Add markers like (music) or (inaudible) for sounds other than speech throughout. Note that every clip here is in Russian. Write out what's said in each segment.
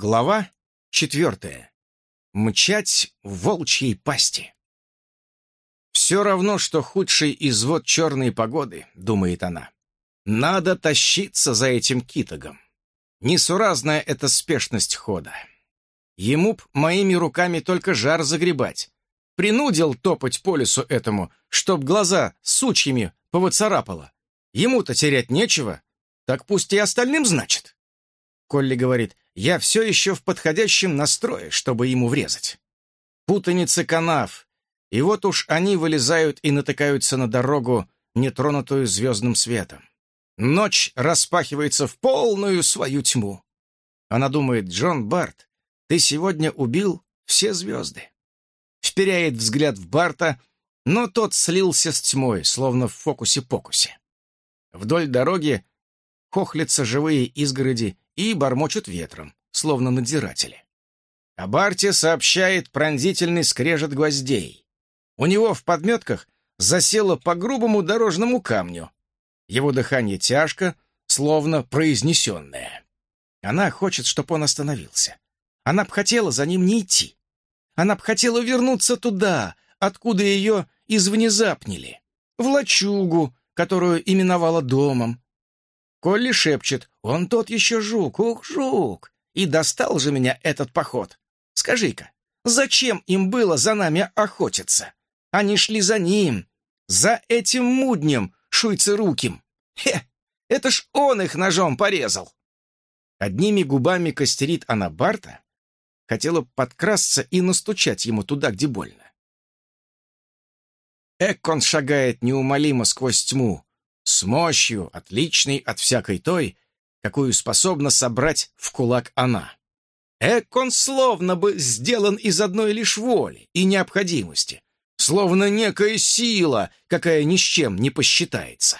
Глава четвертая. Мчать в волчьей пасти. «Все равно, что худший извод черной погоды», — думает она. «Надо тащиться за этим китогом. Несуразная эта спешность хода. Ему б моими руками только жар загребать. Принудил топать по лесу этому, чтоб глаза сучьями повыцарапало. Ему-то терять нечего, так пусть и остальным значит». Колли говорит, я все еще в подходящем настрое, чтобы ему врезать. Путаница канав. И вот уж они вылезают и натыкаются на дорогу, нетронутую звездным светом. Ночь распахивается в полную свою тьму. Она думает, Джон Барт, ты сегодня убил все звезды. Вперяет взгляд в Барта, но тот слился с тьмой, словно в фокусе-покусе. Вдоль дороги хохлятся живые изгороди и бормочут ветром, словно надзиратели. А Барти сообщает пронзительный скрежет гвоздей. У него в подметках засело по грубому дорожному камню. Его дыхание тяжко, словно произнесенное. Она хочет, чтобы он остановился. Она б хотела за ним не идти. Она б хотела вернуться туда, откуда ее извнезапнили, в лачугу, которую именовала домом, Колли шепчет, он тот еще жук, ух, жук. И достал же меня этот поход. Скажи-ка, зачем им было за нами охотиться? Они шли за ним, за этим муднем, шуйцеруким. Хе, это ж он их ножом порезал. Одними губами костерит она Барта, хотела подкрасться и настучать ему туда, где больно. Эккон шагает неумолимо сквозь тьму, с мощью, отличной от всякой той, какую способна собрать в кулак она. Эк, он словно бы сделан из одной лишь воли и необходимости, словно некая сила, какая ни с чем не посчитается.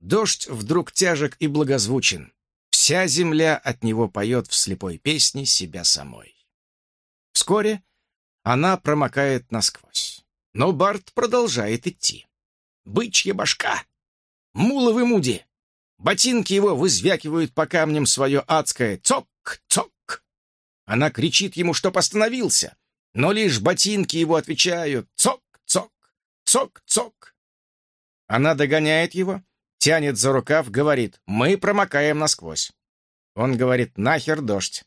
Дождь вдруг тяжек и благозвучен. Вся земля от него поет в слепой песне себя самой. Вскоре она промокает насквозь. Но Барт продолжает идти. «Бычья башка!» Муловы муди! Ботинки его вызвякивают по камням свое адское «цок-цок». Она кричит ему, чтоб остановился, но лишь ботинки его отвечают «цок-цок, цок-цок». Она догоняет его, тянет за рукав, говорит «мы промокаем насквозь». Он говорит «нахер дождь».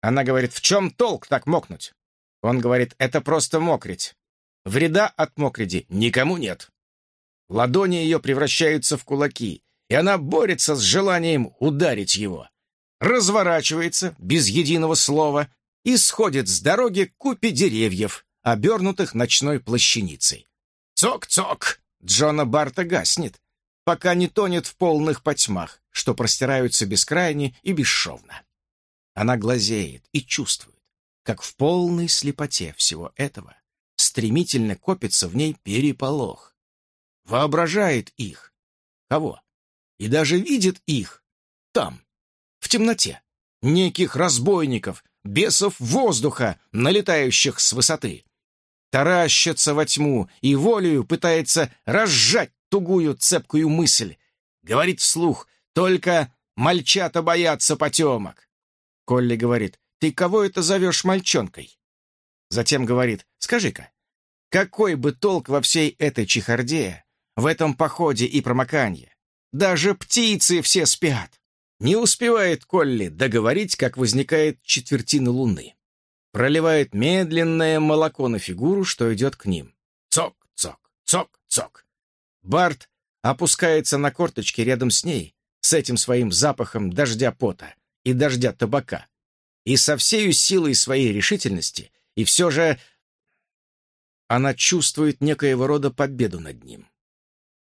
Она говорит «в чем толк так мокнуть?» Он говорит «это просто мокрить». Вреда от мокриди никому нет. Ладони ее превращаются в кулаки, и она борется с желанием ударить его. Разворачивается без единого слова и сходит с дороги купе деревьев, обернутых ночной плащаницей. Цок-цок! Джона Барта гаснет, пока не тонет в полных потьмах, что простираются бескрайне и бесшовно. Она глазеет и чувствует, как в полной слепоте всего этого стремительно копится в ней переполох воображает их. Кого? И даже видит их. Там, в темноте. Неких разбойников, бесов воздуха, налетающих с высоты. Таращится во тьму и волею пытается разжать тугую цепкую мысль. Говорит вслух, только мальчата боятся потемок. Колли говорит, ты кого это зовешь мальчонкой? Затем говорит, скажи-ка, какой бы толк во всей этой чехарде, в этом походе и промоканье. Даже птицы все спят. Не успевает Колли договорить, как возникает четвертина луны. Проливает медленное молоко на фигуру, что идет к ним. Цок-цок, цок-цок. Барт опускается на корточки рядом с ней, с этим своим запахом дождя пота и дождя табака. И со всей силой своей решительности, и все же она чувствует некоего рода победу над ним.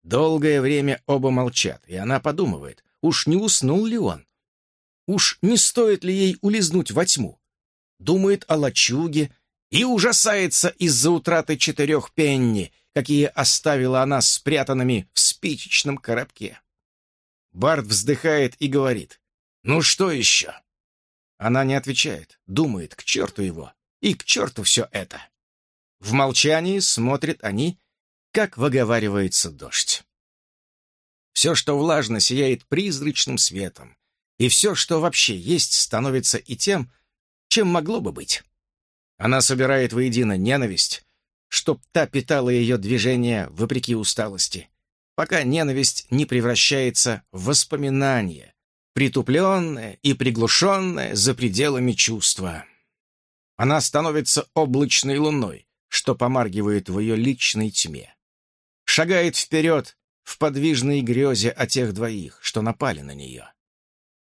Долгое время оба молчат, и она подумывает, уж не уснул ли он? Уж не стоит ли ей улизнуть во тьму? Думает о лачуге и ужасается из-за утраты четырех пенни, какие оставила она спрятанными в спичечном коробке. Барт вздыхает и говорит, «Ну что еще?» Она не отвечает, думает, к черту его, и к черту все это. В молчании смотрят они как выговаривается дождь. Все, что влажно, сияет призрачным светом, и все, что вообще есть, становится и тем, чем могло бы быть. Она собирает воедино ненависть, чтоб та питала ее движение вопреки усталости, пока ненависть не превращается в воспоминание, притупленное и приглушенное за пределами чувства. Она становится облачной луной, что помаргивает в ее личной тьме. Шагает вперед в подвижной грезе о тех двоих, что напали на нее.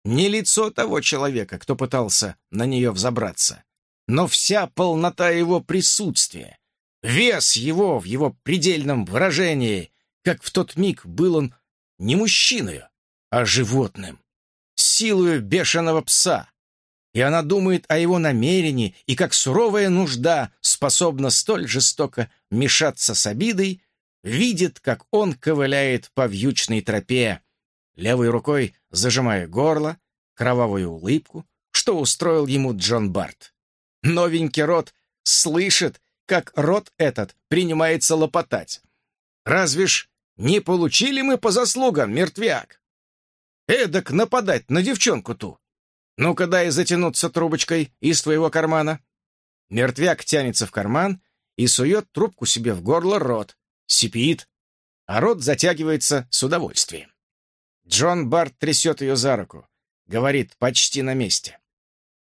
Не лицо того человека, кто пытался на нее взобраться, но вся полнота его присутствия, вес его в его предельном выражении, как в тот миг был он не мужчиной, а животным, силою бешеного пса. И она думает о его намерении, и как суровая нужда способна столь жестоко мешаться с обидой, видит, как он ковыляет по вьючной тропе, левой рукой зажимая горло, кровавую улыбку, что устроил ему Джон Барт. Новенький рот слышит, как рот этот принимается лопотать. Разве ж не получили мы по заслугам, мертвяк? Эдак нападать на девчонку ту. Ну-ка дай затянуться трубочкой из твоего кармана. Мертвяк тянется в карман и сует трубку себе в горло рот, сипит, а рот затягивается с удовольствием. Джон Барт трясет ее за руку. Говорит, почти на месте.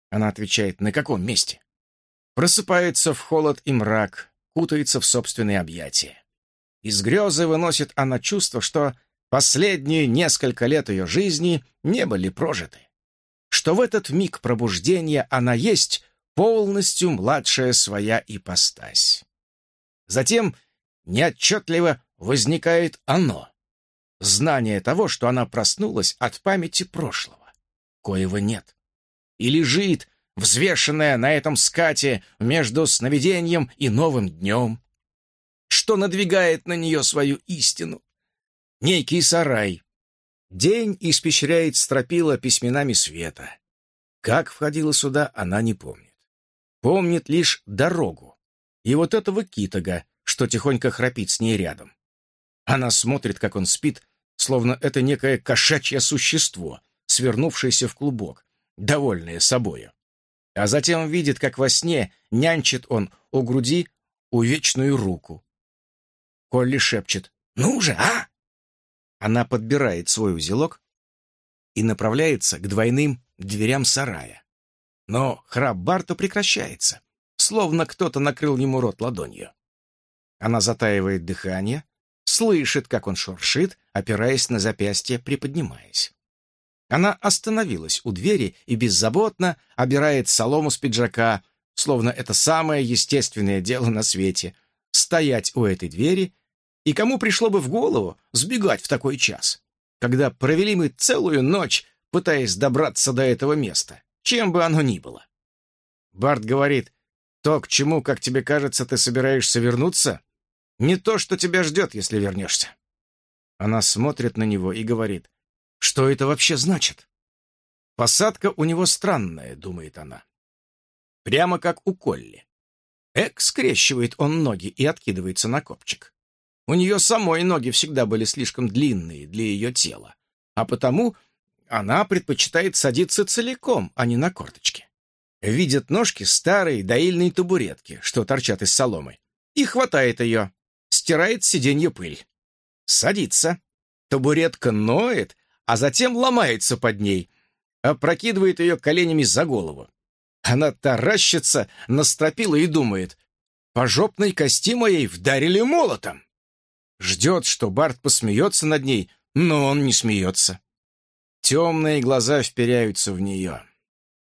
Она отвечает, на каком месте? Просыпается в холод и мрак, кутается в собственные объятия. Из грезы выносит она чувство, что последние несколько лет ее жизни не были прожиты. Что в этот миг пробуждения она есть полностью младшая своя ипостась. Затем неотчетливо возникает оно, знание того, что она проснулась от памяти прошлого, коего нет, и лежит, взвешенная на этом скате между сновидением и новым днем, что надвигает на нее свою истину. Некий сарай. День испещряет стропила письменами света. Как входила сюда, она не помнит. Помнит лишь дорогу и вот этого китога, что тихонько храпит с ней рядом. Она смотрит, как он спит, словно это некое кошачье существо, свернувшееся в клубок, довольное собою. А затем видит, как во сне нянчит он у груди увечную руку. Колли шепчет «Ну же, а!» Она подбирает свой узелок и направляется к двойным дверям сарая. Но храп Барта прекращается, словно кто-то накрыл ему рот ладонью. Она затаивает дыхание, слышит, как он шуршит, опираясь на запястье, приподнимаясь. Она остановилась у двери и беззаботно обирает солому с пиджака, словно это самое естественное дело на свете — стоять у этой двери, и кому пришло бы в голову сбегать в такой час, когда провели мы целую ночь, пытаясь добраться до этого места, чем бы оно ни было. Барт говорит, то, к чему, как тебе кажется, ты собираешься вернуться, не то, что тебя ждет, если вернешься. Она смотрит на него и говорит, что это вообще значит? Посадка у него странная, думает она. Прямо как у Колли. Эк скрещивает он ноги и откидывается на копчик. У нее самой ноги всегда были слишком длинные для ее тела, а потому она предпочитает садиться целиком, а не на корточки. Видит ножки старой доильной табуретки, что торчат из соломы, и хватает ее, стирает сиденье пыль. Садится. Табуретка ноет, а затем ломается под ней, опрокидывает ее коленями за голову. Она таращится на стропила и думает, по жопной кости моей вдарили молотом. Ждет, что Барт посмеется над ней, но он не смеется. Темные глаза вперяются в нее.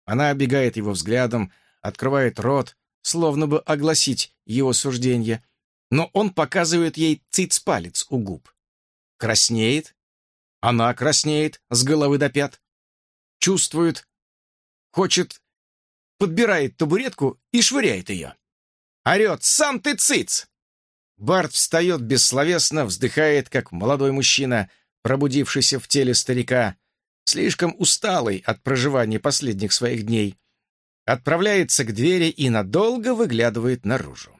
Она обегает его взглядом, открывает рот, словно бы огласить его суждение, но он показывает ей циц-палец у губ. Краснеет. Она краснеет с головы до пят. Чувствует, хочет, подбирает табуретку и швыряет ее. Орет «Сам ты циц!» Барт встает бессловесно, вздыхает, как молодой мужчина, пробудившийся в теле старика, слишком усталый от проживания последних своих дней, отправляется к двери и надолго выглядывает наружу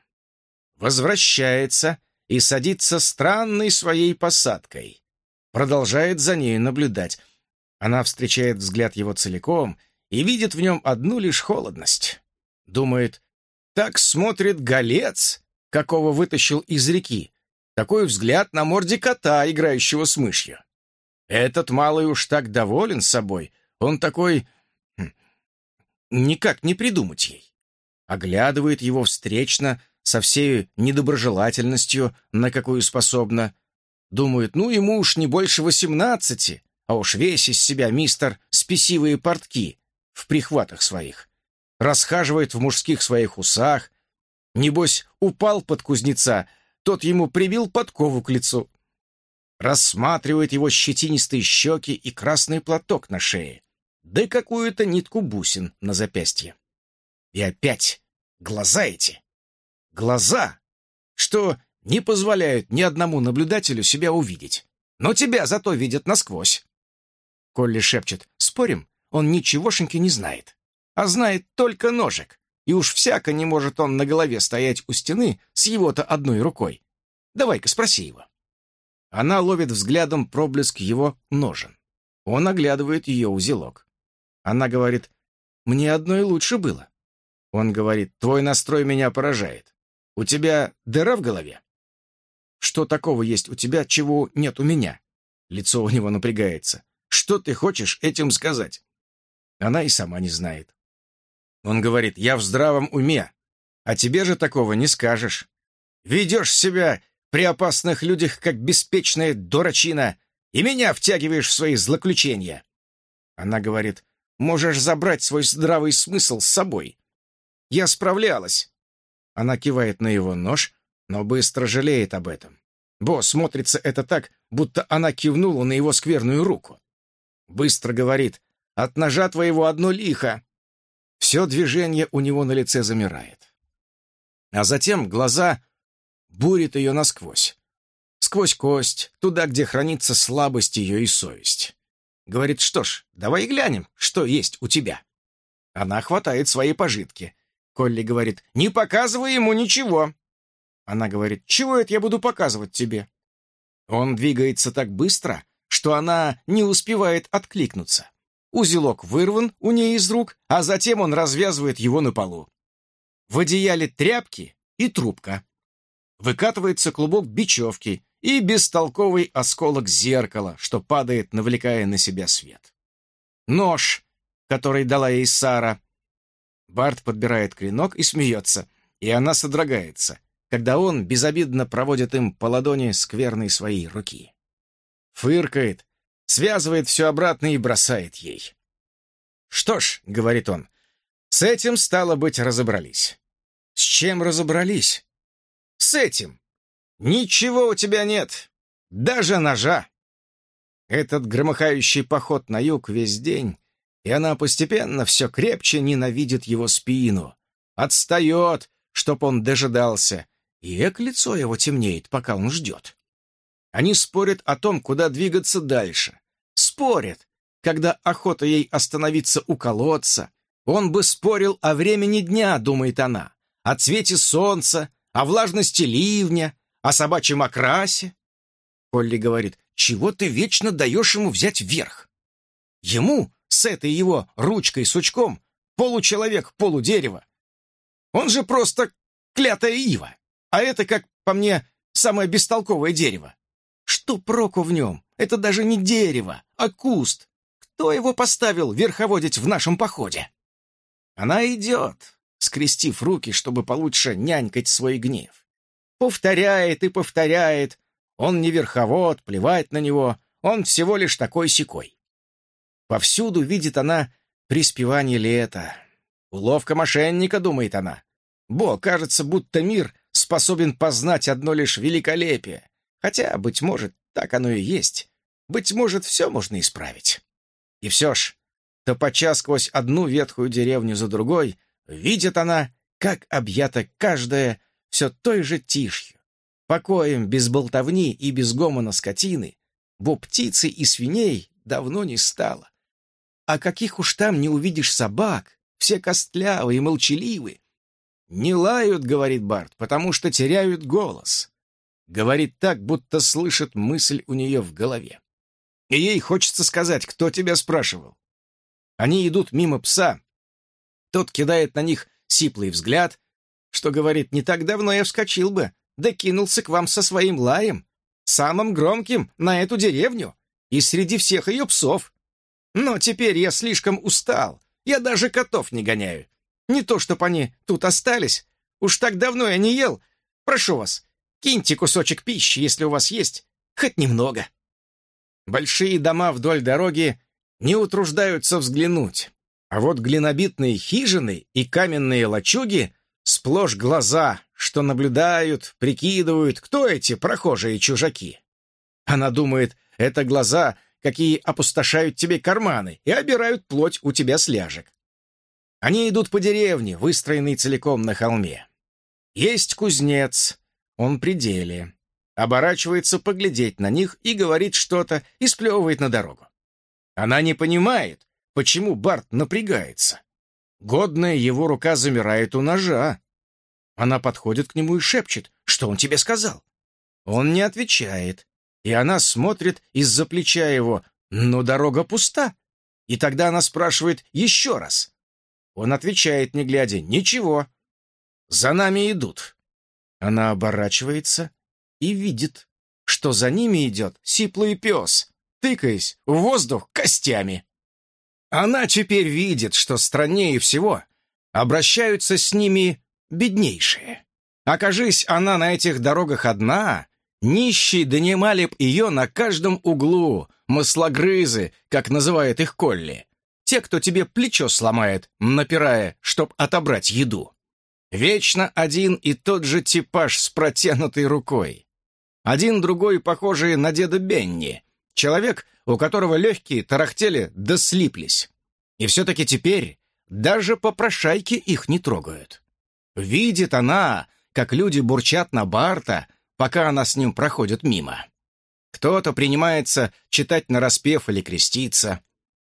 возвращается и садится странной своей посадкой. Продолжает за ней наблюдать. Она встречает взгляд его целиком и видит в нем одну лишь холодность. Думает, так смотрит голец, какого вытащил из реки. Такой взгляд на морде кота, играющего с мышью. Этот малый уж так доволен собой. Он такой... Хм, никак не придумать ей. Оглядывает его встречно, со всей недоброжелательностью, на какую способна. Думает, ну, ему уж не больше восемнадцати, а уж весь из себя мистер спесивые портки в прихватах своих. Расхаживает в мужских своих усах. Небось, упал под кузнеца, тот ему прибил подкову к лицу. Рассматривает его щетинистые щеки и красный платок на шее, да какую-то нитку бусин на запястье. И опять глаза эти. Глаза, что не позволяют ни одному наблюдателю себя увидеть. Но тебя зато видят насквозь. Колли шепчет. Спорим, он ничегошеньки не знает. А знает только ножик. И уж всяко не может он на голове стоять у стены с его-то одной рукой. Давай-ка спроси его. Она ловит взглядом проблеск его ножен. Он оглядывает ее узелок. Она говорит, «Мне одной лучше было». Он говорит, «Твой настрой меня поражает. У тебя дыра в голове?» «Что такого есть у тебя, чего нет у меня?» Лицо у него напрягается. «Что ты хочешь этим сказать?» Она и сама не знает. Он говорит, «Я в здравом уме, а тебе же такого не скажешь. Ведешь себя при опасных людях, как беспечная дурачина, и меня втягиваешь в свои злоключения». Она говорит, «Можешь забрать свой здравый смысл с собой. Я справлялась». Она кивает на его нож, но быстро жалеет об этом. Бо смотрится это так, будто она кивнула на его скверную руку. Быстро говорит, «От ножа твоего одно лихо». Все движение у него на лице замирает. А затем глаза бурит ее насквозь. Сквозь кость, туда, где хранится слабость ее и совесть. Говорит, что ж, давай глянем, что есть у тебя. Она хватает свои пожитки. Колли говорит, не показывай ему ничего. Она говорит, чего это я буду показывать тебе? Он двигается так быстро, что она не успевает откликнуться. Узелок вырван у ней из рук, а затем он развязывает его на полу. В одеяле тряпки и трубка. Выкатывается клубок бечевки и бестолковый осколок зеркала, что падает, навлекая на себя свет. Нож, который дала ей Сара. Барт подбирает клинок и смеется, и она содрогается когда он безобидно проводит им по ладони скверной своей руки. Фыркает, связывает все обратно и бросает ей. «Что ж», — говорит он, — «с этим, стало быть, разобрались». «С чем разобрались?» «С этим. Ничего у тебя нет, даже ножа». Этот громыхающий поход на юг весь день, и она постепенно все крепче ненавидит его спину. Отстает, чтоб он дожидался, и эк лицо его темнеет, пока он ждет. Они спорят о том, куда двигаться дальше. Спорят, когда охота ей остановиться у колодца. Он бы спорил о времени дня, думает она, о цвете солнца, о влажности ливня, о собачьем окрасе. Полли говорит, чего ты вечно даешь ему взять вверх? Ему, с этой его ручкой-сучком, получеловек, полудерево. Он же просто клятая ива. А это, как по мне, самое бестолковое дерево. Что проку в нем? Это даже не дерево, а куст. Кто его поставил верховодить в нашем походе? Она идет, скрестив руки, чтобы получше нянькать свой гнев. Повторяет и повторяет. Он не верховод, плевать на него. Он всего лишь такой-сякой. Повсюду видит она приспевание лета. Уловка мошенника, думает она. Бо, кажется, будто мир способен познать одно лишь великолепие. Хотя, быть может, так оно и есть. Быть может, все можно исправить. И все ж, топоча сквозь одну ветхую деревню за другой, видит она, как объята каждая все той же тишью, покоем без болтовни и без гомона скотины, бо птицы и свиней давно не стало. А каких уж там не увидишь собак, все костлявые и молчаливые, «Не лают», — говорит Барт, — «потому что теряют голос». Говорит так, будто слышит мысль у нее в голове. и ей хочется сказать, кто тебя спрашивал. Они идут мимо пса. Тот кидает на них сиплый взгляд, что говорит, не так давно я вскочил бы, да кинулся к вам со своим лаем, самым громким на эту деревню и среди всех ее псов. Но теперь я слишком устал, я даже котов не гоняю. Не то, чтоб они тут остались, уж так давно я не ел. Прошу вас, киньте кусочек пищи, если у вас есть, хоть немного. Большие дома вдоль дороги не утруждаются взглянуть, а вот глинобитные хижины и каменные лачуги сплошь глаза, что наблюдают, прикидывают, кто эти прохожие чужаки. Она думает, это глаза, какие опустошают тебе карманы и обирают плоть у тебя с ляжек. Они идут по деревне, выстроенной целиком на холме. Есть кузнец, он при деле. Оборачивается поглядеть на них и говорит что-то, и сплевывает на дорогу. Она не понимает, почему Барт напрягается. Годная его рука замирает у ножа. Она подходит к нему и шепчет, что он тебе сказал. Он не отвечает, и она смотрит из-за плеча его, но дорога пуста. И тогда она спрашивает еще раз. Он отвечает, не глядя, «Ничего. За нами идут». Она оборачивается и видит, что за ними идет сиплый пес, тыкаясь в воздух костями. Она теперь видит, что страннее всего обращаются с ними беднейшие. Окажись она на этих дорогах одна, нищие донимали б ее на каждом углу, маслогрызы, как называет их Колли, те, кто тебе плечо сломает, напирая, чтоб отобрать еду. Вечно один и тот же типаж с протянутой рукой. Один другой похожий на деда Бенни, человек, у которого легкие тарахтели да слиплись. И все-таки теперь даже попрошайки их не трогают. Видит она, как люди бурчат на Барта, пока она с ним проходит мимо. Кто-то принимается читать нараспев или креститься.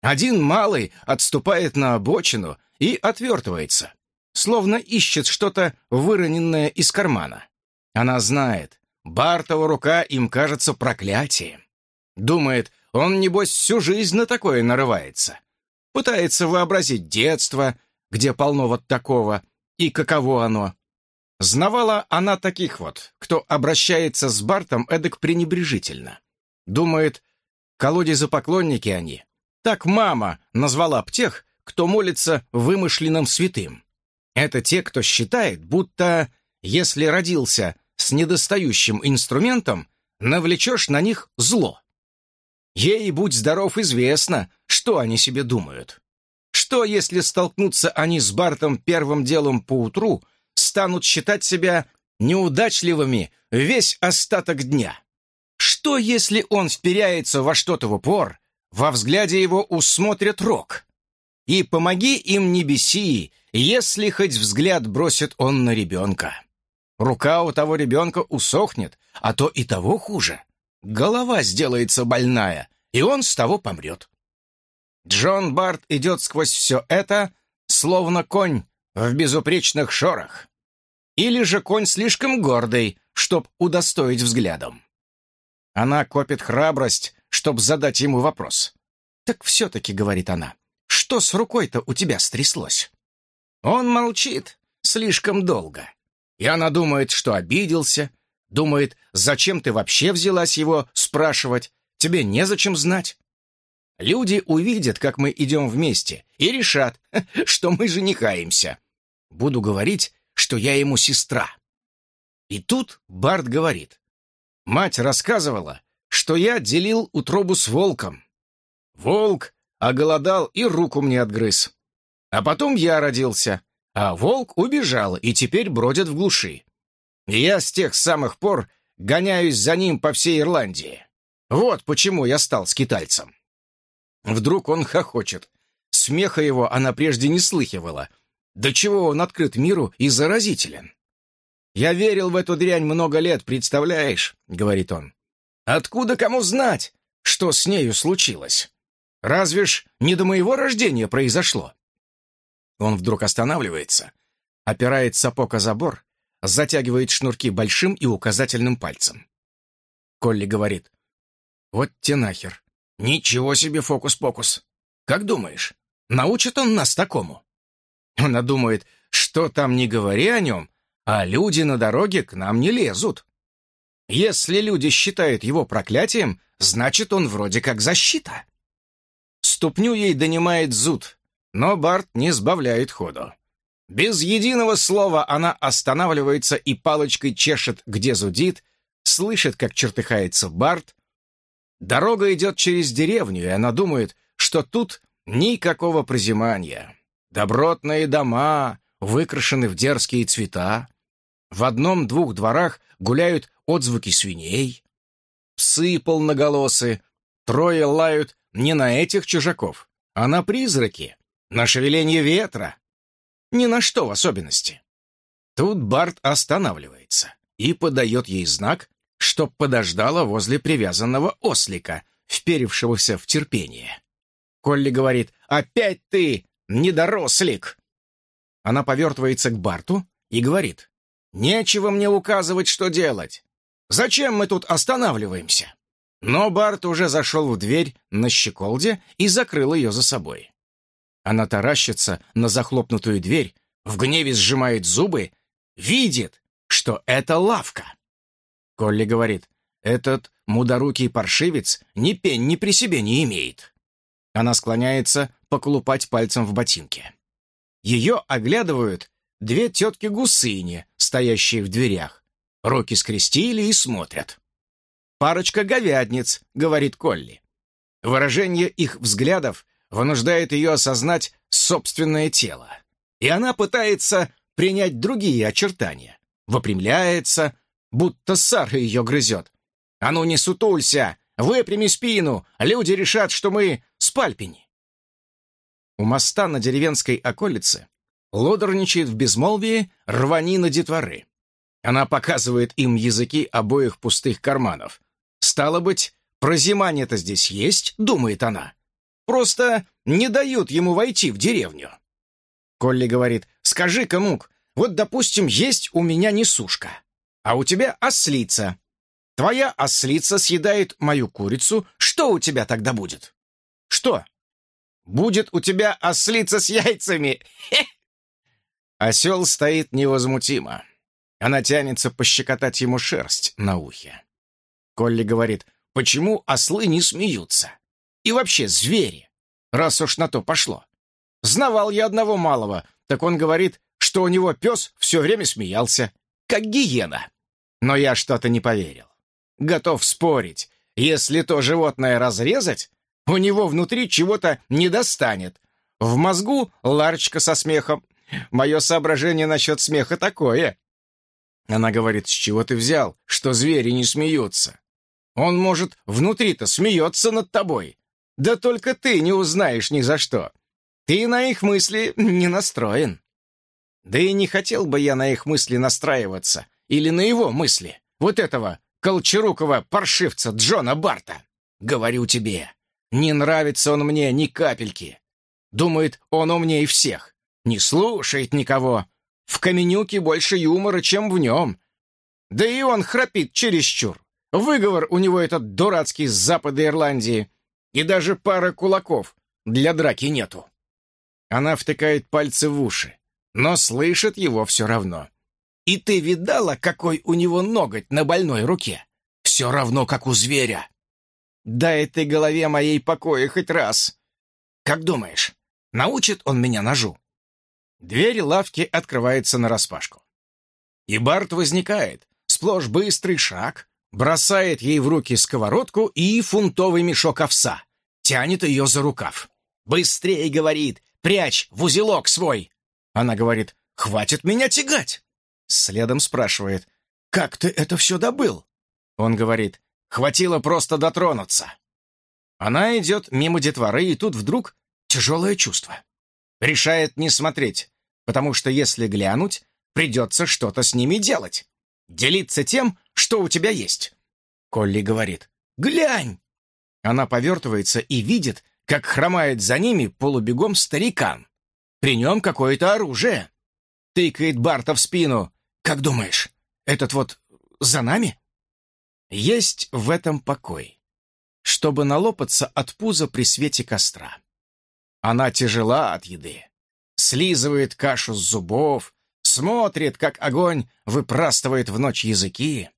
Один малый отступает на обочину и отвертывается, словно ищет что-то выроненное из кармана. Она знает, Бартова рука им кажется проклятием. Думает, он, небось, всю жизнь на такое нарывается. Пытается вообразить детство, где полно вот такого, и каково оно. Знавала она таких вот, кто обращается с Бартом эдак пренебрежительно. Думает, колодезы поклонники они, так мама назвала б тех, кто молится вымышленным святым. Это те, кто считает, будто если родился с недостающим инструментом, навлечешь на них зло. Ей, будь здоров, известно, что они себе думают. Что, если столкнутся они с Бартом первым делом поутру, станут считать себя неудачливыми весь остаток дня? Что, если он вперяется во что-то в упор, во взгляде его усмотрят рок. И помоги им не беси, если хоть взгляд бросит он на ребенка. Рука у того ребенка усохнет, а то и того хуже. Голова сделается больная, и он с того помрет. Джон Барт идет сквозь все это, словно конь в безупречных шорах. Или же конь слишком гордый, чтоб удостоить взглядом. Она копит храбрость, чтобы задать ему вопрос. «Так все-таки», — говорит она, — «что с рукой-то у тебя стряслось?» Он молчит слишком долго. И она думает, что обиделся, думает, зачем ты вообще взялась его спрашивать, тебе незачем знать. Люди увидят, как мы идем вместе, и решат, (laughs) что мы женихаемся. Буду говорить, что я ему сестра. И тут Барт говорит. Мать рассказывала, что я делил утробу с волком. Волк оголодал и руку мне отгрыз. А потом я родился, а волк убежал и теперь бродит в глуши. И я с тех самых пор гоняюсь за ним по всей Ирландии. Вот почему я стал скитальцем. Вдруг он хохочет. Смеха его она прежде не слыхивала. До чего он открыт миру и заразителен. «Я верил в эту дрянь много лет, представляешь?» — говорит он. Откуда кому знать, что с нею случилось? Разве ж не до моего рождения произошло? Он вдруг останавливается, опирает сапог о забор, затягивает шнурки большим и указательным пальцем. Колли говорит, «Вот те нахер, Ничего себе фокус-покус. Как думаешь, научит он нас такому? Она думает, что там не говори о нем, а люди на дороге к нам не лезут. Если люди считают его проклятием, значит, он вроде как защита. Ступню ей донимает зуд, но Барт не сбавляет ходу. Без единого слова она останавливается и палочкой чешет, где зудит, слышит, как чертыхается Барт. Дорога идет через деревню, и она думает, что тут никакого прозимания. Добротные дома выкрашены в дерзкие цвета. В одном-двух дворах гуляют отзвуки свиней. Псы полноголосы, трое лают не на этих чужаков, а на призраки, на шевеление ветра. Ни на что в особенности. Тут Барт останавливается и подает ей знак, чтоб подождала возле привязанного ослика, вперившегося в терпение. Колли говорит «Опять ты, недорослик!» Она повертывается к Барту и говорит «Нечего мне указывать, что делать. Зачем мы тут останавливаемся?» Но Барт уже зашел в дверь на щеколде и закрыл ее за собой. Она таращится на захлопнутую дверь, в гневе сжимает зубы, видит, что это лавка. Колли говорит, этот мудорукий паршивец ни пень ни при себе не имеет. Она склоняется поколупать пальцем в ботинке. Ее оглядывают две тетки-гусыни, стоящие в дверях. Руки скрестили и смотрят. «Парочка говядниц», — говорит Колли. Выражение их взглядов вынуждает ее осознать собственное тело. И она пытается принять другие очертания. Выпрямляется, будто Сара ее грызет. «А ну не сутулься! Выпрями спину! Люди решат, что мы с Пальпини!» У моста на деревенской околице лодорничает в безмолвии рванина детворы. Она показывает им языки обоих пустых карманов. «Стало быть, прозимание-то здесь есть?» — думает она. «Просто не дают ему войти в деревню». Колли говорит, «Скажи-ка, Мук, вот, допустим, есть у меня несушка, а у тебя ослица. Твоя ослица съедает мою курицу, что у тебя тогда будет?» «Что?» «Будет у тебя ослица с яйцами!» Осел стоит невозмутимо. Она тянется пощекотать ему шерсть на ухе. Колли говорит, почему ослы не смеются? И вообще звери, раз уж на то пошло. Знавал я одного малого, так он говорит, что у него пес все время смеялся, как гиена. Но я что-то не поверил. Готов спорить, если то животное разрезать, у него внутри чего-то не достанет. В мозгу ларочка со смехом. Мое соображение насчет смеха такое. Она говорит, с чего ты взял, что звери не смеются? Он, может, внутри-то смеется над тобой. Да только ты не узнаешь ни за что. Ты на их мысли не настроен. Да и не хотел бы я на их мысли настраиваться. Или на его мысли. Вот этого колчарукого паршивца Джона Барта. Говорю тебе, не нравится он мне ни капельки. Думает, он умнее всех. Не слушает никого. В Каменюке больше юмора, чем в нем. Да и он храпит чересчур. Выговор у него этот дурацкий с запада Ирландии. И даже пары кулаков для драки нету. Она втыкает пальцы в уши, но слышит его все равно. И ты видала, какой у него ноготь на больной руке? Все равно, как у зверя. Дай этой голове моей покоя хоть раз. Как думаешь, научит он меня ножу? Дверь лавки открывается нараспашку. И Барт возникает, сплошь быстрый шаг, бросает ей в руки сковородку и фунтовый мешок овса, тянет ее за рукав. «Быстрей!» — говорит, «прячь в узелок свой!» Она говорит, «Хватит меня тягать!» Следом спрашивает, «Как ты это все добыл?» Он говорит, «Хватило просто дотронуться». Она идет мимо детворы, и тут вдруг тяжелое чувство. Решает не смотреть, потому что если глянуть, придется что-то с ними делать. Делиться тем, что у тебя есть. Колли говорит, «Глянь!» Она повертывается и видит, как хромает за ними полубегом старикан. При нем какое-то оружие. Тыкает Барта в спину. «Как думаешь, этот вот за нами?» Есть в этом покой. чтобы налопаться от пуза при свете костра. Она тяжела от еды, слизывает кашу с зубов, смотрит, как огонь выпрастывает в ночь языки,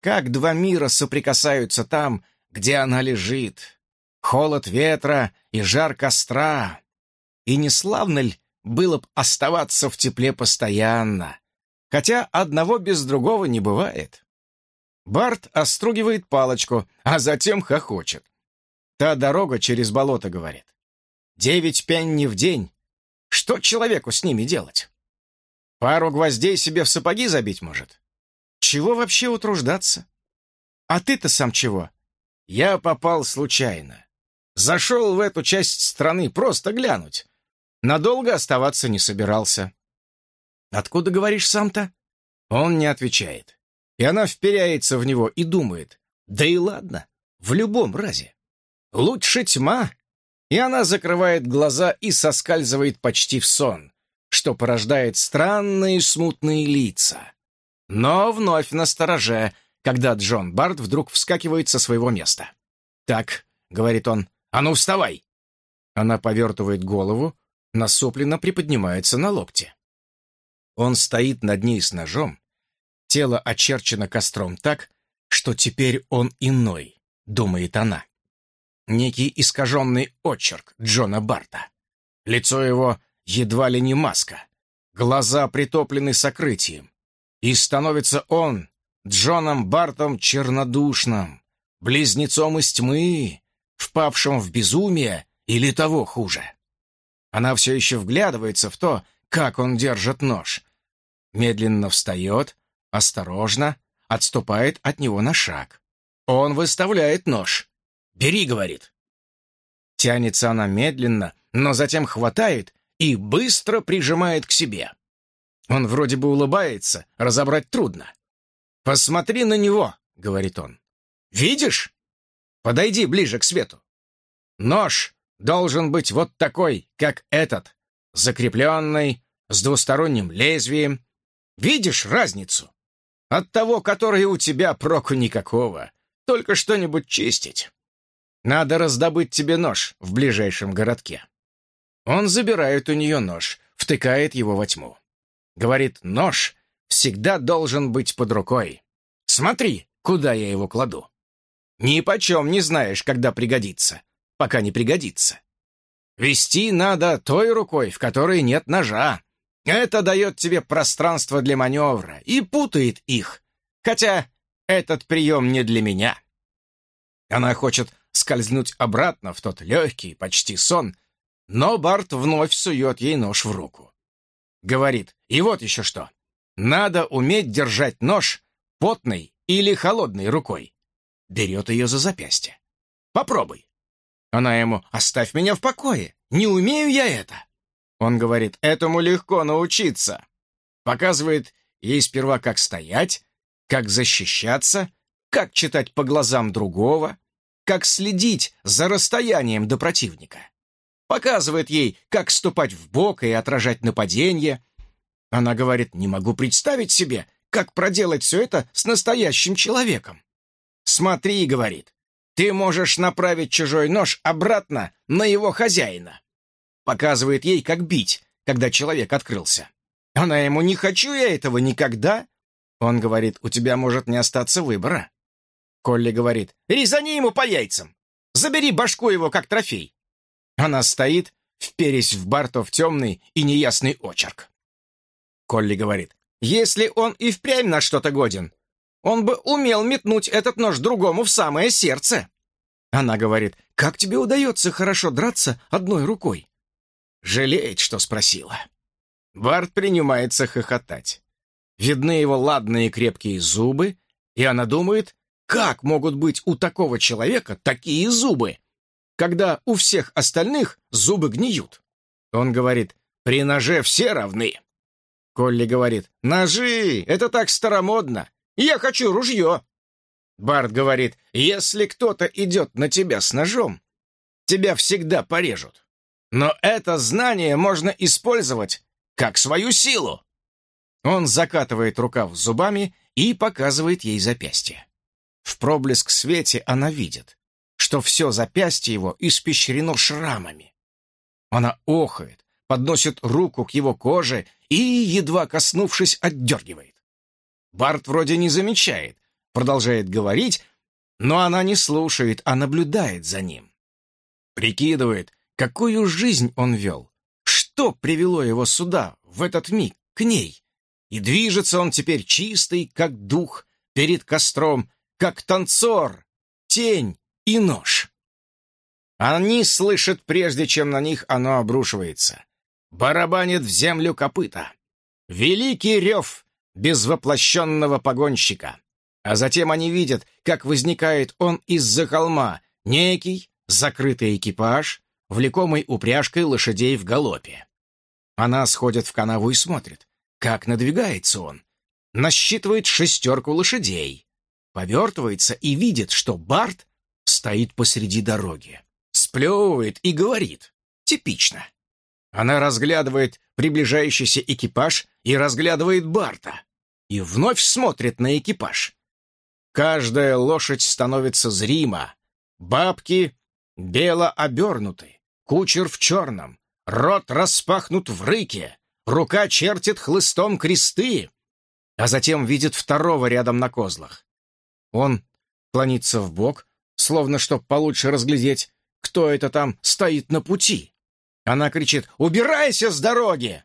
как два мира соприкасаются там, где она лежит. Холод ветра и жар костра. И не славно ли было б оставаться в тепле постоянно, хотя одного без другого не бывает. Барт остругивает палочку, а затем хохочет. Та дорога через болото, говорит. Девять пенни в день. Что человеку с ними делать? Пару гвоздей себе в сапоги забить может. Чего вообще утруждаться? А ты-то сам чего? Я попал случайно. Зашел в эту часть страны просто глянуть. Надолго оставаться не собирался. Откуда говоришь сам-то? Он не отвечает. И она вперяется в него и думает. Да и ладно, в любом разе. Лучше тьма. И она закрывает глаза и соскальзывает почти в сон что порождает странные смутные лица. Но вновь настороже, когда Джон Барт вдруг вскакивает со своего места. «Так», — говорит он, — «а ну вставай!» Она повертывает голову, насупленно приподнимается на локте. Он стоит над ней с ножом, тело очерчено костром так, что теперь он иной, думает она. Некий искаженный очерк Джона Барта. Лицо его едва ли не маска. Глаза притоплены сокрытием. И становится он Джоном Бартом чернодушным, близнецом из тьмы, впавшим в безумие или того хуже. Она все еще вглядывается в то, как он держит нож. Медленно встает, осторожно, отступает от него на шаг. Он выставляет нож. «Бери», — говорит. Тянется она медленно, но затем хватает и быстро прижимает к себе. Он вроде бы улыбается, разобрать трудно. «Посмотри на него», — говорит он. «Видишь? Подойди ближе к свету. Нож должен быть вот такой, как этот, закрепленный, с двусторонним лезвием. Видишь разницу? От того, который у тебя проку никакого, только что-нибудь чистить. Надо раздобыть тебе нож в ближайшем городке. Он забирает у нее нож, втыкает его во тьму. Говорит, нож всегда должен быть под рукой. Смотри, куда я его кладу. Ни почем не знаешь, когда пригодится, пока не пригодится. Вести надо той рукой, в которой нет ножа. Это дает тебе пространство для маневра и путает их. Хотя этот прием не для меня. Она хочет скользнуть обратно в тот легкий, почти сон, но Барт вновь сует ей нож в руку. Говорит, и вот еще что. Надо уметь держать нож потной или холодной рукой. Берет ее за запястье. Попробуй. Она ему, оставь меня в покое, не умею я это. Он говорит, этому легко научиться. Показывает ей сперва, как стоять, как защищаться, как читать по глазам другого, как следить за расстоянием до противника показывает ей, как ступать в бок и отражать нападение. Она говорит, не могу представить себе, как проделать все это с настоящим человеком. «Смотри», — говорит, — «ты можешь направить чужой нож обратно на его хозяина». Показывает ей, как бить, когда человек открылся. Она ему «не хочу я этого никогда». Он говорит, у тебя может не остаться выбора. Колли говорит, резани ему по яйцам. Забери башку его как трофей. Она стоит, вперясь в Бартов темный и неясный очерк. Колли говорит, если он и впрямь на что-то годен, он бы умел метнуть этот нож другому в самое сердце. Она говорит, как тебе удается хорошо драться одной рукой? Жалеет, что спросила. Барт принимается хохотать. Видны его ладные крепкие зубы, и она думает, как могут быть у такого человека такие зубы? когда у всех остальных зубы гниют. Он говорит, при ноже все равны. Колли говорит, ножи, это так старомодно. Я хочу ружье. Барт говорит, если кто-то идет на тебя с ножом, тебя всегда порежут. Но это знание можно использовать как свою силу. Он закатывает рукав зубами и показывает ей запястье. В проблеск свете она видит, что все запястье его испещрено шрамами. Она охает, подносит руку к его коже и, едва коснувшись, отдергивает. Барт вроде не замечает, продолжает говорить, но она не слушает, а наблюдает за ним. Прикидывает, какую жизнь он вел, что привело его сюда, в этот миг, к ней. И движется он теперь чистый, как дух, перед костром, как танцор, тень и нож. Они слышат, прежде чем на них оно обрушивается. Барабанит в землю копыта. Великий рев безвоплощенного погонщика. А затем они видят, как возникает он из-за холма, некий закрытый экипаж, влекомый упряжкой лошадей в галопе. Она сходит в канаву и смотрит, как надвигается он. Насчитывает шестерку лошадей. Повертывается и видит, что Барт стоит посреди дороги. Сплевывает и говорит. Типично. Она разглядывает приближающийся экипаж и разглядывает Барта. И вновь смотрит на экипаж. Каждая лошадь становится зрима. Бабки бело обернуты, кучер в черном, рот распахнут в рыке, рука чертит хлыстом кресты, а затем видит второго рядом на козлах. Он клонится в бок, словно чтоб получше разглядеть, кто это там стоит на пути. Она кричит «Убирайся с дороги!»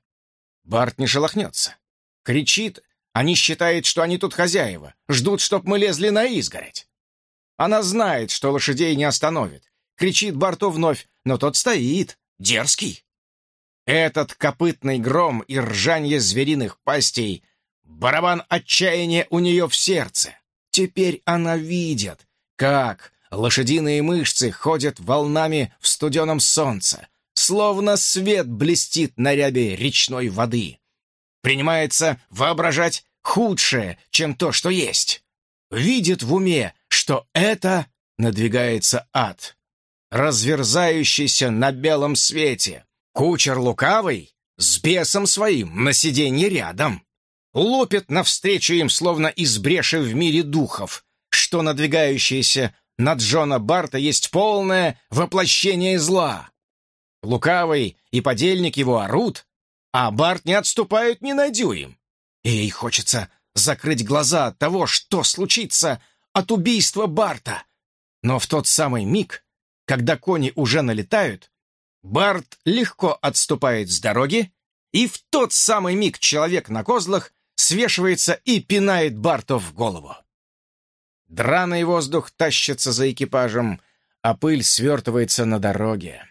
Барт не шелохнется. Кричит, они считают, что они тут хозяева, ждут, чтоб мы лезли на изгородь. Она знает, что лошадей не остановит. Кричит Барту вновь, но тот стоит, дерзкий. Этот копытный гром и ржанье звериных пастей — барабан отчаяния у нее в сердце. Теперь она видит, как лошадиные мышцы ходят волнами в студеном солнце, словно свет блестит на рябе речной воды. Принимается воображать худшее, чем то, что есть. Видит в уме, что это надвигается ад, разверзающийся на белом свете. Кучер лукавый с бесом своим на сиденье рядом лупит навстречу им, словно из бреши в мире духов, что надвигающееся на Джона Барта есть полное воплощение зла. Лукавый и подельник его орут, а Барт не отступают ни на дюйм. И ей хочется закрыть глаза от того, что случится от убийства Барта. Но в тот самый миг, когда кони уже налетают, Барт легко отступает с дороги, и в тот самый миг человек на козлах свешивается и пинает Барту в голову. Драный воздух тащится за экипажем, а пыль свертывается на дороге.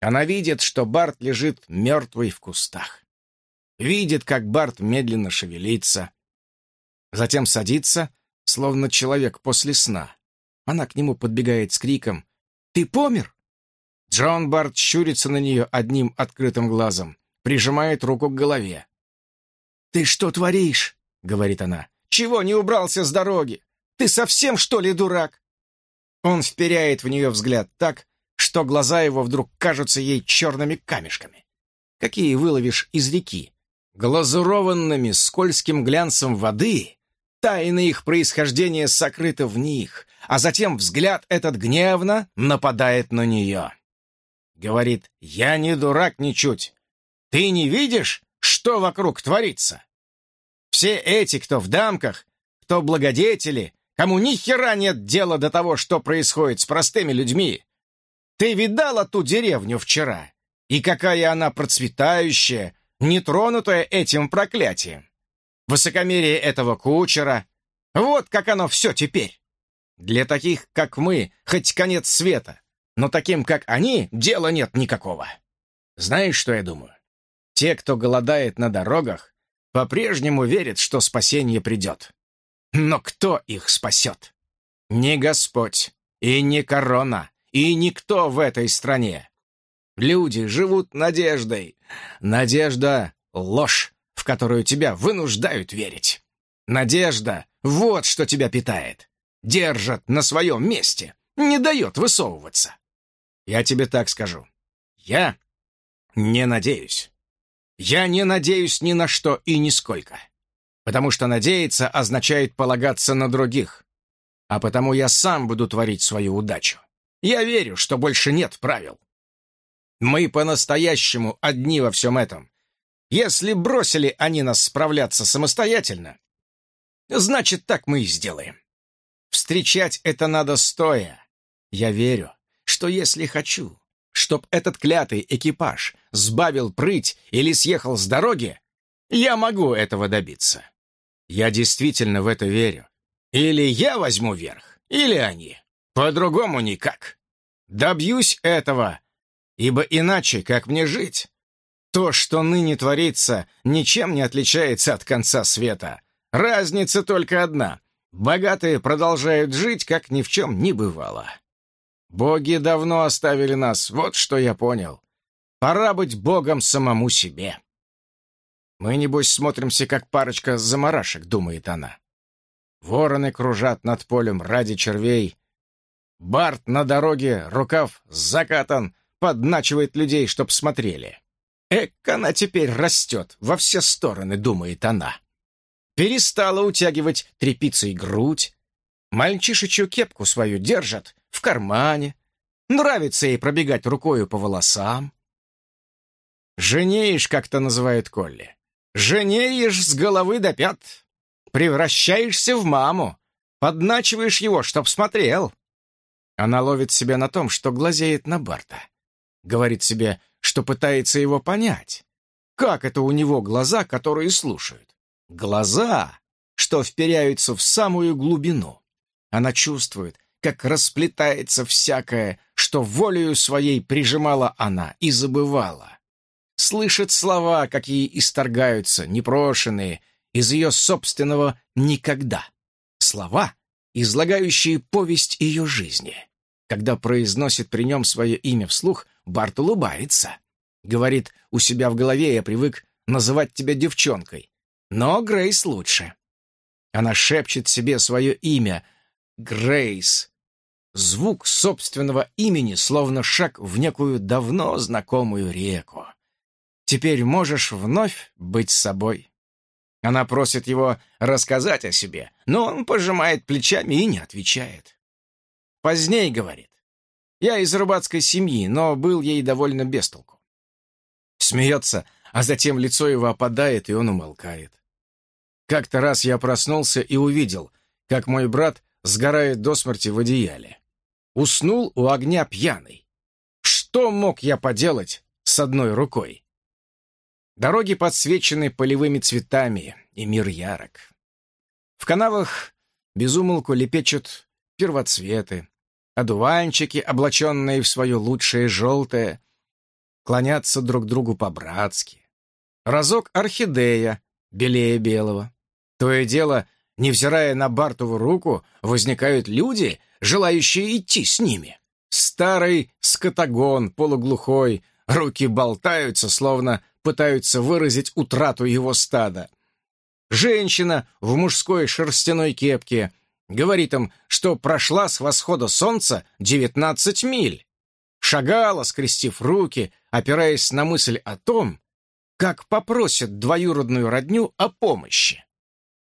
Она видит, что Барт лежит мертвый в кустах. Видит, как Барт медленно шевелится. Затем садится, словно человек после сна. Она к нему подбегает с криком «Ты помер?» Джон Барт щурится на нее одним открытым глазом, прижимает руку к голове. «Ты что творишь?» — говорит она. «Чего не убрался с дороги? Ты совсем, что ли, дурак?» Он вперяет в нее взгляд так, что глаза его вдруг кажутся ей черными камешками. Какие выловишь из реки? Глазурованными скользким глянцем воды, тайны их происхождения сокрыты в них, а затем взгляд этот гневно нападает на нее. Говорит, я не дурак ничуть. Ты не видишь, что вокруг творится? Все эти, кто в дамках, кто благодетели, кому ни хера нет дела до того, что происходит с простыми людьми. Ты видала ту деревню вчера? И какая она процветающая, нетронутая этим проклятием. Высокомерие этого кучера. Вот как оно все теперь. Для таких, как мы, хоть конец света. Но таким, как они, дела нет никакого. Знаешь, что я думаю? Те, кто голодает на дорогах, по-прежнему верят, что спасение придет. Но кто их спасет? Не Господь, и не корона, и никто в этой стране. Люди живут надеждой. Надежда — ложь, в которую тебя вынуждают верить. Надежда — вот что тебя питает. Держит на своем месте, не дает высовываться. Я тебе так скажу. Я не надеюсь. Я не надеюсь ни на что и нисколько. Потому что надеяться означает полагаться на других. А потому я сам буду творить свою удачу. Я верю, что больше нет правил. Мы по-настоящему одни во всем этом. Если бросили они нас справляться самостоятельно, значит, так мы и сделаем. Встречать это надо стоя. Я верю, что если хочу, чтоб этот клятый экипаж сбавил прыть или съехал с дороги, я могу этого добиться. Я действительно в это верю. Или я возьму верх, или они. По-другому никак. Добьюсь этого, ибо иначе как мне жить? То, что ныне творится, ничем не отличается от конца света. Разница только одна. Богатые продолжают жить, как ни в чем не бывало. Боги давно оставили нас, вот что я понял. Пора быть богом самому себе. Мы, небось, смотримся, как парочка заморашек, думает она. Вороны кружат над полем ради червей. Барт на дороге, рукав закатан, подначивает людей, чтоб смотрели. Эк, она теперь растет во все стороны, думает она. Перестала утягивать тряпицей грудь. Мальчишечью кепку свою держат в кармане. Нравится ей пробегать рукою по волосам. «Женеешь», как-то называет Колли. «Женеешь с головы до пят. Превращаешься в маму. Подначиваешь его, чтоб смотрел». Она ловит себя на том, что глазеет на Барта. Говорит себе, что пытается его понять. Как это у него глаза, которые слушают? Глаза, что вперяются в самую глубину. Она чувствует, как расплетается всякое, что волею своей прижимала она и забывала. Слышит слова, какие исторгаются, непрошенные, из ее собственного «никогда». Слова, излагающие повесть ее жизни. Когда произносит при нем свое имя вслух, Барт улыбается. Говорит, у себя в голове я привык называть тебя девчонкой. Но Грейс лучше. Она шепчет себе свое имя — Грейс. Звук собственного имени словно шаг в некую давно знакомую реку. Теперь можешь вновь быть собой. Она просит его рассказать о себе, но он пожимает плечами и не отвечает. Поздней говорит. Я из рыбацкой семьи, но был ей довольно бестолку. Смеется, а затем лицо его опадает, и он умолкает. Как-то раз я проснулся и увидел, как мой брат сгорает до смерти в одеяле. Уснул у огня пьяный. Что мог я поделать с одной рукой? Дороги подсвечены полевыми цветами, и мир ярок. В канавах безумолку лепечут первоцветы, одуванчики, облаченные в свое лучшее желтое, клонятся друг другу по-братски. Разок орхидея, белее белого. То и дело Невзирая на Бартову руку, возникают люди, желающие идти с ними. Старый скотагон, полуглухой, руки болтаются, словно пытаются выразить утрату его стада. Женщина в мужской шерстяной кепке говорит им, что прошла с восхода солнца девятнадцать миль. Шагала, скрестив руки, опираясь на мысль о том, как попросит двоюродную родню о помощи.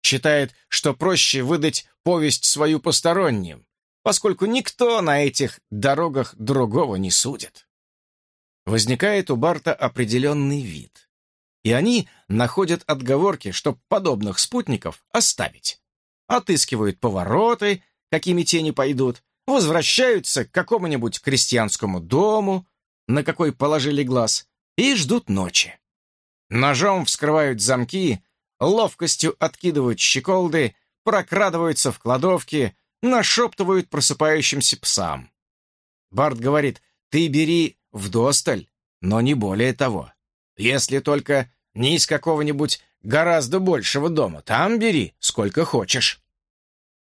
Считает, что проще выдать повесть свою посторонним, поскольку никто на этих дорогах другого не судит. Возникает у Барта определенный вид. И они находят отговорки, чтобы подобных спутников оставить. Отыскивают повороты, какими тени пойдут, возвращаются к какому-нибудь крестьянскому дому, на какой положили глаз, и ждут ночи. Ножом вскрывают замки, ловкостью откидывают щеколды, прокрадываются в кладовки, нашептывают просыпающимся псам. Барт говорит, ты бери вдосталь, но не более того. Если только не из какого-нибудь гораздо большего дома, там бери сколько хочешь.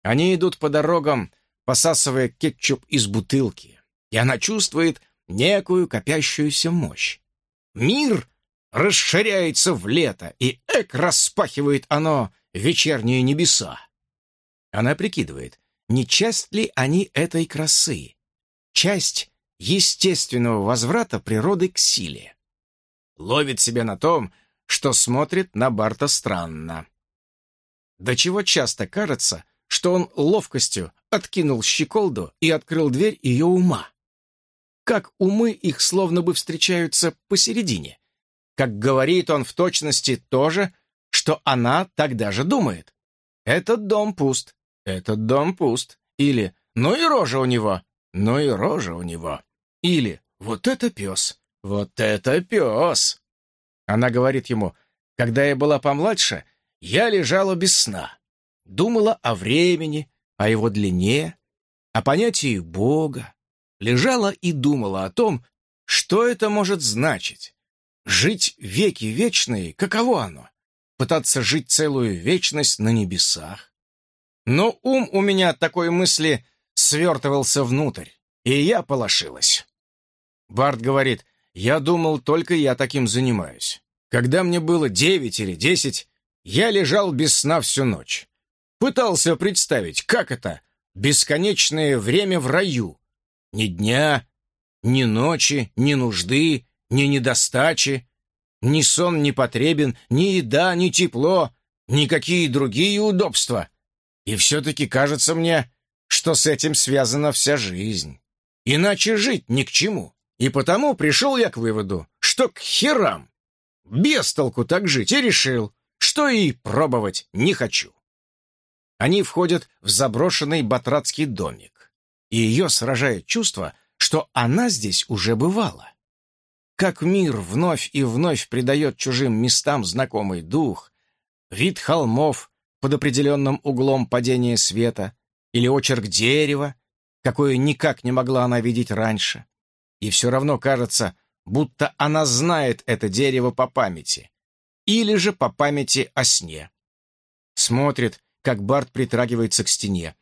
Они идут по дорогам, посасывая кетчуп из бутылки, и она чувствует некую копящуюся мощь. Мир расширяется в лето, и эк распахивает оно вечерние небеса. Она прикидывает, не часть ли они этой красы, часть естественного возврата природы к силе. Ловит себя на том, что смотрит на Барта странно. До чего часто кажется, что он ловкостью откинул щеколду и открыл дверь ее ума. Как умы их словно бы встречаются посередине. Как говорит он в точности то же, что она тогда же думает. Этот дом пуст, этот дом пуст. Или «ну и рожа у него», «ну и рожа у него». Или «вот это пес», «вот это пес». Она говорит ему «когда я была помладше, я лежала без сна, думала о времени, о его длине, о понятии Бога, лежала и думала о том, что это может значить. Жить веки вечные, каково оно? Пытаться жить целую вечность на небесах? Но ум у меня от такой мысли свертывался внутрь, и я полошилась. Барт говорит, я думал, только я таким занимаюсь. Когда мне было девять или десять, я лежал без сна всю ночь. Пытался представить, как это — бесконечное время в раю. Ни дня, ни ночи, ни нужды, ни недостачи. Ни сон не потребен, ни еда, ни тепло, никакие другие удобства. И все-таки кажется мне, что с этим связана вся жизнь. Иначе жить ни к чему. И потому пришел я к выводу, что к херам. Без толку так жить и решил, что и пробовать не хочу. Они входят в заброшенный батратский домик, и ее сражает чувство, что она здесь уже бывала. Как мир вновь и вновь придает чужим местам знакомый дух, вид холмов под определенным углом падения света или очерк дерева, какое никак не могла она видеть раньше. И все равно кажется, будто она знает это дерево по памяти, или же по памяти о сне. Смотрит, как Барт притрагивается к стене.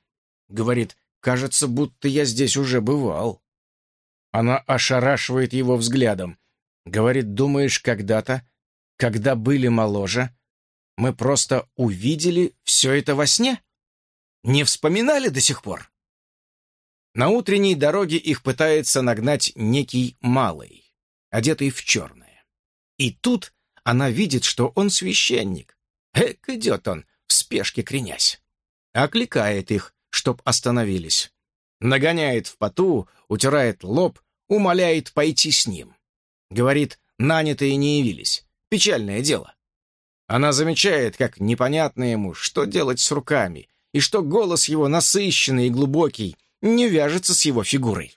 Говорит, кажется, будто я здесь уже бывал. Она ошарашивает его взглядом. Говорит, думаешь, когда-то, когда были моложе, мы просто увидели все это во сне? Не вспоминали до сих пор? На утренней дороге их пытается нагнать некий малый, одетый в черное. И тут она видит, что он священник. Эк, идет он, в спешке кренясь. Окликает их, чтоб остановились. Нагоняет в поту, утирает лоб, умоляет пойти с ним. Говорит, нанятые не явились. Печальное дело. Она замечает, как непонятно ему, что делать с руками, и что голос его насыщенный и глубокий не вяжется с его фигурой.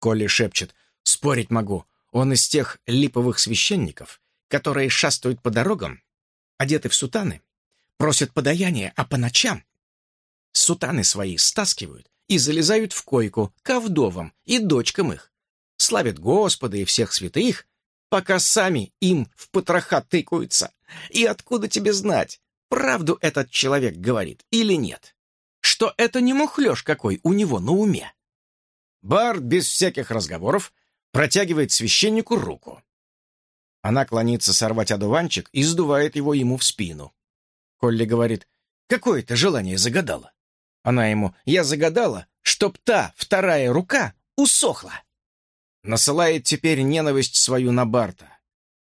Колли шепчет, спорить могу, он из тех липовых священников, которые шастают по дорогам, одеты в сутаны, просят подаяния, а по ночам сутаны свои стаскивают и залезают в койку к вдовам и дочкам их, славят Господа и всех святых, пока сами им в потроха тыкаются. И откуда тебе знать, правду этот человек говорит или нет? Что это не мухлёж какой у него на уме? Барт без всяких разговоров протягивает священнику руку. Она клонится сорвать одуванчик и сдувает его ему в спину. Колли говорит, какое ты желание загадала? Она ему, я загадала, чтоб та вторая рука усохла. Насылает теперь ненависть свою на Барта.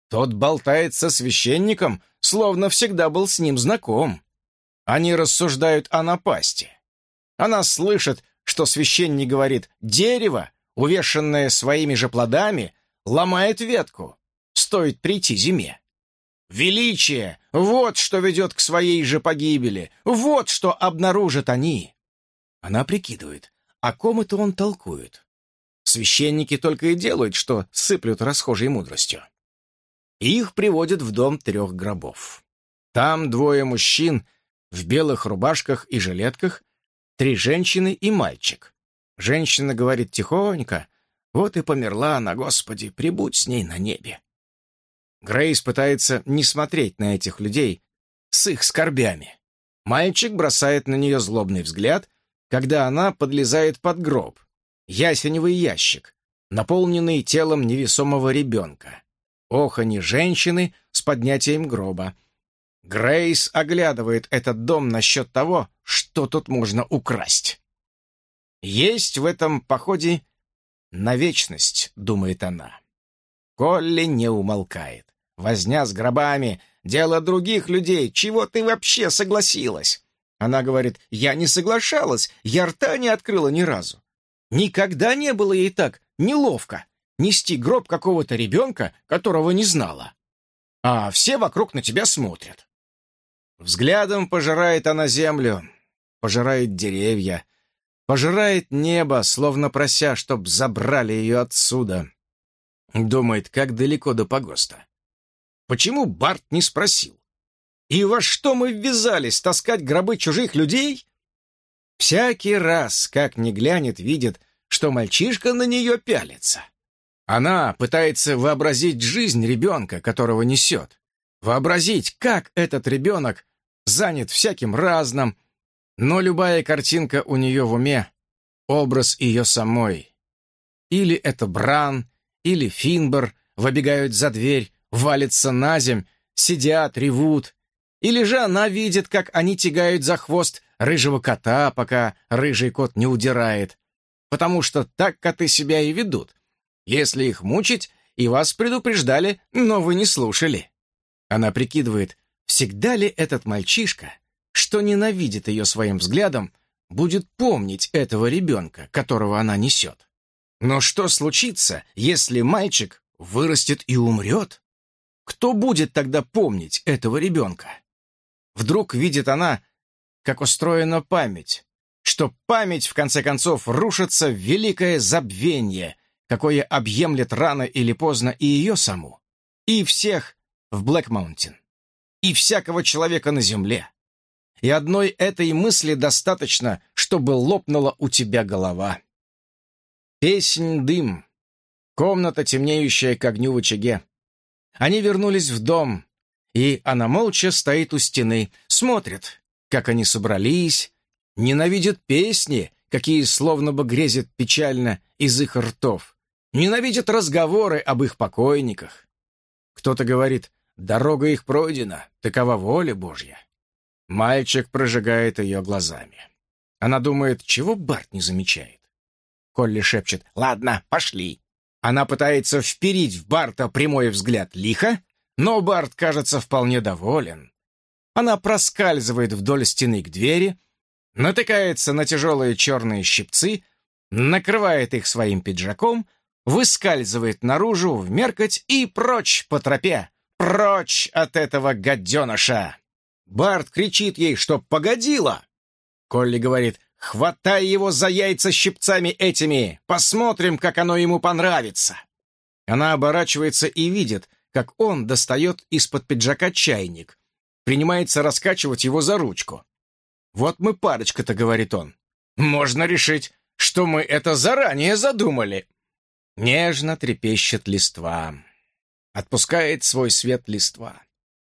Тот болтает со священником, словно всегда был с ним знаком. Они рассуждают о напасти. Она слышит, что священник говорит «дерево, увешанное своими же плодами, ломает ветку, стоит прийти зиме». Величие — вот что ведет к своей же погибели, вот что обнаружат они. Она прикидывает, о ком это он толкует. Священники только и делают, что сыплют расхожей мудростью. Их приводят в дом трех гробов. Там двое мужчин в белых рубашках и жилетках, три женщины и мальчик. Женщина говорит тихонько, «Вот и померла она, Господи, прибудь с ней на небе». Грейс пытается не смотреть на этих людей с их скорбями. Мальчик бросает на нее злобный взгляд, когда она подлезает под гроб, ясеневый ящик, наполненный телом невесомого ребенка. Охани женщины с поднятием гроба. Грейс оглядывает этот дом насчет того, что тут можно украсть. Есть в этом походе на вечность, думает она. Колли не умолкает. Возня с гробами — дело других людей. Чего ты вообще согласилась? Она говорит, я не соглашалась, я рта не открыла ни разу. Никогда не было ей так неловко нести гроб какого-то ребенка, которого не знала. А все вокруг на тебя смотрят. Взглядом пожирает она землю, пожирает деревья, пожирает небо, словно прося, чтоб забрали ее отсюда. Думает, как далеко до погоста. Почему Барт не спросил? И во что мы ввязались, таскать гробы чужих людей? Всякий раз, как не глянет, видит, что мальчишка на нее пялится. Она пытается вообразить жизнь ребенка, которого несет. Вообразить, как этот ребенок занят всяким разным, но любая картинка у нее в уме — образ ее самой. Или это Бран, или Финбер выбегают за дверь, валятся на земь, сидят, ревут. Или же она видит, как они тягают за хвост рыжего кота, пока рыжий кот не удирает. Потому что так коты себя и ведут. Если их мучить, и вас предупреждали, но вы не слушали. Она прикидывает, всегда ли этот мальчишка, что ненавидит ее своим взглядом, будет помнить этого ребенка, которого она несет. Но что случится, если мальчик вырастет и умрет? Кто будет тогда помнить этого ребенка? Вдруг видит она, как устроена память, что память, в конце концов, рушится в великое забвение, какое объемлет рано или поздно и ее саму, и всех в Блэк-Маунтин, и всякого человека на земле. И одной этой мысли достаточно, чтобы лопнула у тебя голова. Песнь «Дым». Комната, темнеющая к огню в очаге. Они вернулись в дом, и она молча стоит у стены, смотрит, как они собрались, ненавидит песни, какие словно бы грезят печально из их ртов, ненавидит разговоры об их покойниках. Кто-то говорит, дорога их пройдена, такова воля Божья. Мальчик прожигает ее глазами. Она думает, чего Барт не замечает. Колли шепчет «Ладно, пошли». Она пытается вперить в Барта прямой взгляд лихо, но Барт кажется вполне доволен. Она проскальзывает вдоль стены к двери, натыкается на тяжелые черные щипцы, накрывает их своим пиджаком, выскальзывает наружу в меркоть и прочь по тропе, прочь от этого гаденыша. Барт кричит ей, что погодила. Колли говорит, Хватай его за яйца щипцами этими! Посмотрим, как оно ему понравится!» Она оборачивается и видит, как он достает из-под пиджака чайник, принимается раскачивать его за ручку. «Вот мы парочка-то», — говорит он. «Можно решить, что мы это заранее задумали». Нежно трепещет листва. Отпускает свой свет листва.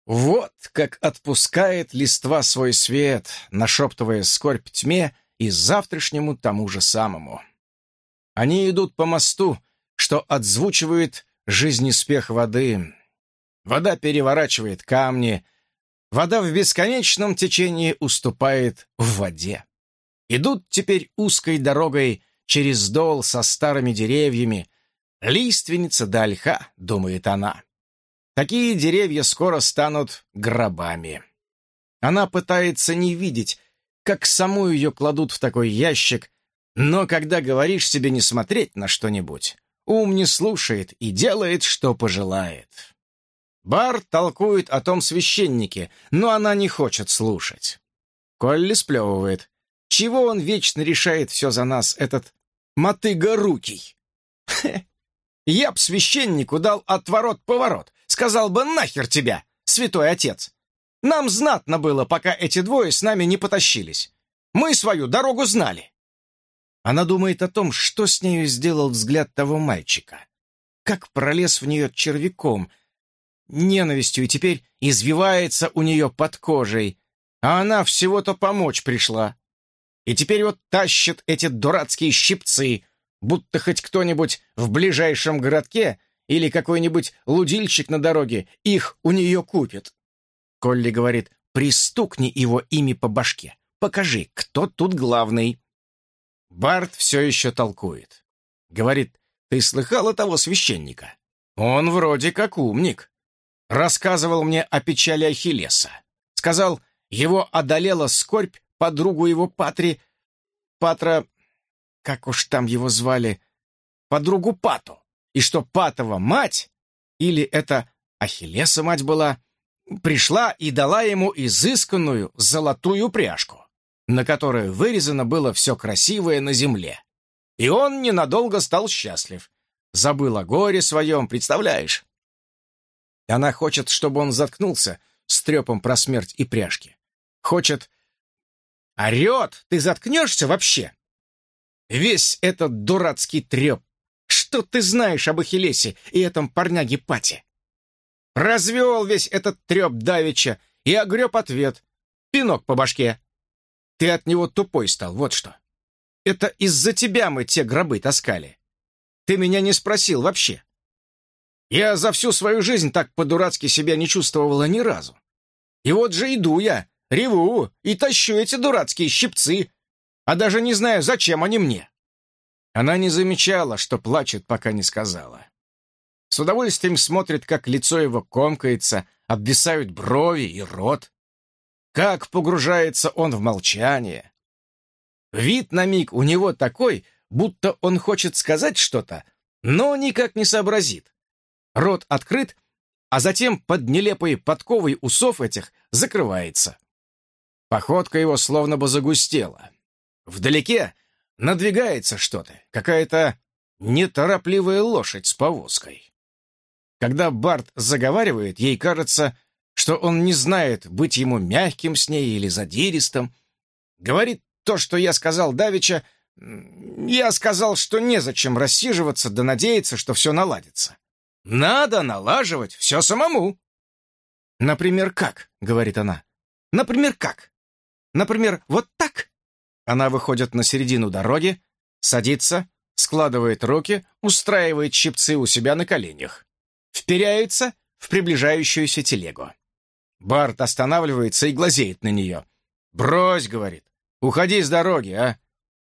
Вот как отпускает листва свой свет, нашептывая скорбь тьме и завтрашнему тому же самому. Они идут по мосту, что отзвучивает жизнеспех воды. Вода переворачивает камни, вода в бесконечном течении уступает в воде. Идут теперь узкой дорогой через дол со старыми деревьями, лиственница до ольха, думает она. Такие деревья скоро станут гробами. Она пытается не видеть, как саму ее кладут в такой ящик, но когда говоришь себе не смотреть на что-нибудь, ум не слушает и делает, что пожелает. Бар толкует о том священнике, но она не хочет слушать. Колли сплевывает. Чего он вечно решает все за нас, этот мотыгорукий? Я б священнику дал отворот-поворот, сказал бы нахер тебя, святой отец. Нам знатно было, пока эти двое с нами не потащились. Мы свою дорогу знали. Она думает о том, что с нею сделал взгляд того мальчика. Как пролез в нее червяком, ненавистью, и теперь извивается у нее под кожей. А она всего-то помочь пришла. И теперь вот тащит эти дурацкие щипцы, будто хоть кто-нибудь в ближайшем городке или какой-нибудь лудильщик на дороге их у нее купит. Колли говорит, пристукни его ими по башке. Покажи, кто тут главный. Барт все еще толкует. Говорит, ты слыхала того священника? Он вроде как умник. Рассказывал мне о печали Ахиллеса. Сказал, его одолела скорбь подругу его Патри... Патра... Как уж там его звали? Подругу Пату. И что Патова мать, или это Ахиллеса мать была, пришла и дала ему изысканную золотую пряжку, на которой вырезано было все красивое на земле. И он ненадолго стал счастлив. Забыл о горе своем, представляешь? Она хочет, чтобы он заткнулся с трепом про смерть и пряжки. Хочет... Орет! Ты заткнешься вообще? Весь этот дурацкий треп. Что ты знаешь об Ахиллесе и этом парняге Пати? Развел весь этот треп давеча и огреб ответ. Пинок по башке. Ты от него тупой стал, вот что. Это из-за тебя мы те гробы таскали. Ты меня не спросил вообще. Я за всю свою жизнь так по-дурацки себя не чувствовала ни разу. И вот же иду я, реву и тащу эти дурацкие щипцы, а даже не знаю, зачем они мне. Она не замечала, что плачет, пока не сказала. С удовольствием смотрит, как лицо его комкается, обвисают брови и рот. Как погружается он в молчание. Вид на миг у него такой, будто он хочет сказать что-то, но никак не сообразит. Рот открыт, а затем под нелепой подковой усов этих закрывается. Походка его словно бы загустела. Вдалеке надвигается что-то, какая-то неторопливая лошадь с повозкой. Когда Барт заговаривает, ей кажется, что он не знает, быть ему мягким с ней или задиристым. Говорит то, что я сказал Давича, я сказал, что незачем рассиживаться да надеяться, что все наладится. Надо налаживать все самому. «Например, как?» — говорит она. «Например, как? Например, вот так?» Она выходит на середину дороги, садится, складывает руки, устраивает щипцы у себя на коленях. Вперяется в приближающуюся телегу. Барт останавливается и глазеет на нее. «Брось», — говорит, — «уходи с дороги, а?»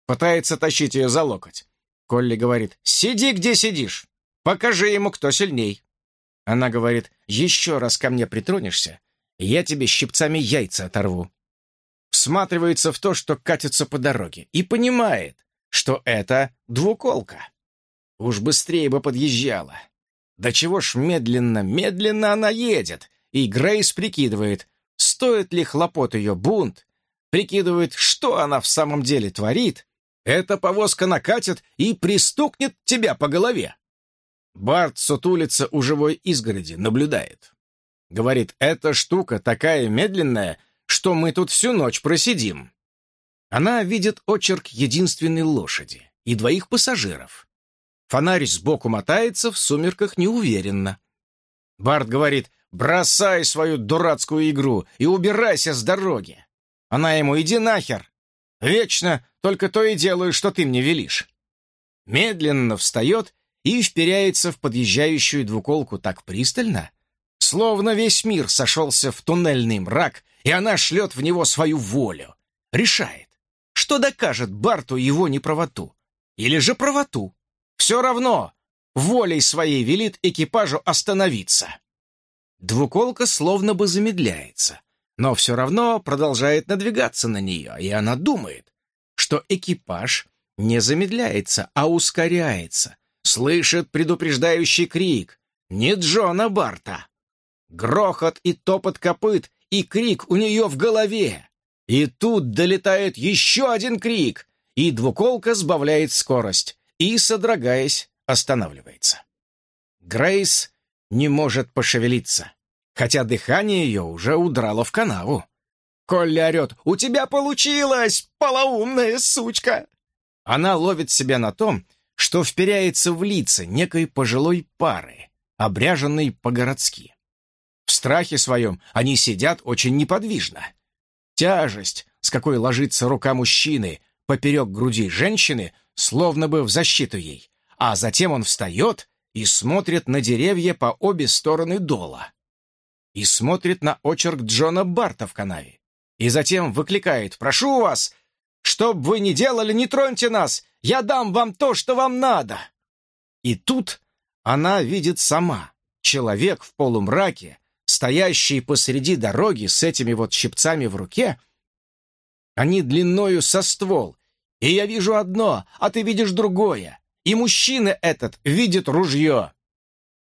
Пытается тащить ее за локоть. Колли говорит, «Сиди, где сидишь. Покажи ему, кто сильней». Она говорит, «Еще раз ко мне притронешься, я тебе щипцами яйца оторву». Всматривается в то, что катится по дороге, и понимает, что это двуколка. Уж быстрее бы подъезжала. Да чего ж медленно, медленно она едет, и Грейс прикидывает, стоит ли хлопот ее бунт, прикидывает, что она в самом деле творит, эта повозка накатит и пристукнет тебя по голове. Барт сутулится у живой изгороди, наблюдает. Говорит, эта штука такая медленная, что мы тут всю ночь просидим. Она видит очерк единственной лошади и двоих пассажиров. Фонарь сбоку мотается, в сумерках неуверенно. Барт говорит, бросай свою дурацкую игру и убирайся с дороги. Она ему, иди нахер. Вечно только то и делаю, что ты мне велишь. Медленно встает и вперяется в подъезжающую двуколку так пристально, словно весь мир сошелся в туннельный мрак, и она шлет в него свою волю. Решает, что докажет Барту его неправоту. Или же правоту. Все равно волей своей велит экипажу остановиться. Двуколка словно бы замедляется, но все равно продолжает надвигаться на нее, и она думает, что экипаж не замедляется, а ускоряется, слышит предупреждающий крик «Не Джона Барта!» Грохот и топот копыт, и крик у нее в голове. И тут долетает еще один крик, и двуколка сбавляет скорость и, содрогаясь, останавливается. Грейс не может пошевелиться, хотя дыхание ее уже удрало в канаву. Колли орет «У тебя получилось, полоумная сучка!» Она ловит себя на том, что вперяется в лица некой пожилой пары, обряженной по-городски. В страхе своем они сидят очень неподвижно. Тяжесть, с какой ложится рука мужчины поперек груди женщины, словно бы в защиту ей, а затем он встает и смотрит на деревья по обе стороны дола. И смотрит на очерк Джона Барта в канаве. И затем выкликает «Прошу вас, что бы вы ни делали, не троньте нас! Я дам вам то, что вам надо!» И тут она видит сама, человек в полумраке, стоящий посреди дороги с этими вот щипцами в руке, Они длиною со ствол, и я вижу одно, а ты видишь другое, и мужчина этот видит ружье.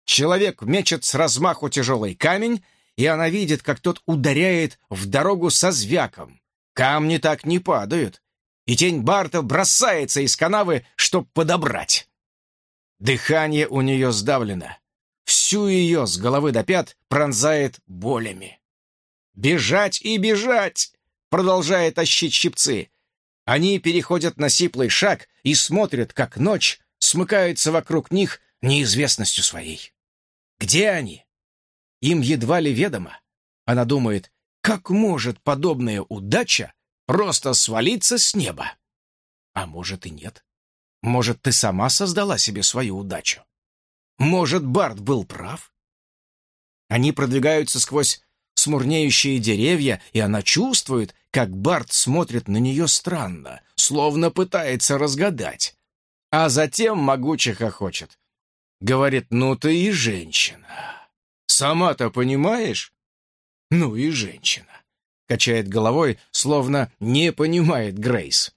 Человек мечет с размаху тяжелый камень, и она видит, как тот ударяет в дорогу со звяком. Камни так не падают, и тень Барта бросается из канавы, чтоб подобрать. Дыхание у нее сдавлено. Всю ее с головы до пят пронзает болями. «Бежать и бежать!» — продолжает тащить щипцы. Они переходят на сиплый шаг и смотрят, как ночь смыкается вокруг них неизвестностью своей. Где они? Им едва ли ведомо. Она думает, как может подобная удача просто свалиться с неба? А может и нет. Может, ты сама создала себе свою удачу? Может, Барт был прав? Они продвигаются сквозь смурнеющие деревья, и она чувствует, как Барт смотрит на нее странно, словно пытается разгадать. А затем могуче хохочет. Говорит, ну ты и женщина. Сама-то понимаешь? Ну и женщина. Качает головой, словно не понимает Грейс.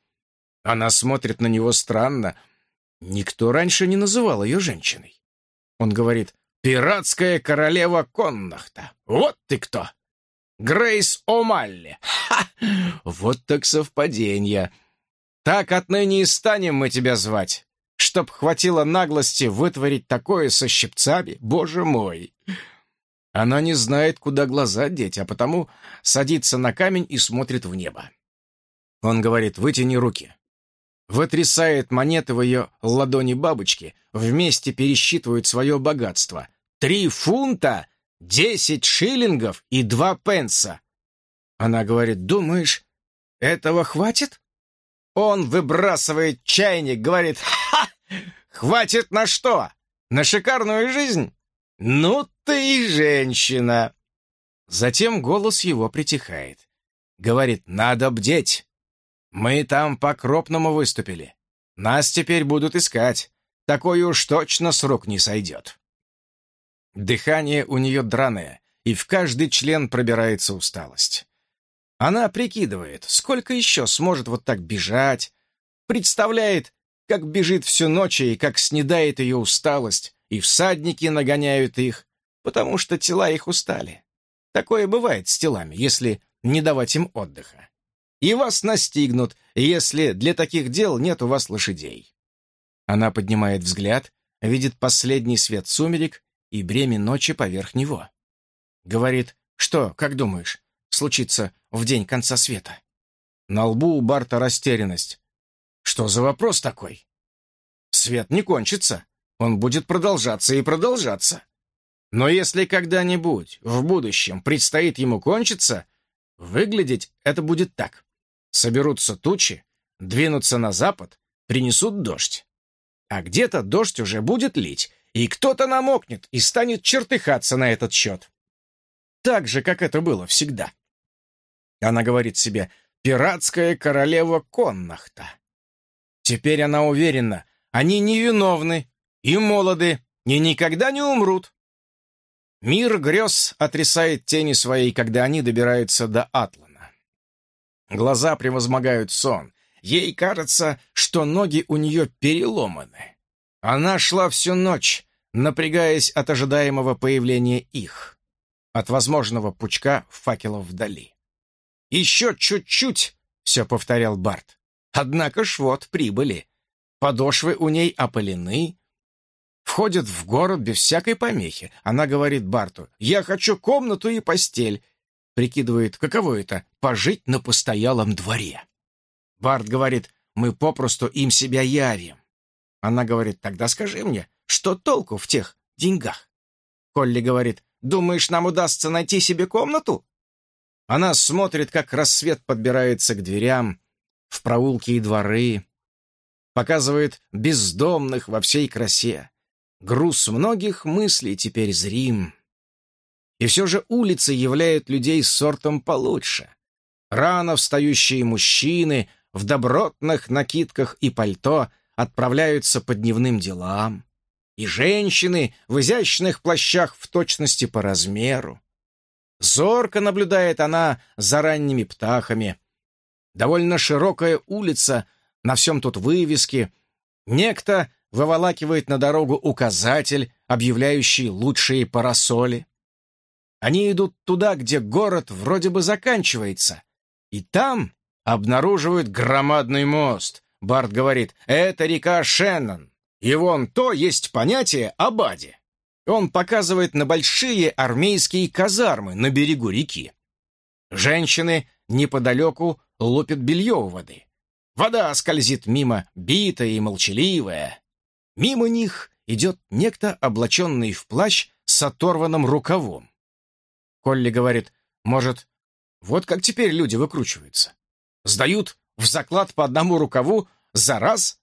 Она смотрит на него странно. Никто раньше не называл ее женщиной. Он говорит, «Пиратская королева Коннахта. Вот ты кто!» Грейс О'Малли. Ха! Вот так совпадение. Так отныне и станем мы тебя звать. Чтоб хватило наглости вытворить такое со щипцами, боже мой. Она не знает, куда глаза деть, а потому садится на камень и смотрит в небо. Он говорит, вытяни руки. Вытрясает монеты в ее ладони бабочки, вместе пересчитывают свое богатство. Три фунта, десять шиллингов и два пенса. Она говорит, думаешь, этого хватит? Он выбрасывает чайник, говорит, ха, хватит на что? На шикарную жизнь? Ну ты женщина. Затем голос его притихает. Говорит, надо бдеть. Мы там по-кропному выступили. Нас теперь будут искать. Такое уж точно с рук не сойдет. Дыхание у нее драное, и в каждый член пробирается усталость. Она прикидывает, сколько еще сможет вот так бежать, представляет, как бежит всю ночь и как снедает ее усталость, и всадники нагоняют их, потому что тела их устали. Такое бывает с телами, если не давать им отдыха. И вас настигнут, если для таких дел нет у вас лошадей. Она поднимает взгляд, видит последний свет сумерек и бремя ночи поверх него. Говорит, что, как думаешь, случится в день конца света? На лбу у Барта растерянность. Что за вопрос такой? Свет не кончится. Он будет продолжаться и продолжаться. Но если когда-нибудь в будущем предстоит ему кончиться, выглядеть это будет так. Соберутся тучи, двинутся на запад, принесут дождь. А где-то дождь уже будет лить, и кто-то намокнет и станет чертыхаться на этот счет. Так же, как это было всегда. Она говорит себе «пиратская королева Коннахта». Теперь она уверена, они невиновны и молоды, и никогда не умрут. Мир грез отрисает тени своей, когда они добираются до Атлана. Глаза превозмогают сон. Ей кажется, что ноги у нее переломаны. Она шла всю ночь, напрягаясь от ожидаемого появления их, от возможного пучка факелов вдали. «Еще чуть-чуть!» — все повторял Барт. «Однако ж вот прибыли. Подошвы у ней опалены. Входит в город без всякой помехи. Она говорит Барту, «Я хочу комнату и постель». Прикидывает, каково это — пожить на постоялом дворе. Барт говорит, «Мы попросту им себя явим». Она говорит, «Тогда скажи мне, что толку в тех деньгах?» Колли говорит, «Думаешь, нам удастся найти себе комнату?» Она смотрит, как рассвет подбирается к дверям, в проулки и дворы, показывает бездомных во всей красе. Груз многих мыслей теперь зрим. И все же улицы являют людей сортом получше. Рано встающие мужчины в добротных накидках и пальто отправляются по дневным делам, и женщины в изящных плащах в точности по размеру. Зорко наблюдает она за ранними птахами. Довольно широкая улица, на всем тут вывески. Некто выволакивает на дорогу указатель, объявляющий лучшие парасоли. Они идут туда, где город вроде бы заканчивается. И там обнаруживают громадный мост. Барт говорит, это река Шеннон. И вон то есть понятие о Баде. Он показывает на большие армейские казармы на берегу реки. Женщины неподалеку лупят белье у воды. Вода скользит мимо, битая и молчаливая. Мимо них идет некто, облаченный в плащ с оторванным рукавом. Колли говорит, может, вот как теперь люди выкручиваются. Сдают в заклад по одному рукаву за раз?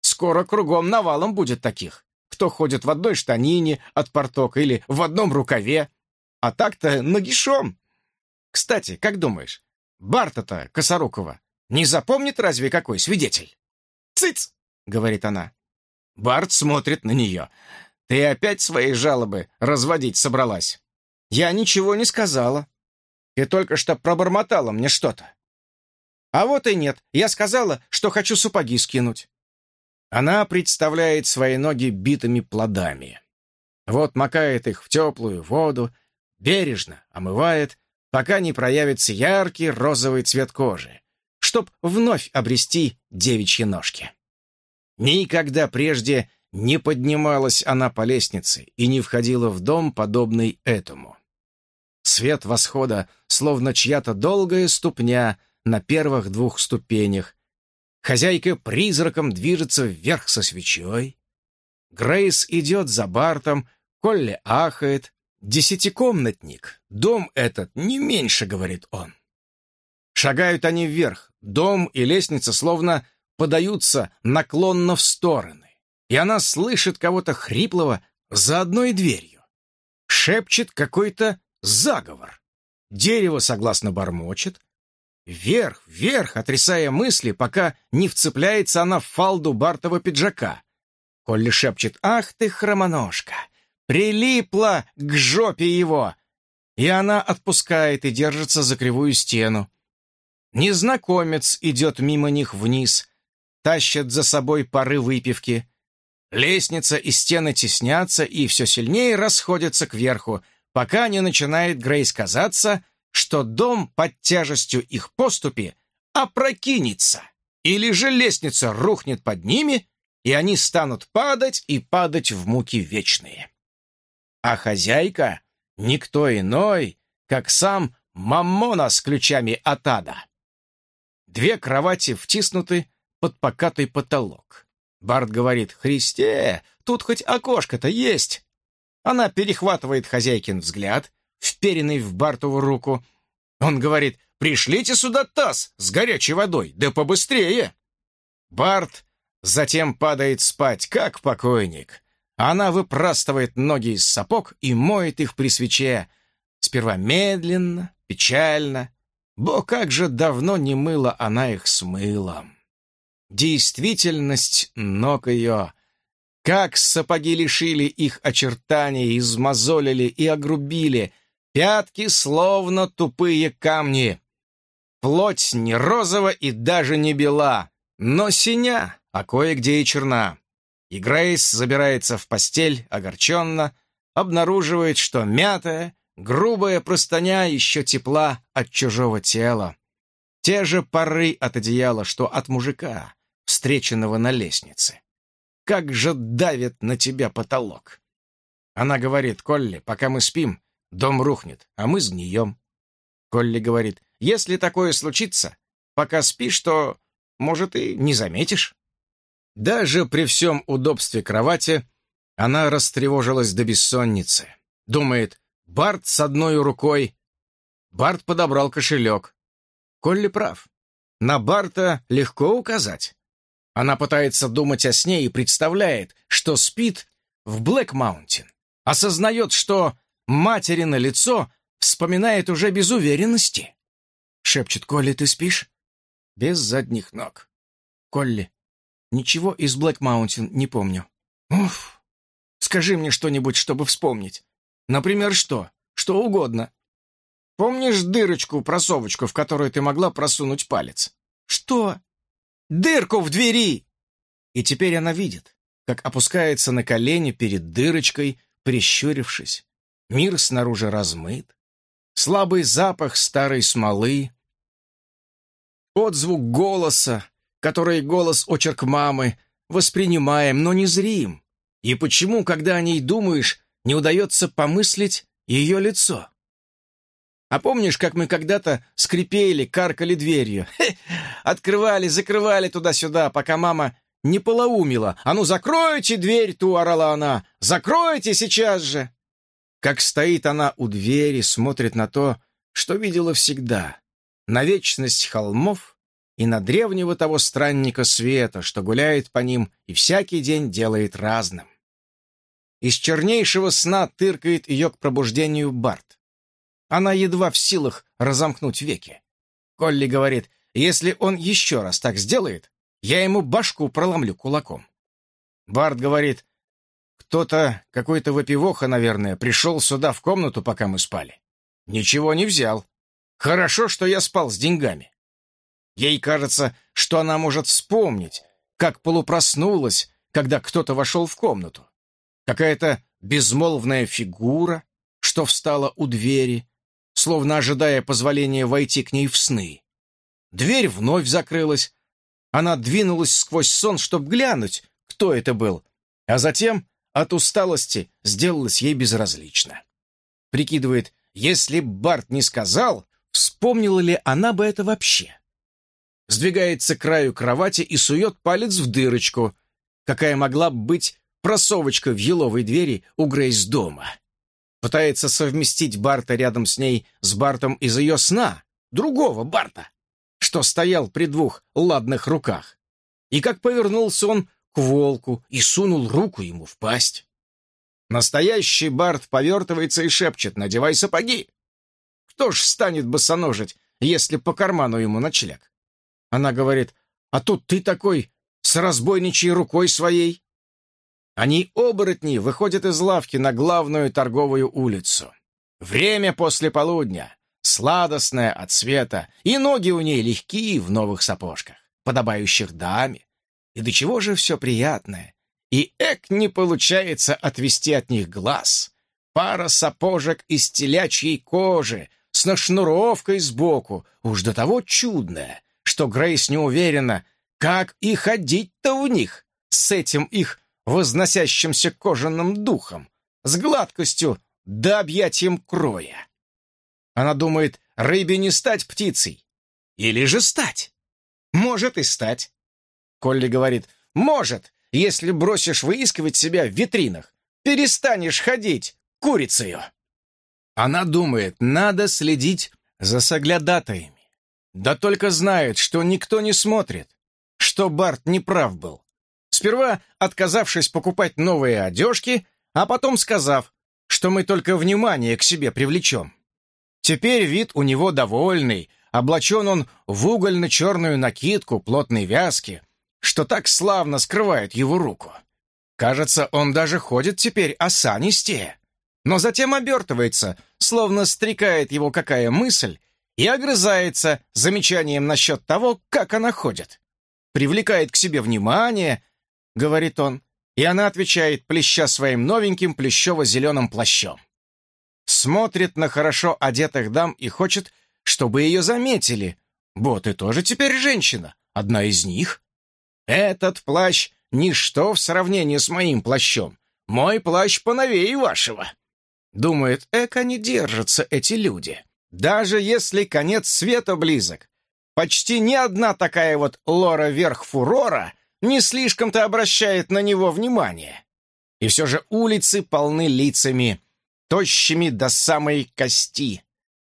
Скоро кругом навалом будет таких, кто ходит в одной штанине от портока или в одном рукаве. А так-то нагишом. Кстати, как думаешь, Барта-то Косорукова не запомнит разве какой свидетель? «Цыц!» — говорит она. Барт смотрит на нее. «Ты опять свои жалобы разводить собралась?» «Я ничего не сказала. Ты только что пробормотала мне что-то». «А вот и нет. Я сказала, что хочу сапоги скинуть». Она представляет свои ноги битыми плодами. Вот макает их в теплую воду, бережно омывает, пока не проявится яркий розовый цвет кожи, чтоб вновь обрести девичьи ножки. Никогда прежде не поднималась она по лестнице и не входила в дом, подобный этому. Свет восхода, словно чья-то долгая ступня на первых двух ступенях. Хозяйка призраком движется вверх со свечой. Грейс идет за Бартом, Колли ахает, «Десятикомнатник. Дом этот не меньше», — говорит он. Шагают они вверх. Дом и лестница словно подаются наклонно в стороны. И она слышит кого-то хриплого за одной дверью. Шепчет какой-то заговор. Дерево согласно бормочет. Вверх, вверх, отрисая мысли, пока не вцепляется она в фалду Бартова пиджака. Колли шепчет «Ах ты, хромоножка!» прилипла к жопе его, и она отпускает и держится за кривую стену. Незнакомец идет мимо них вниз, тащит за собой пары выпивки. Лестница и стены теснятся и все сильнее расходятся кверху, пока не начинает Грейс казаться, что дом под тяжестью их поступи опрокинется, или же лестница рухнет под ними, и они станут падать и падать в муки вечные а хозяйка — никто иной, как сам Маммона с ключами от ада. Две кровати втиснуты под покатый потолок. Барт говорит, «Христе, тут хоть окошко-то есть!» Она перехватывает хозяйкин взгляд, вперенный в Бартову руку. Он говорит, «Пришлите сюда таз с горячей водой, да побыстрее!» Барт затем падает спать, как покойник. Она выпрастывает ноги из сапог и моет их при свече. Сперва медленно, печально. Бо как же давно не мыла она их с мылом. Действительность ног ее. Как сапоги лишили их очертаний, измозолили и огрубили. Пятки словно тупые камни. Плоть не розова и даже не бела, но синя, а кое-где и черна. И Грейс забирается в постель огорченно, обнаруживает, что мятая, грубая простыня еще тепла от чужого тела. Те же пары от одеяла, что от мужика, встреченного на лестнице. Как же давит на тебя потолок. Она говорит, Колли, пока мы спим, дом рухнет, а мы сгнием. Колли говорит, если такое случится, пока спишь, то, может, и не заметишь. Даже при всем удобстве кровати она растревожилась до бессонницы. Думает, Барт с одной рукой. Барт подобрал кошелек. Колли прав. На Барта легко указать. Она пытается думать о сне и представляет, что спит в Блэк Маунтин. Осознает, что материно лицо вспоминает уже без уверенности. Шепчет Колли, ты спишь? Без задних ног. Колли, Ничего из Блэк Маунтин не помню. Уф. Скажи мне что-нибудь, чтобы вспомнить. Например, что? Что угодно. Помнишь дырочку-просовочку, в которую ты могла просунуть палец? «Что?» «Дырку в двери!» И теперь она видит, как опускается на колени перед дырочкой, прищурившись. Мир снаружи размыт. Слабый запах старой смолы. Отзвук голоса, который голос очерк мамы, воспринимаем, но не зрим. И почему, когда о ней думаешь, не удается помыслить ее лицо? А помнишь, как мы когда-то скрипели, каркали дверью? Хе, открывали, закрывали туда-сюда, пока мама не полоумила. «А ну, закройте дверь ту!» — орала она. «Закройте сейчас же!» Как стоит она у двери, смотрит на то, что видела всегда. На вечность холмов и на древнего того странника света, что гуляет по ним и всякий день делает разным. Из чернейшего сна тыркает ее к пробуждению Барт. Она едва в силах разомкнуть веки. Колли говорит, если он еще раз так сделает, я ему башку проломлю кулаком. Барт говорит, кто-то, какой-то выпивоха, наверное, пришел сюда в комнату, пока мы спали. Ничего не взял. Хорошо, что я спал с деньгами. Ей кажется, что она может вспомнить, как полупроснулась, когда кто-то вошел в комнату. Какая-то безмолвная фигура, что встала у двери, словно ожидая позволения войти к ней в сны. Дверь вновь закрылась. Она двинулась сквозь сон, чтобы глянуть, кто это был, а затем от усталости сделалась ей безразлично. Прикидывает, если Барт не сказал, вспомнила ли она бы это вообще сдвигается к краю кровати и сует палец в дырочку, какая могла быть просовочка в еловой двери у Грейс дома. Пытается совместить Барта рядом с ней с Бартом из ее сна, другого Барта, что стоял при двух ладных руках. И как повернулся он к волку и сунул руку ему в пасть. Настоящий Барт повертывается и шепчет «Надевай сапоги!» Кто ж станет босоножить, если по карману ему ночлег? Она говорит, а тут ты такой, с разбойничьей рукой своей. Они, оборотни, выходят из лавки на главную торговую улицу. Время после полудня, сладостное от света, и ноги у ней легкие в новых сапожках, подобающих даме. И до чего же все приятное. И эк не получается отвести от них глаз. Пара сапожек из телячьей кожи, с нашнуровкой сбоку, уж до того чудная, что Грейс не уверена, как и ходить-то в них с этим их возносящимся кожаным духом, с гладкостью да объятием кроя. Она думает, рыбе не стать птицей. Или же стать. Может и стать. Колли говорит, может, если бросишь выискивать себя в витринах, перестанешь ходить курицею. Она думает, надо следить за соглядатаями. Да только знает, что никто не смотрит, что Барт не прав был. Сперва отказавшись покупать новые одежки, а потом сказав, что мы только внимание к себе привлечем. Теперь вид у него довольный, облачен он в угольно-черную накидку плотной вязки, что так славно скрывает его руку. Кажется, он даже ходит теперь осанистее, но затем обертывается, словно стрекает его какая мысль, и огрызается замечанием насчет того, как она ходит. Привлекает к себе внимание, говорит он, и она отвечает, плеща своим новеньким плещево-зеленым плащом. Смотрит на хорошо одетых дам и хочет, чтобы ее заметили. Вот и тоже теперь женщина, одна из них. Этот плащ — ничто в сравнении с моим плащом. Мой плащ поновее вашего. Думает, эко не держатся эти люди. Даже если конец света близок, почти ни одна такая вот лора верх фурора не слишком-то обращает на него внимание. И все же улицы полны лицами, тощими до самой кости.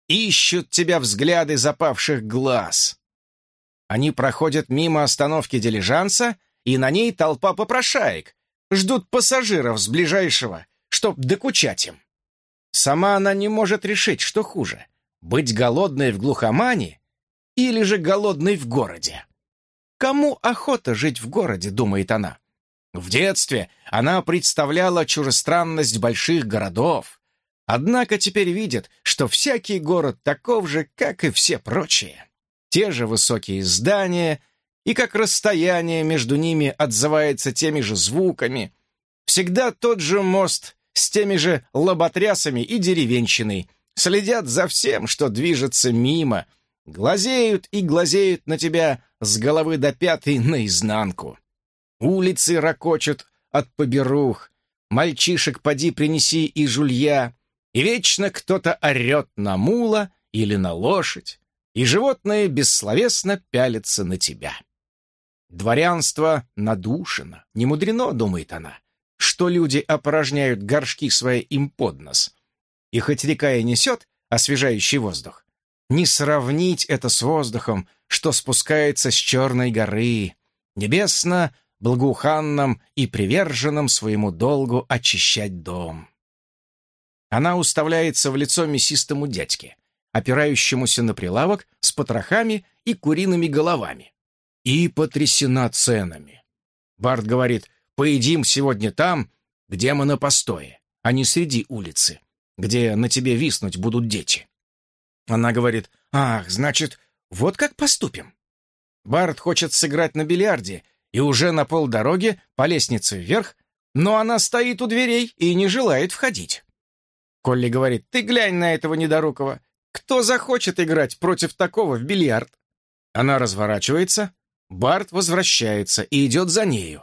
Ищут тебя взгляды запавших глаз. Они проходят мимо остановки дилижанса, и на ней толпа попрошаек, ждут пассажиров с ближайшего, чтоб докучать им. Сама она не может решить, что хуже быть голодной в глухомане или же голодной в городе? Кому охота жить в городе, думает она. В детстве она представляла чужестранность больших городов, однако теперь видит, что всякий город таков же, как и все прочие. те же высокие здания, и как расстояние между ними отзывается теми же звуками. Всегда тот же мост с теми же лоботрясами и деревенщиной, следят за всем, что движется мимо, глазеют и глазеют на тебя с головы до пятой наизнанку. Улицы ракочут от поберух, мальчишек поди принеси и жулья, и вечно кто-то орет на мула или на лошадь, и животные бессловесно пялятся на тебя. Дворянство надушено, не мудрено, думает она, что люди опорожняют горшки свои им под нос. И хоть река и несет освежающий воздух, не сравнить это с воздухом, что спускается с Черной горы, небесно благоуханным и приверженным своему долгу очищать дом. Она уставляется в лицо мясистому дядьке, опирающемуся на прилавок с потрохами и куриными головами. И потрясена ценами. Барт говорит, поедим сегодня там, где мы на постое, а не среди улицы, где на тебе виснуть будут дети. Она говорит, ах, значит, вот как поступим. Барт хочет сыграть на бильярде и уже на полдороги по лестнице вверх, но она стоит у дверей и не желает входить. Колли говорит, ты глянь на этого недорукого. Кто захочет играть против такого в бильярд? Она разворачивается, Барт возвращается и идет за нею.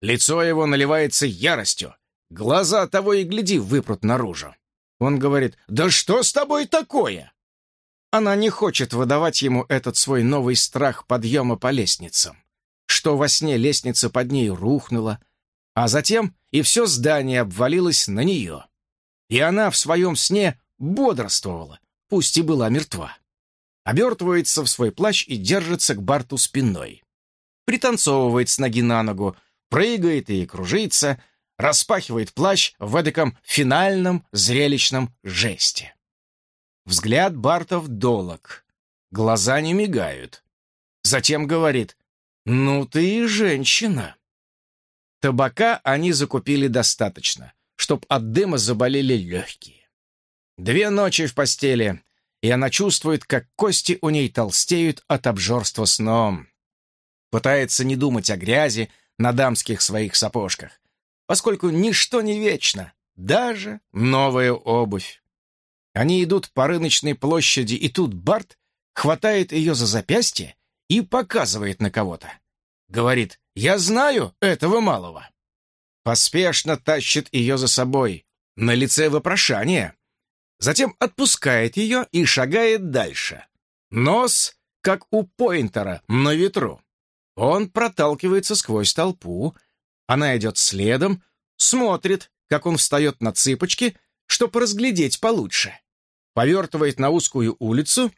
Лицо его наливается яростью. Глаза того и гляди выпрут наружу. Он говорит, «Да что с тобой такое?» Она не хочет выдавать ему этот свой новый страх подъема по лестницам, что во сне лестница под ней рухнула, а затем и все здание обвалилось на нее. И она в своем сне бодрствовала, пусть и была мертва. Обертывается в свой плащ и держится к Барту спиной. Пританцовывает с ноги на ногу, прыгает и кружится, распахивает плащ в эдаком финальном зрелищном жесте. Взгляд Бартов долог, глаза не мигают. Затем говорит «Ну ты и женщина». Табака они закупили достаточно, чтоб от дыма заболели легкие. Две ночи в постели, и она чувствует, как кости у ней толстеют от обжорства сном. Пытается не думать о грязи на дамских своих сапожках, поскольку ничто не вечно, даже новая обувь. Они идут по рыночной площади, и тут Барт хватает ее за запястье и показывает на кого-то. Говорит, «Я знаю этого малого». Поспешно тащит ее за собой, на лице вопрошание. Затем отпускает ее и шагает дальше. Нос, как у поинтера, на ветру. Он проталкивается сквозь толпу. Она идет следом, смотрит, как он встает на цыпочки, чтобы разглядеть получше. Повертывает на узкую улицу,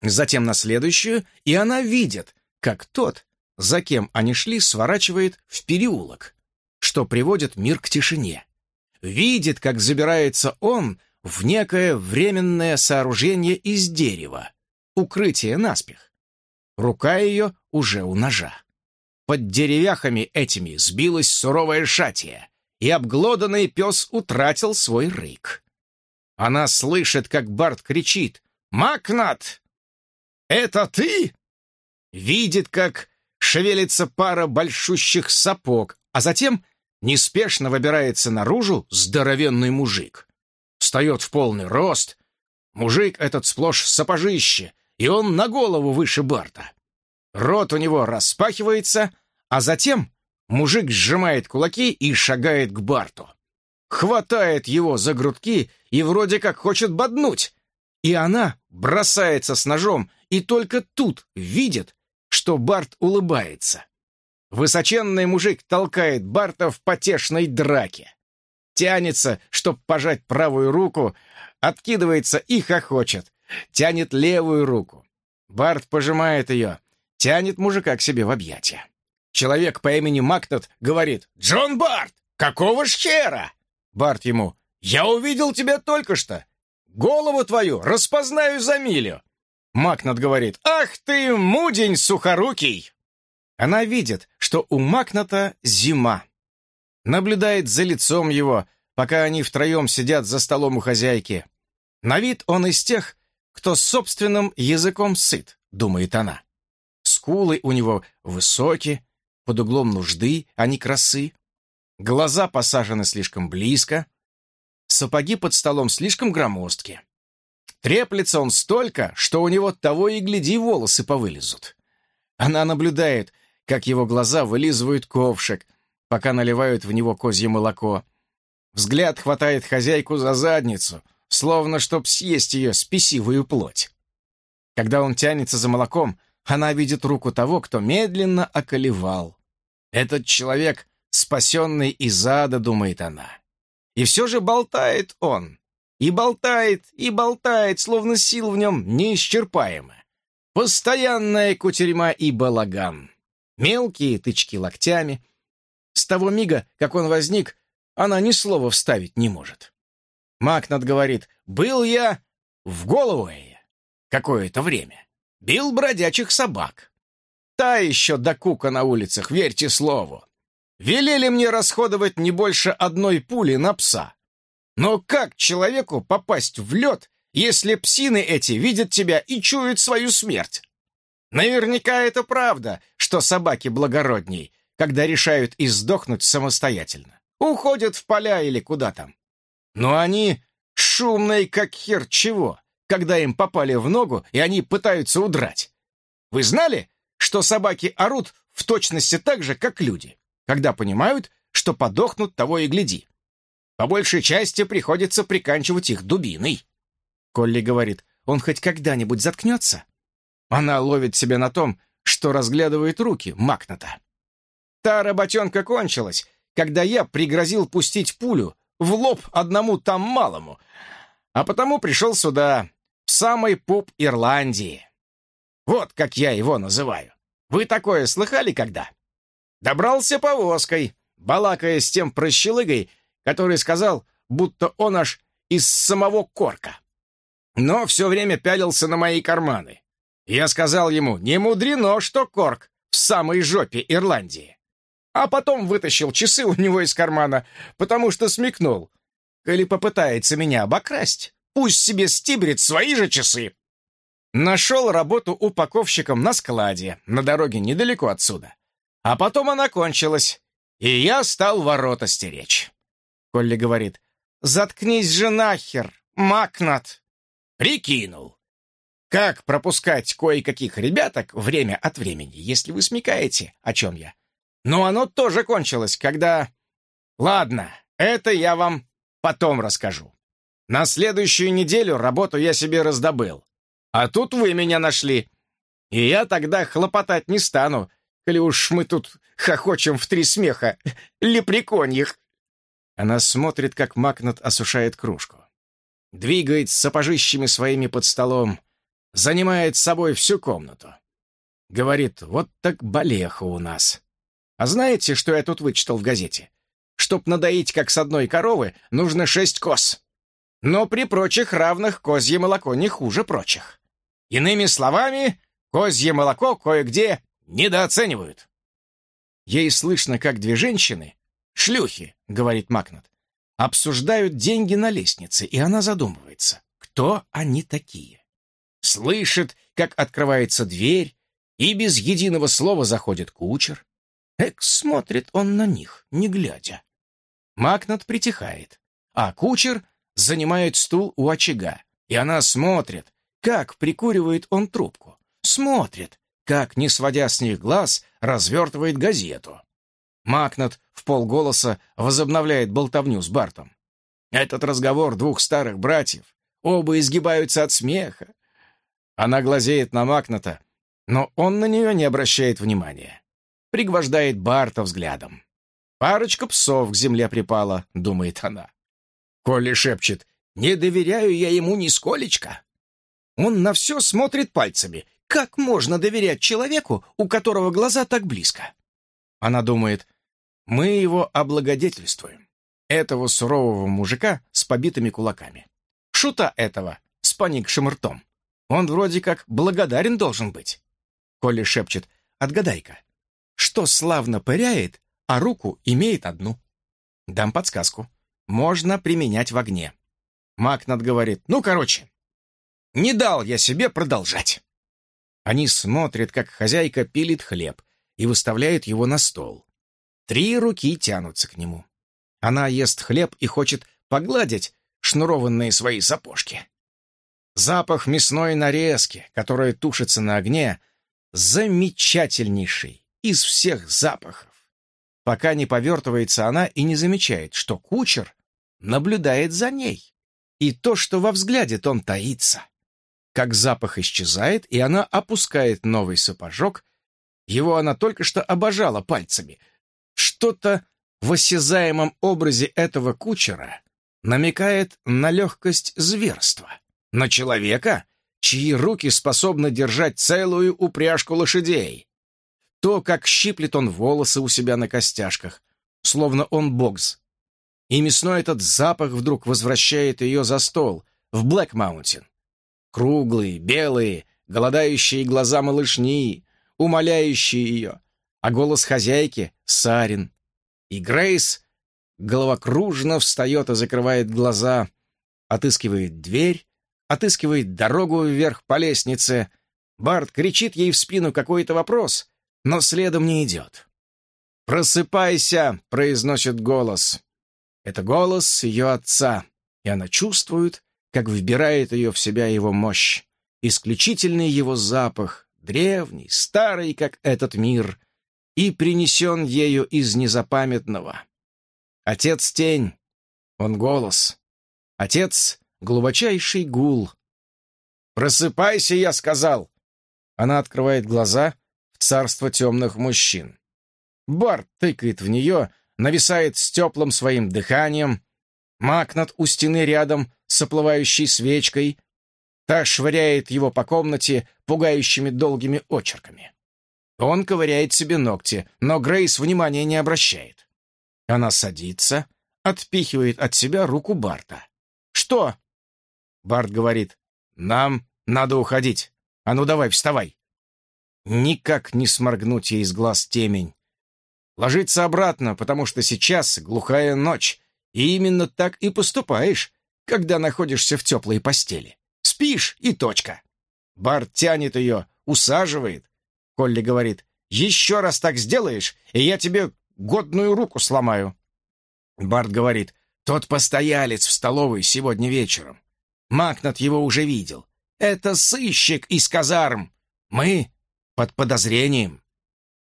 затем на следующую, и она видит, как тот, за кем они шли, сворачивает в переулок, что приводит мир к тишине. Видит, как забирается он в некое временное сооружение из дерева, укрытие наспех. Рука ее уже у ножа. Под деревяхами этими сбилась суровая шатия, и обглоданный пес утратил свой рык. Она слышит, как Барт кричит «Макнат! Это ты?» Видит, как шевелится пара большущих сапог, а затем неспешно выбирается наружу здоровенный мужик. Встает в полный рост. Мужик этот сплошь сапожище, и он на голову выше Барта. Рот у него распахивается, а затем мужик сжимает кулаки и шагает к Барту. Хватает его за грудки и вроде как хочет боднуть. И она бросается с ножом и только тут видит, что Барт улыбается. Высоченный мужик толкает Барта в потешной драке. Тянется, чтоб пожать правую руку, откидывается и хохочет. Тянет левую руку. Барт пожимает ее, тянет мужика к себе в объятия. Человек по имени Макнот говорит «Джон Барт, какого ж хера?» Барт ему «Я увидел тебя только что. Голову твою распознаю за милю». Макнот говорит «Ах ты, мудень сухорукий!» Она видит, что у Макната зима. Наблюдает за лицом его, пока они втроем сидят за столом у хозяйки. На вид он из тех, кто собственным языком сыт, думает она. Скулы у него высокие, под углом нужды, а не красы. Глаза посажены слишком близко. Сапоги под столом слишком громоздкие. Треплется он столько, что у него того и гляди волосы повылезут. Она наблюдает, как его глаза вылизывают ковшик, пока наливают в него козье молоко. Взгляд хватает хозяйку за задницу, словно чтоб съесть ее спесивую плоть. Когда он тянется за молоком, она видит руку того, кто медленно околевал. Этот человек, спасенный из ада, думает она. И все же болтает он. И болтает, и болтает, словно сил в нем неисчерпаемо. Постоянная кутерьма и балаган. Мелкие тычки локтями. С того мига, как он возник, она ни слова вставить не может. Макнат говорит, «Был я в Головуэе какое-то время. Бил бродячих собак. Та еще докука на улицах, верьте слову. Велели мне расходовать не больше одной пули на пса. Но как человеку попасть в лед, если псины эти видят тебя и чуют свою смерть? Наверняка это правда, что собаки благородней, когда решают издохнуть самостоятельно. Уходят в поля или куда там. Но они шумные, как хер чего, когда им попали в ногу, и они пытаются удрать. Вы знали, что собаки орут в точности так же, как люди, когда понимают, что подохнут того и гляди. По большей части приходится приканчивать их дубиной. Колли говорит, он хоть когда-нибудь заткнется? Она ловит себя на том, что разглядывает руки Макната. Та работенка кончилась, когда я пригрозил пустить пулю в лоб одному там малому, а потому пришел сюда, в самый пуп Ирландии. Вот как я его называю. Вы такое слыхали когда? Добрался повозкой, балакая с тем прощелыгой, который сказал, будто он аж из самого корка. Но все время пялился на мои карманы. Я сказал ему, не мудрено, что корк в самой жопе Ирландии. А потом вытащил часы у него из кармана, потому что смекнул. Коли попытается меня обокрасть, пусть себе стибрит свои же часы. Нашел работу упаковщиком на складе, на дороге недалеко отсюда. А потом она кончилась, и я стал ворота стеречь. Колли говорит, «Заткнись же нахер, Макнат!» Прикинул. Как пропускать кое-каких ребяток время от времени, если вы смекаете, о чем я? Но оно тоже кончилось, когда... Ладно, это я вам потом расскажу. На следующую неделю работу я себе раздобыл. А тут вы меня нашли. И я тогда хлопотать не стану, коли уж мы тут хохочем в три смеха, лепреконьих. Она смотрит, как Макнат осушает кружку. Двигает сапожищами своими под столом, занимает собой всю комнату. Говорит, вот так балеха у нас. А знаете, что я тут вычитал в газете? Чтоб надоить, как с одной коровы, нужно шесть коз. Но при прочих равных козье молоко не хуже прочих. Иными словами, козье молоко кое-где недооценивают. Ей слышно, как две женщины, шлюхи, говорит Макнат, обсуждают деньги на лестнице, и она задумывается, кто они такие. Слышит, как открывается дверь, и без единого слова заходит кучер. Эк, смотрит он на них, не глядя. Макнат притихает, а кучер занимает стул у очага, и она смотрит, как прикуривает он трубку. Смотрит, как, не сводя с них глаз, развертывает газету. Макнат в полголоса возобновляет болтовню с Бартом. Этот разговор двух старых братьев. Оба изгибаются от смеха. Она глазеет на Макната, но он на нее не обращает внимания. Пригвождает Барта взглядом. «Парочка псов к земле припала», — думает она. Колли шепчет, «Не доверяю я ему нисколечко». Он на все смотрит пальцами. Как можно доверять человеку, у которого глаза так близко? Она думает, мы его облагодетельствуем. Этого сурового мужика с побитыми кулаками. Шута этого с поникшим ртом. Он вроде как благодарен должен быть. Коля шепчет, отгадай-ка, что славно пыряет, а руку имеет одну. Дам подсказку. Можно применять в огне. Макнат говорит, ну, короче, не дал я себе продолжать. Они смотрят, как хозяйка пилит хлеб и выставляет его на стол. Три руки тянутся к нему. Она ест хлеб и хочет погладить шнурованные свои сапожки. Запах мясной нарезки, которая тушится на огне, замечательнейший из всех запахов. Пока не повертывается она и не замечает, что кучер наблюдает за ней. И то, что во взгляде том таится. Как запах исчезает, и она опускает новый сапожок, его она только что обожала пальцами. Что-то в осязаемом образе этого кучера намекает на легкость зверства, на человека, чьи руки способны держать целую упряжку лошадей. То, как щиплет он волосы у себя на костяшках, словно он бокс. И мясной этот запах вдруг возвращает ее за стол, в Блэк Маунтин. Круглые, белые, голодающие глаза малышни, умоляющие ее, а голос хозяйки — Сарин. И Грейс головокружно встает и закрывает глаза, отыскивает дверь, отыскивает дорогу вверх по лестнице. Барт кричит ей в спину какой-то вопрос, но следом не идет. «Просыпайся!» — произносит голос. Это голос ее отца, и она чувствует, как вбирает ее в себя его мощь, исключительный его запах, древний, старый, как этот мир, и принесен ею из незапамятного. Отец — тень, он голос. Отец — глубочайший гул. «Просыпайся!» — я сказал. Она открывает глаза в царство темных мужчин. Барт тыкает в нее, нависает с теплым своим дыханием, Макнат у стены рядом с оплывающей свечкой. Та швыряет его по комнате пугающими долгими очерками. Он ковыряет себе ногти, но Грейс внимания не обращает. Она садится, отпихивает от себя руку Барта. «Что?» Барт говорит, «Нам надо уходить. А ну давай, вставай!» Никак не сморгнуть ей из глаз темень. Ложиться обратно, потому что сейчас глухая ночь, и именно так и поступаешь, когда находишься в теплой постели. Спишь и точка. Барт тянет ее, усаживает. Колли говорит, «Еще раз так сделаешь, и я тебе годную руку сломаю». Барт говорит, «Тот постоялец в столовой сегодня вечером. Макнат его уже видел. Это сыщик из казарм. Мы под подозрением».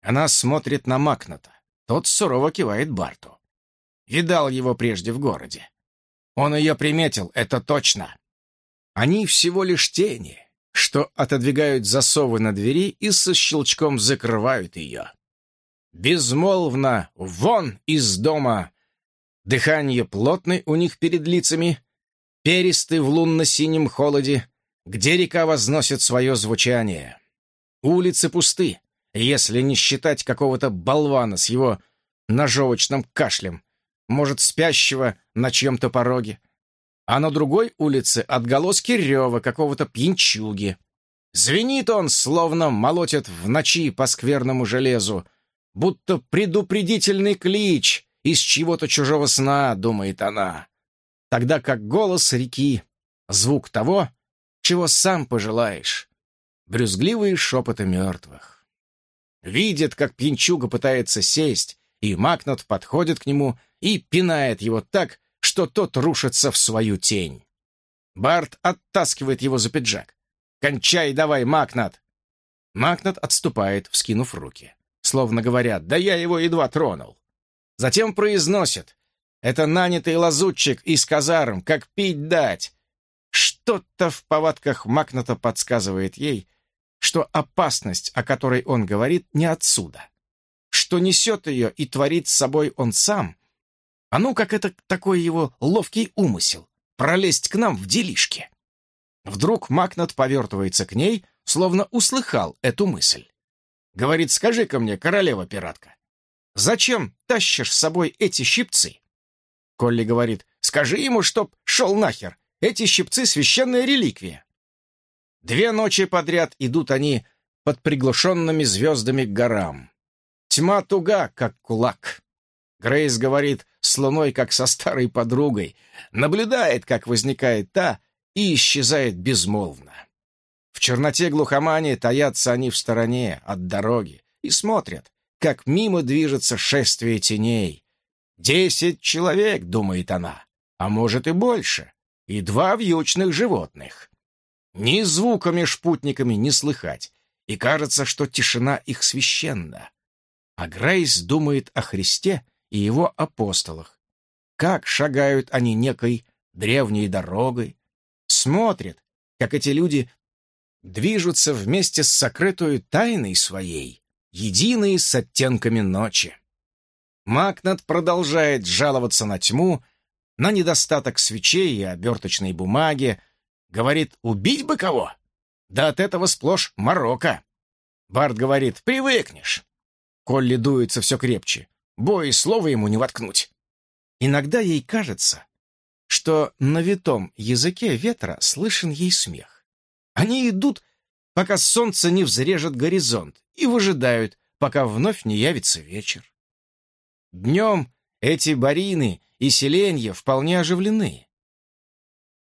Она смотрит на Макната. Тот сурово кивает Барту. Видал его прежде в городе. Он ее приметил, это точно. Они всего лишь тени, что отодвигают засовы на двери и со щелчком закрывают ее. Безмолвно вон из дома. Дыхание плотное у них перед лицами, перисты в лунно-синем холоде, где река возносит свое звучание. Улицы пусты, если не считать какого-то болвана с его ножовочным кашлем, может, спящего на чьем-то пороге. А на другой улице отголоски рева какого-то пьянчуги. Звенит он, словно молотит в ночи по скверному железу, будто предупредительный клич из чего-то чужого сна, думает она. Тогда как голос реки — звук того, чего сам пожелаешь. Брюзгливые шепоты мертвых. Видит, как пьянчуга пытается сесть, и Макнот подходит к нему и пинает его так, что тот рушится в свою тень. Барт оттаскивает его за пиджак. «Кончай давай, Макнат!» Макнат отступает, вскинув руки. Словно говорят, «Да я его едва тронул». Затем произносит, «Это нанятый лазутчик из казарм, как пить дать». Что-то в повадках Макната подсказывает ей, что опасность, о которой он говорит, не отсюда что несет ее и творит с собой он сам, а ну как это такой его ловкий умысел — пролезть к нам в делишки. Вдруг Макнат повертывается к ней, словно услыхал эту мысль. Говорит, скажи-ка мне, королева-пиратка, зачем тащишь с собой эти щипцы? Колли говорит, скажи ему, чтоб шел нахер, эти щипцы — священная реликвия. Две ночи подряд идут они под приглушенными звездами к горам. Тьма туга, как кулак. Грейс говорит с луной, как со старой подругой, наблюдает, как возникает та и исчезает безмолвно. В черноте глухомани таятся они в стороне от дороги и смотрят, как мимо движется шествие теней. Десять человек, думает она, а может и больше, и два вьючных животных. Ни звука меж путниками не слыхать, и кажется, что тишина их священна. А Грейс думает о Христе и его апостолах. Как шагают они некой древней дорогой, смотрит, как эти люди движутся вместе с сокрытую тайной своей, единые с оттенками ночи. Макнат продолжает жаловаться на тьму, на недостаток свечей и оберточной бумаги, говорит «убить бы кого?» Да от этого сплошь морока. Барт говорит «привыкнешь». Колли дуется все крепче. Бой слова ему не воткнуть. Иногда ей кажется, что на витом языке ветра слышен ей смех. Они идут, пока солнце не взрежет горизонт, и выжидают, пока вновь не явится вечер. Днем эти барины и селенья вполне оживлены.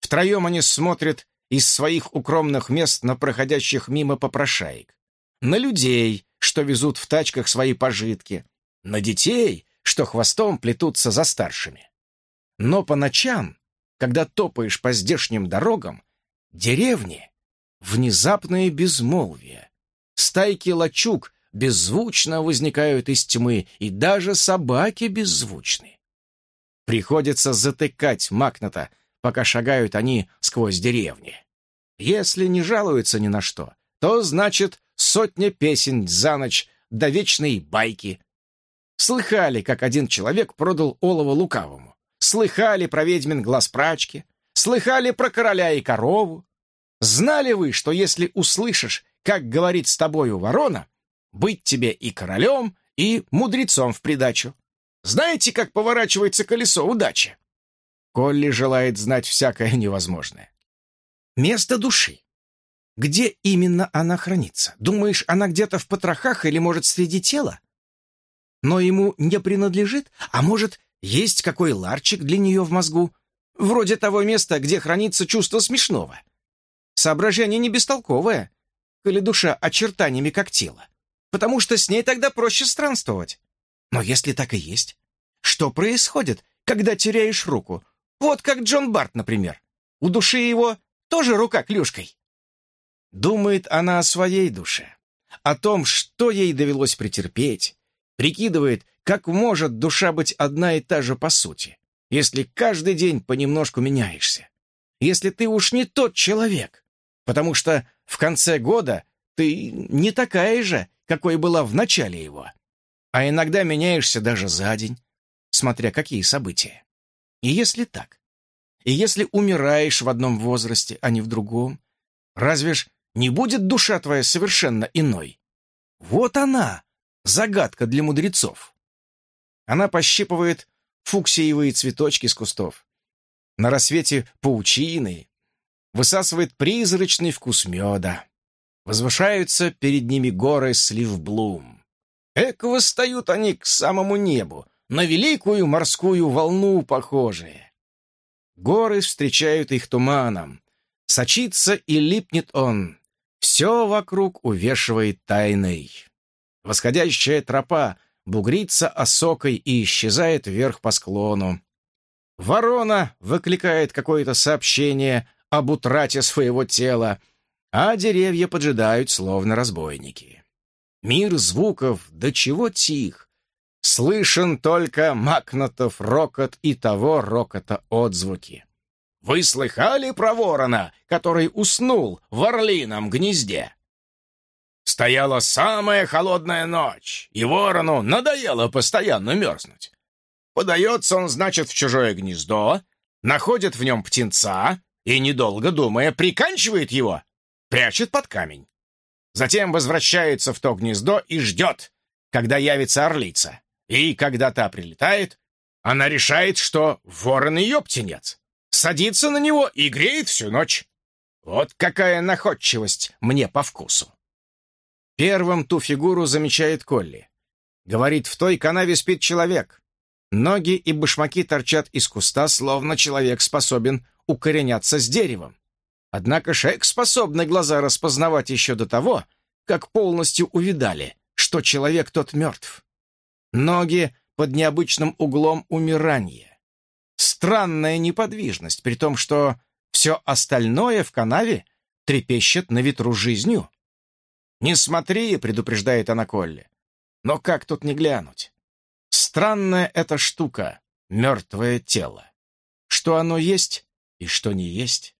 Втроем они смотрят из своих укромных мест на проходящих мимо попрошаек, на людей, что везут в тачках свои пожитки, на детей, что хвостом плетутся за старшими. Но по ночам, когда топаешь по здешним дорогам, деревни — внезапное безмолвие. Стайки лачуг беззвучно возникают из тьмы, и даже собаки беззвучны. Приходится затыкать Макната, пока шагают они сквозь деревни. Если не жалуются ни на что, то значит сотня песен за ночь до вечной байки. Слыхали, как один человек продал олово лукавому. Слыхали про ведьмин глаз прачки. Слыхали про короля и корову. Знали вы, что если услышишь, как говорит с тобою ворона, быть тебе и королем, и мудрецом в придачу? Знаете, как поворачивается колесо удачи? Колли желает знать всякое невозможное. Место души. Где именно она хранится? Думаешь, она где-то в потрохах или, может, среди тела? Но ему не принадлежит? А может, есть какой ларчик для нее в мозгу? Вроде того места, где хранится чувство смешного. Соображение не бестолковое, коли душа очертаниями как тело. Потому что с ней тогда проще странствовать. Но если так и есть, что происходит, когда теряешь руку? Вот как Джон Барт, например. У души его тоже рука клюшкой. Думает она о своей душе, о том, что ей довелось претерпеть, прикидывает, как может душа быть одна и та же по сути, если каждый день понемножку меняешься, если ты уж не тот человек, потому что в конце года ты не такая же, какой была в начале его, а иногда меняешься даже за день, смотря какие события. И если так, и если умираешь в одном возрасте, а не в другом, разве ж не будет душа твоя совершенно иной? Вот она, загадка для мудрецов. Она пощипывает фуксиевые цветочки с кустов. На рассвете паучины, высасывает призрачный вкус меда. Возвышаются перед ними горы сливблум. Эк восстают они к самому небу, на великую морскую волну похожие. Горы встречают их туманом. Сочится и липнет он. Все вокруг увешивает тайной. Восходящая тропа бугрится осокой и исчезает вверх по склону. Ворона выкликает какое-то сообщение об утрате своего тела, а деревья поджидают, словно разбойники. Мир звуков до чего тих, Слышен только Макнотов рокот и того рокота отзвуки. Вы слыхали про ворона, который уснул в орлином гнезде? Стояла самая холодная ночь, и ворону надоело постоянно мерзнуть. Подается он, значит, в чужое гнездо, находит в нем птенца и, недолго думая, приканчивает его, прячет под камень. Затем возвращается в то гнездо и ждет, когда явится орлица. И когда та прилетает, она решает, что ворон ее птенец. Садится на него и греет всю ночь. Вот какая находчивость мне по вкусу. Первым ту фигуру замечает Колли. Говорит, в той канаве спит человек. Ноги и башмаки торчат из куста, словно человек способен укореняться с деревом. Однако Шейк способны глаза распознавать еще до того, как полностью увидали, что человек тот мертв. Ноги под необычным углом умирания. Странная неподвижность, при том, что все остальное в канаве трепещет на ветру жизнью. «Не смотри», — предупреждает она Колли. «Но как тут не глянуть? Странная эта штука, мертвое тело. Что оно есть и что не есть.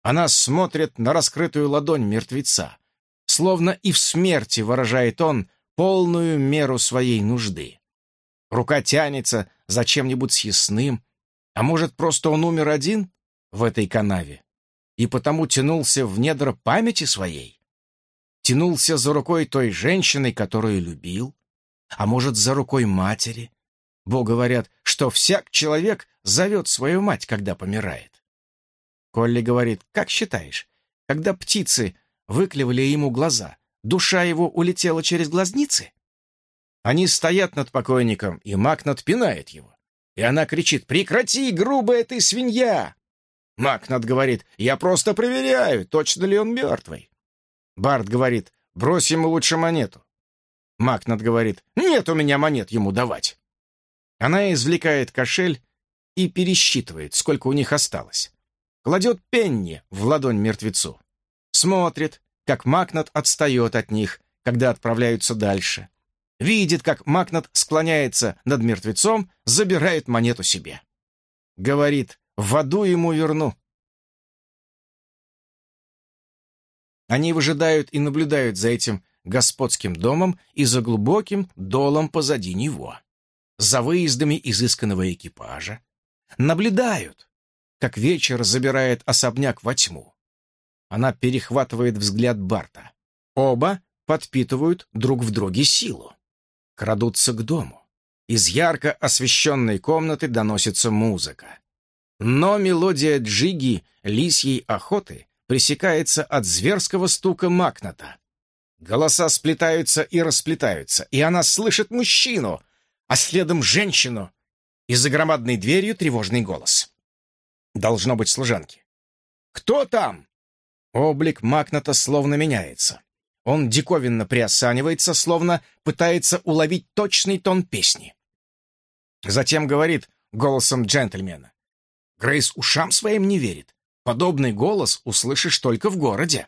Она смотрит на раскрытую ладонь мертвеца, словно и в смерти выражает он полную меру своей нужды. Рука тянется за чем-нибудь съестным, а может, просто он умер один в этой канаве и потому тянулся в недра памяти своей? Тянулся за рукой той женщины, которую любил? А может, за рукой матери? Бо говорят, что всяк человек зовет свою мать, когда помирает. Колли говорит, как считаешь, когда птицы выклевали ему глаза, душа его улетела через глазницы? Они стоят над покойником, и Макнат пинает его. И она кричит «Прекрати, грубая ты свинья!» Макнат говорит «Я просто проверяю, точно ли он мертвый». Барт говорит «Брось ему лучше монету». Макнат говорит «Нет у меня монет ему давать». Она извлекает кошель и пересчитывает, сколько у них осталось кладет пенни в ладонь мертвецу. Смотрит, как Макнат отстает от них, когда отправляются дальше. Видит, как Макнат склоняется над мертвецом, забирает монету себе. Говорит, в аду ему верну. Они выжидают и наблюдают за этим господским домом и за глубоким долом позади него, за выездами изысканного экипажа. Наблюдают, как вечер забирает особняк во тьму. Она перехватывает взгляд Барта. Оба подпитывают друг в друге силу. Крадутся к дому. Из ярко освещенной комнаты доносится музыка. Но мелодия джиги лисьей охоты пресекается от зверского стука Макната. Голоса сплетаются и расплетаются, и она слышит мужчину, а следом женщину, и за громадной дверью тревожный голос. Должно быть служанки. «Кто там?» Облик Макната словно меняется. Он диковинно приосанивается, словно пытается уловить точный тон песни. Затем говорит голосом джентльмена. Грейс ушам своим не верит. Подобный голос услышишь только в городе.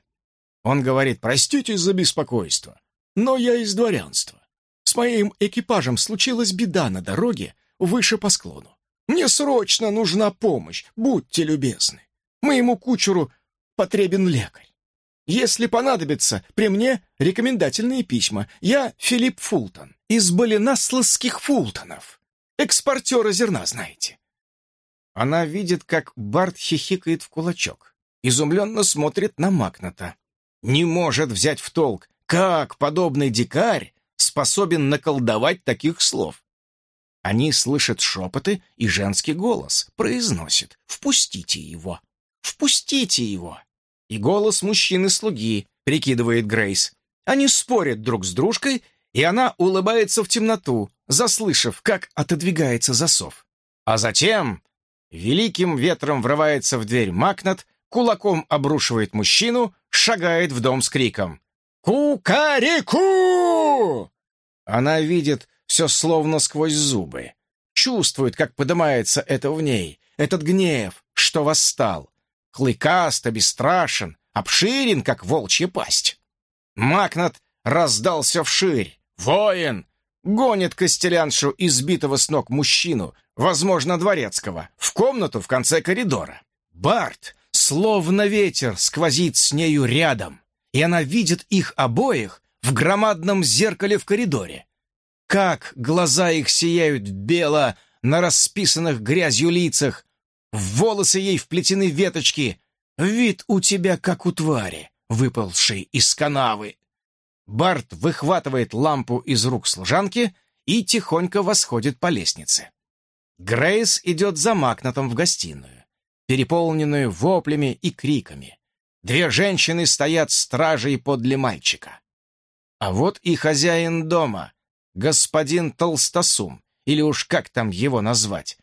Он говорит, простите за беспокойство, но я из дворянства. С моим экипажем случилась беда на дороге выше по склону. Мне срочно нужна помощь, будьте любезны. Моему кучеру потребен лекарь. Если понадобится, при мне рекомендательные письма. Я Филипп Фултон, из Баленасласских Фултонов. Экспортера зерна, знаете. Она видит, как Барт хихикает в кулачок. Изумленно смотрит на Макната. Не может взять в толк, как подобный дикарь способен наколдовать таких слов. Они слышат шепоты, и женский голос произносит «Впустите его! Впустите его!» И голос мужчины-слуги, прикидывает Грейс. Они спорят друг с дружкой, и она улыбается в темноту, заслышав, как отодвигается засов. А затем великим ветром врывается в дверь Макнат, кулаком обрушивает мужчину, шагает в дом с криком «Кукареку!» Она видит все словно сквозь зубы. Чувствует, как поднимается это в ней, этот гнев, что восстал. Клыкаст, бесстрашен, обширен, как волчья пасть. Макнат раздался вширь. Воин! Гонит костеляншу избитого с ног мужчину, возможно, дворецкого, в комнату в конце коридора. Барт, словно ветер, сквозит с нею рядом, и она видит их обоих в громадном зеркале в коридоре. Как глаза их сияют бело на расписанных грязью лицах! В волосы ей вплетены веточки. Вид у тебя, как у твари, выползшей из канавы. Барт выхватывает лампу из рук служанки и тихонько восходит по лестнице. Грейс идет за Макнатом в гостиную, переполненную воплями и криками. Две женщины стоят стражей подле мальчика. А вот и хозяин дома, господин Толстосум, или уж как там его назвать.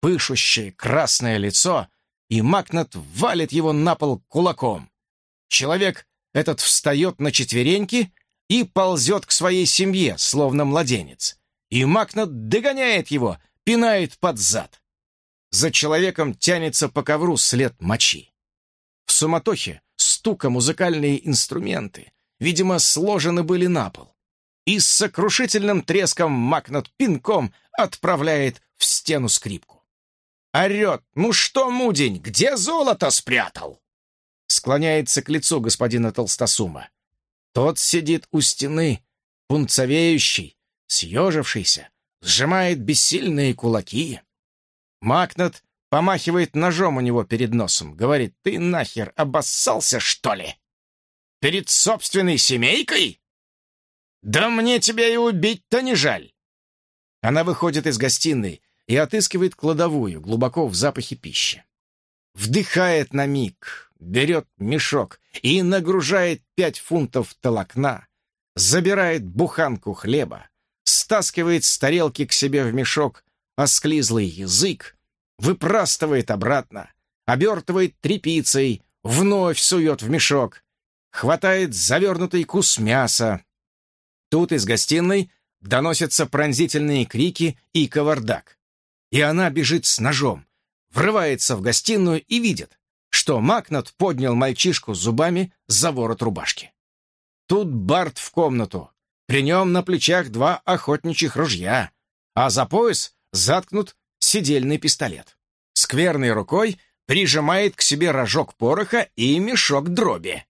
Пышущее красное лицо, и Макнат валит его на пол кулаком. Человек этот встает на четвереньки и ползет к своей семье, словно младенец. И Макнат догоняет его, пинает под зад. За человеком тянется по ковру след мочи. В суматохе стука музыкальные инструменты, видимо, сложены были на пол. И с сокрушительным треском Макнат пинком отправляет в стену скрипку. Орет, ну что, мудень, где золото спрятал? Склоняется к лицу господина Толстосума. Тот сидит у стены, пунцовеющий, съежившийся, сжимает бессильные кулаки. Макнат помахивает ножом у него перед носом, говорит, «Ты нахер обоссался, что ли? Перед собственной семейкой? Да мне тебя и убить-то не жаль!» Она выходит из гостиной и отыскивает кладовую глубоко в запахе пищи. Вдыхает на миг, берет мешок и нагружает пять фунтов толокна, забирает буханку хлеба, стаскивает с тарелки к себе в мешок осклизлый язык, выпрастывает обратно, обертывает тряпицей, вновь сует в мешок, хватает завернутый кус мяса. Тут из гостиной доносятся пронзительные крики и кавардак. И она бежит с ножом, врывается в гостиную и видит, что Макнат поднял мальчишку зубами за ворот рубашки. Тут Барт в комнату, при нем на плечах два охотничьих ружья, а за пояс заткнут сидельный пистолет. Скверной рукой прижимает к себе рожок пороха и мешок дроби.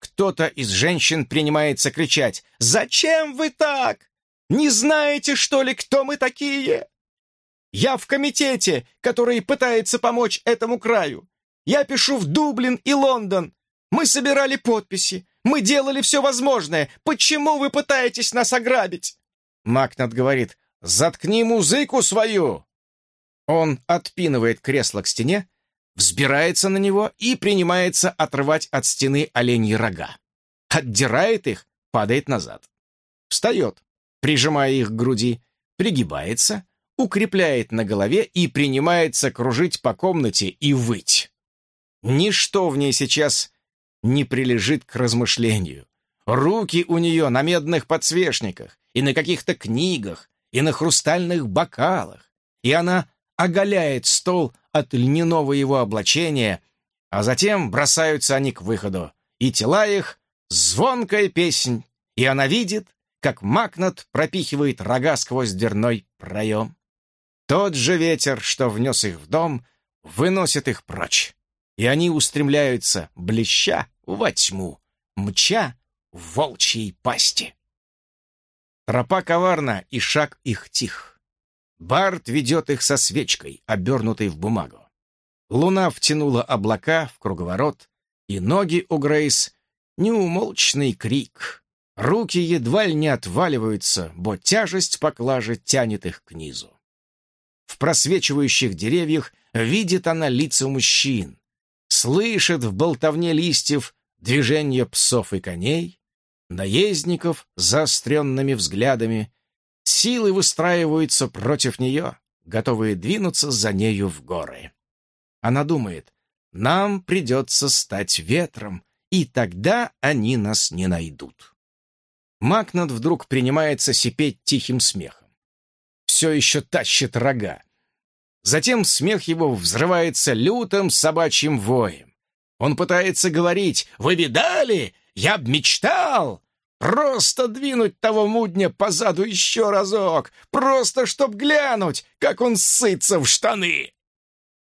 Кто-то из женщин принимается кричать «Зачем вы так? Не знаете, что ли, кто мы такие? Я в комитете, который пытается помочь этому краю. Я пишу в Дублин и Лондон. Мы собирали подписи. Мы делали все возможное. Почему вы пытаетесь нас ограбить?» Макнат говорит, «Заткни музыку свою!» Он отпинывает кресло к стене, взбирается на него и принимается отрывать от стены оленьи рога. Отдирает их, падает назад. Встает, прижимая их к груди, пригибается, укрепляет на голове и принимается кружить по комнате и выть. Ничто в ней сейчас не прилежит к размышлению. Руки у нее на медных подсвечниках и на каких-то книгах, и на хрустальных бокалах, и она оголяет стол от льняного его облачения, а затем бросаются они к выходу, и тела их — звонкая песнь, и она видит, как Макнат пропихивает рога сквозь дверной проем. Тот же ветер, что внес их в дом, выносит их прочь и они устремляются, блеща, во тьму, мча в волчьей пасти. Тропа коварна, и шаг их тих. Барт ведет их со свечкой, обернутой в бумагу. Луна втянула облака в круговорот, и ноги у Грейс — неумолчный крик. Руки едва ли не отваливаются, бо тяжесть поклажи тянет их к низу. В просвечивающих деревьях видит она лица мужчин, слышит в болтовне листьев движение псов и коней, наездников с заостренными взглядами, силы выстраиваются против нее, готовые двинуться за нею в горы. Она думает, нам придется стать ветром, и тогда они нас не найдут. Макнат вдруг принимается сипеть тихим смехом. Все еще тащит рога, Затем смех его взрывается лютым собачьим воем. Он пытается говорить «Вы видали? Я б мечтал!» Просто двинуть того мудня по заду еще разок, просто чтоб глянуть, как он сытся в штаны.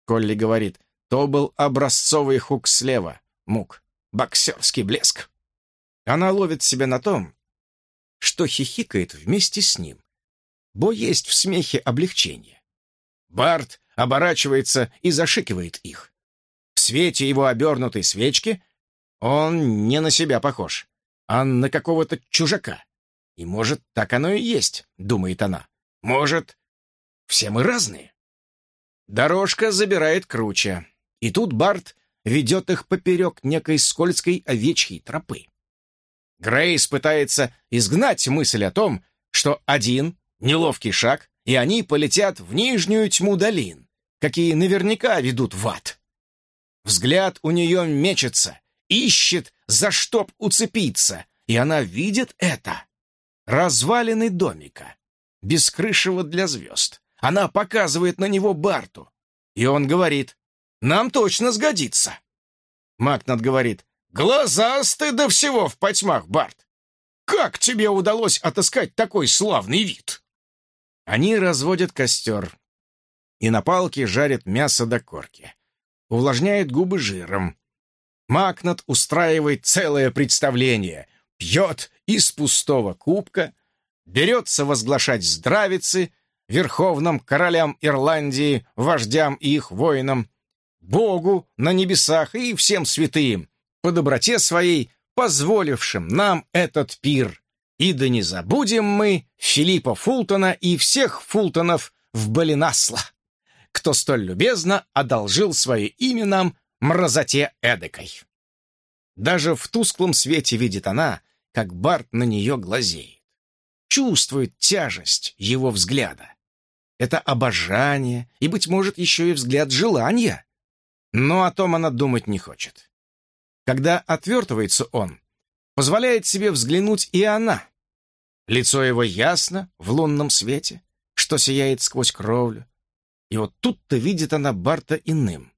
Колли говорит, то был образцовый хук слева, мук, боксерский блеск. Она ловит себя на том, что хихикает вместе с ним, бо есть в смехе облегчение. Барт оборачивается и зашикивает их. В свете его обернутой свечки он не на себя похож, а на какого-то чужака. И, может, так оно и есть, думает она. Может, все мы разные. Дорожка забирает круче, и тут Барт ведет их поперек некой скользкой овечьей тропы. Грейс пытается изгнать мысль о том, что один неловкий шаг, и они полетят в нижнюю тьму долин, какие наверняка ведут в ад. Взгляд у нее мечется, ищет, за чтоб уцепиться, и она видит это. Развалины домика, без крышего для звезд. Она показывает на него Барту, и он говорит, «Нам точно сгодится». Макнат говорит, «Глазастый до всего в потьмах, Барт! Как тебе удалось отыскать такой славный вид?» Они разводят костер и на палке жарят мясо до корки. Увлажняют губы жиром. Макнат устраивает целое представление, пьет из пустого кубка, берется возглашать здравицы верховным королям Ирландии, вождям и их воинам, Богу на небесах и всем святым, по доброте своей, позволившим нам этот пир. И да не забудем мы Филиппа Фултона и всех Фултонов в Балинасла, кто столь любезно одолжил свое имя нам мразоте эдакой. Даже в тусклом свете видит она, как Барт на нее глазеет. Чувствует тяжесть его взгляда. Это обожание и, быть может, еще и взгляд желания. Но о том она думать не хочет. Когда отвертывается он, позволяет себе взглянуть и она. Лицо его ясно в лунном свете, что сияет сквозь кровлю. И вот тут-то видит она Барта иным.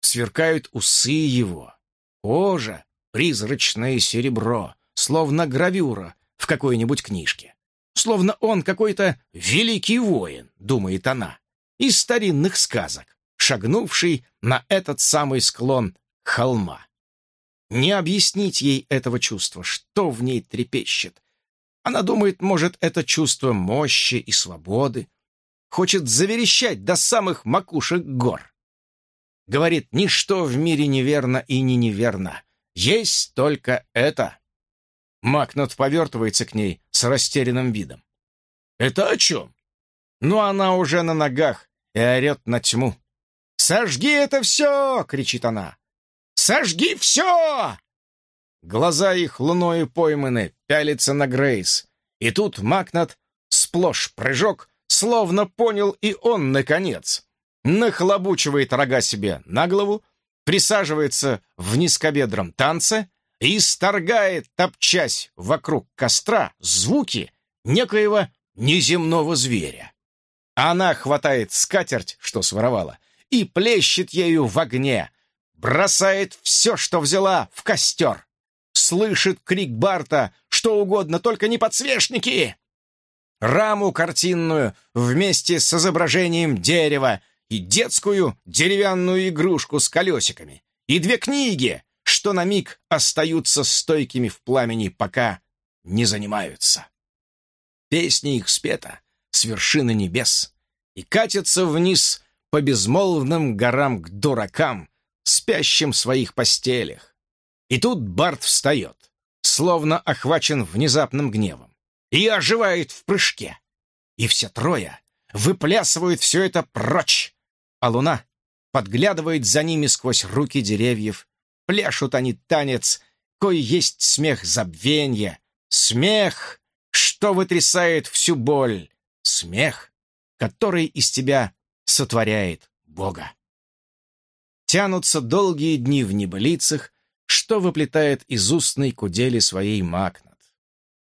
Сверкают усы его, кожа, призрачное серебро, словно гравюра в какой-нибудь книжке. Словно он какой-то великий воин, думает она, из старинных сказок, шагнувший на этот самый склон холма. Не объяснить ей этого чувства, что в ней трепещет. Она думает, может, это чувство мощи и свободы. Хочет заверещать до самых макушек гор. Говорит, ничто в мире неверно и не неверно. Есть только это. Макнот повертывается к ней с растерянным видом. «Это о чем?» Но она уже на ногах и орет на тьму. «Сожги это все!» — кричит она. «Сожги все!» Глаза их луною пойманы, пялятся на Грейс. И тут Макнат сплошь прыжок, словно понял и он, наконец. Нахлобучивает рога себе на голову, присаживается в низкобедром танце и сторгает, топчась вокруг костра, звуки некоего неземного зверя. Она хватает скатерть, что своровала, и плещет ею в огне, бросает все, что взяла, в костер. Слышит крик Барта, что угодно, только не подсвечники. Раму картинную вместе с изображением дерева и детскую деревянную игрушку с колесиками, и две книги, что на миг остаются стойкими в пламени, пока не занимаются. Песня их спета с вершины небес и катится вниз по безмолвным горам к дуракам, спящим в своих постелях. И тут Барт встает, словно охвачен внезапным гневом, и оживает в прыжке. И все трое выплясывают все это прочь, а луна подглядывает за ними сквозь руки деревьев. Пляшут они танец, кой есть смех забвенья, смех, что вытрясает всю боль, смех, который из тебя сотворяет Бога. Тянутся долгие дни в небылицах, что выплетает из устной кудели своей Макнат.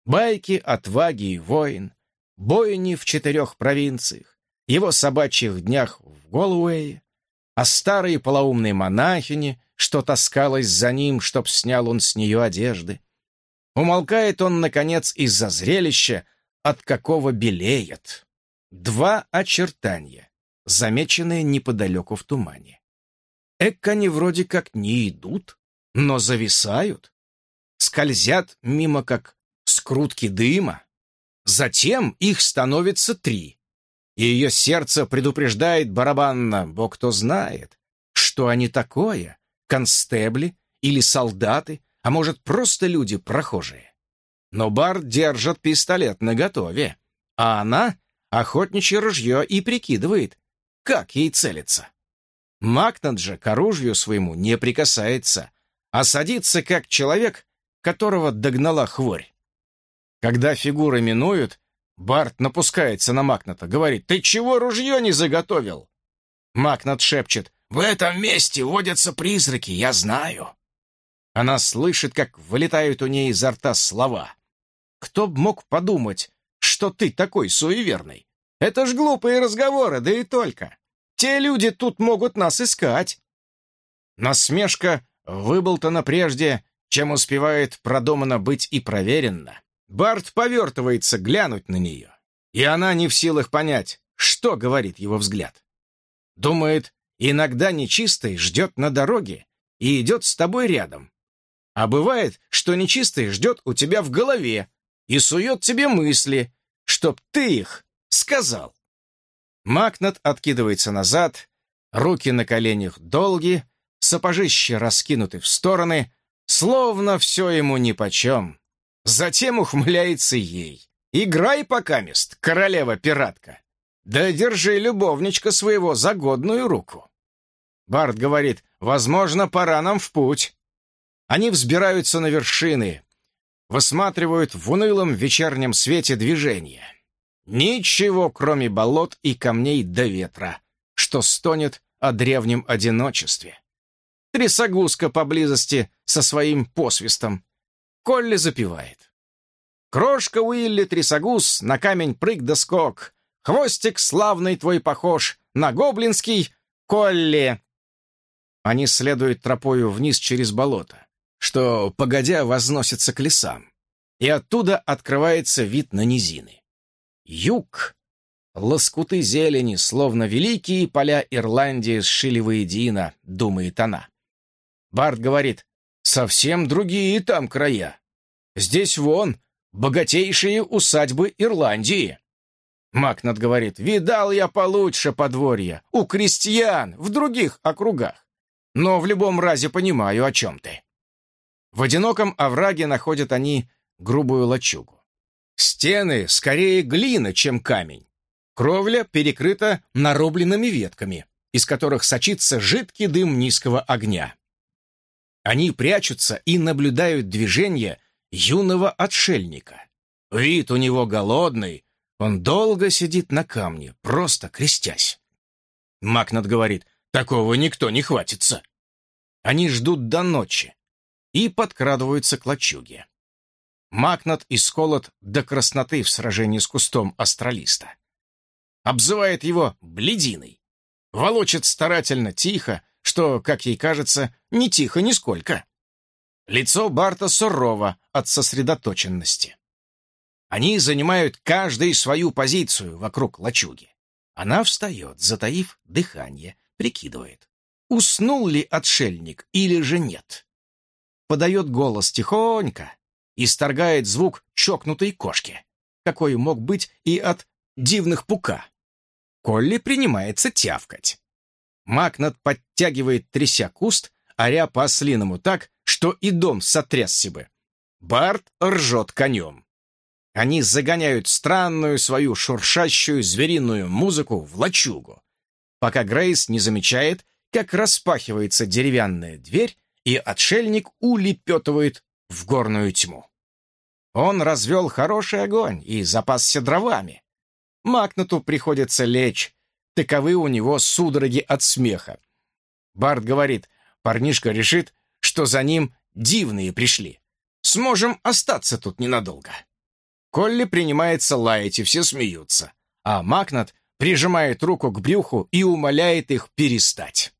Байки отваги и воин, бойни в четырех провинциях, его собачьих днях в Голуэе, а старые полоумные монахини, что таскалась за ним, чтоб снял он с нее одежды. Умолкает он, наконец, из-за зрелища, от какого белеет. Два очертания, замеченные неподалеку в тумане. Эк, они вроде как не идут, но зависают, скользят мимо, как скрутки дыма. Затем их становится три, и ее сердце предупреждает барабанно, бо кто знает, что они такое, констебли или солдаты, а может, просто люди прохожие. Но Бар держит пистолет наготове, а она охотничье ружье и прикидывает, как ей целиться. Макнат же к оружию своему не прикасается, а садится как человек, которого догнала хворь. Когда фигуры минуют, Барт напускается на Макната, говорит, «Ты чего ружье не заготовил?» Макнат шепчет, В этом месте водятся призраки, я знаю». Она слышит, как вылетают у ней изо рта слова. «Кто б мог подумать, что ты такой суеверный? Это ж глупые разговоры, да и только. Те люди тут могут нас искать». Насмешка выболтана прежде, чем успевает продумано быть и проверено. Барт повертывается глянуть на нее, и она не в силах понять, что говорит его взгляд. Думает, иногда нечистый ждет на дороге и идет с тобой рядом. А бывает, что нечистый ждет у тебя в голове и сует тебе мысли, чтоб ты их сказал. Макнат откидывается назад, руки на коленях долги, сапожища раскинуты в стороны, словно все ему нипочем. Затем ухмыляется ей. «Играй, покамест, королева-пиратка! Да держи любовничка своего за годную руку!» Барт говорит, «Возможно, пора нам в путь». Они взбираются на вершины, высматривают в унылом вечернем свете движения. Ничего, кроме болот и камней до ветра, что стонет о древнем одиночестве. Трясогузка поблизости со своим посвистом. Колли запевает. Крошка Уилли Трясогуз на камень прыг да скок. Хвостик славный твой похож на гоблинский Колли. Они следуют тропою вниз через болото, что, погодя, возносится к лесам, и оттуда открывается вид на низины. Юг. Лоскуты зелени, словно великие поля Ирландии, сшили воедино, думает она. Барт говорит, совсем другие там края. Здесь вон богатейшие усадьбы Ирландии. Макнат говорит, видал я получше подворья, у крестьян, в других округах. Но в любом разе понимаю, о чем ты. В одиноком овраге находят они грубую лачугу. Стены скорее глина, чем камень. Кровля перекрыта нарубленными ветками, из которых сочится жидкий дым низкого огня. Они прячутся и наблюдают движение юного отшельника. Вид у него голодный, он долго сидит на камне, просто крестясь. Макнат говорит, такого никто не хватится. Они ждут до ночи и подкрадываются к лачуге. Макнат исколот до красноты в сражении с кустом астралиста. Обзывает его блединой. Волочит старательно, тихо, что, как ей кажется, не тихо нисколько. Лицо Барта сурово от сосредоточенности. Они занимают каждый свою позицию вокруг лачуги. Она встает, затаив дыхание, прикидывает, уснул ли отшельник или же нет. Подает голос тихонько, исторгает звук чокнутой кошки, какой мог быть и от дивных пука. Колли принимается тявкать. Макнат подтягивает, тряся куст, оря по-ослиному так, что и дом сотрясся бы. Барт ржет конем. Они загоняют странную свою шуршащую звериную музыку в лачугу, пока Грейс не замечает, как распахивается деревянная дверь, и отшельник улепетывает в горную тьму. Он развел хороший огонь и запасся дровами. Макнуту приходится лечь, таковы у него судороги от смеха. Барт говорит, парнишка решит, что за ним дивные пришли. Сможем остаться тут ненадолго. Колли принимается лаять, и все смеются. А Макнат прижимает руку к брюху и умоляет их перестать.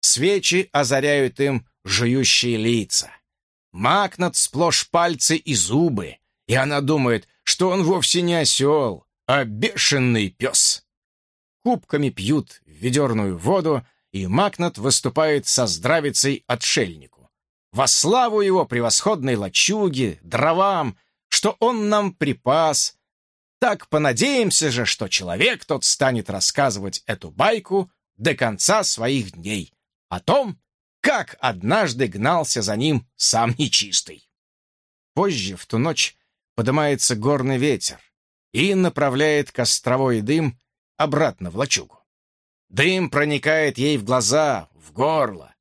Свечи озаряют им жующие лица. Макнат сплошь пальцы и зубы, и она думает, что он вовсе не осел, а бешеный пес. Кубками пьют ведерную воду, и Макнат выступает со здравицей отшельнику. Во славу его превосходной лачуги, дровам, что он нам припас. Так понадеемся же, что человек тот станет рассказывать эту байку до конца своих дней о том, как однажды гнался за ним сам нечистый. Позже, в ту ночь, поднимается горный ветер и направляет костровой дым обратно в лачугу. Дым проникает ей в глаза, в горло,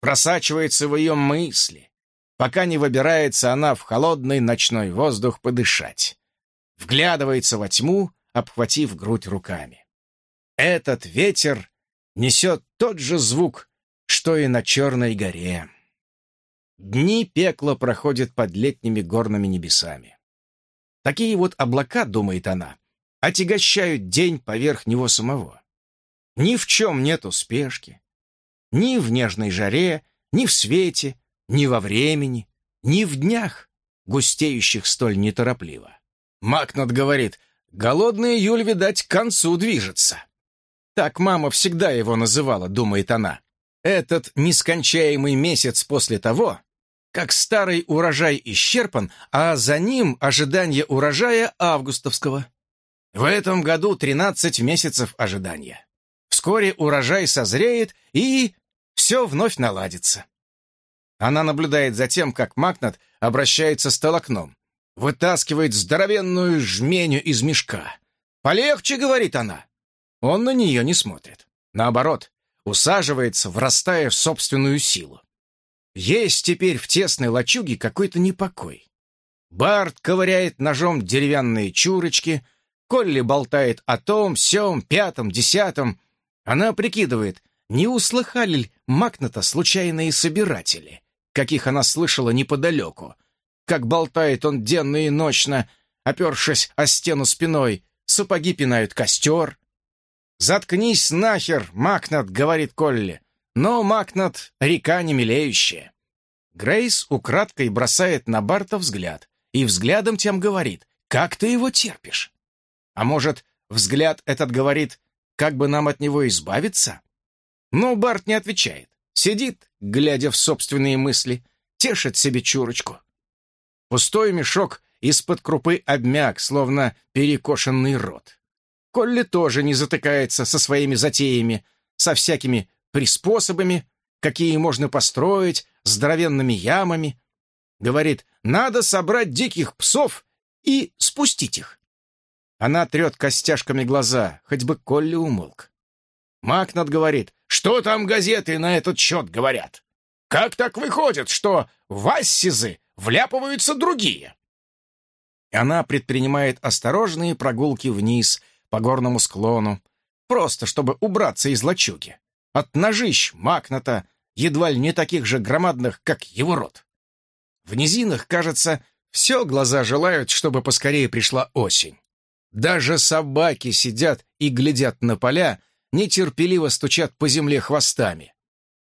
просачивается в ее мысли, пока не выбирается она в холодный ночной воздух подышать. Вглядывается во тьму, обхватив грудь руками. Этот ветер несет тот же звук, что и на Черной горе. Дни пекла проходят под летними горными небесами. Такие вот облака, думает она, отягощают день поверх него самого. Ни в чем нет успешки. Ни в нежной жаре, ни в свете, ни во времени, ни в днях, густеющих столь неторопливо. Макнот говорит, голодный июль, видать, к концу движется. Так мама всегда его называла, думает она. Этот нескончаемый месяц после того, как старый урожай исчерпан, а за ним ожидание урожая августовского. В этом году 13 месяцев ожидания. Вскоре урожай созреет, и все вновь наладится. Она наблюдает за тем, как Макнат обращается с толокном, вытаскивает здоровенную жменю из мешка. «Полегче», — говорит она. Он на нее не смотрит. Наоборот, усаживается, врастая в собственную силу. Есть теперь в тесной лачуге какой-то непокой. Барт ковыряет ножом деревянные чурочки, Колли болтает о том, сём, пятом, десятом. Она прикидывает, не услыхали ли Макната случайные собиратели, каких она слышала неподалеку. Как болтает он денно и ночно, опершись о стену спиной, сапоги пинают костер. «Заткнись нахер, Макнат», — говорит Колли. Но Макнат — река немилеющая. Грейс украдкой бросает на Барта взгляд и взглядом тем говорит, «Как ты его терпишь?» А может, взгляд этот говорит, «Как бы нам от него избавиться?» Но Барт не отвечает. Сидит, глядя в собственные мысли, тешит себе чурочку. Пустой мешок из-под крупы обмяк, словно перекошенный рот. Колли тоже не затыкается со своими затеями, со всякими приспособами, какие можно построить, здоровенными ямами. Говорит, надо собрать диких псов и спустить их. Она трет костяшками глаза, хоть бы Колли умолк. Макнат говорит, что там газеты на этот счет говорят? Как так выходит, что в ассизы вляпываются другие? Она предпринимает осторожные прогулки вниз по горному склону, просто чтобы убраться из лачуги от ножищ Макната, едва ли не таких же громадных, как его рот. В низинах, кажется, все глаза желают, чтобы поскорее пришла осень. Даже собаки сидят и глядят на поля, нетерпеливо стучат по земле хвостами.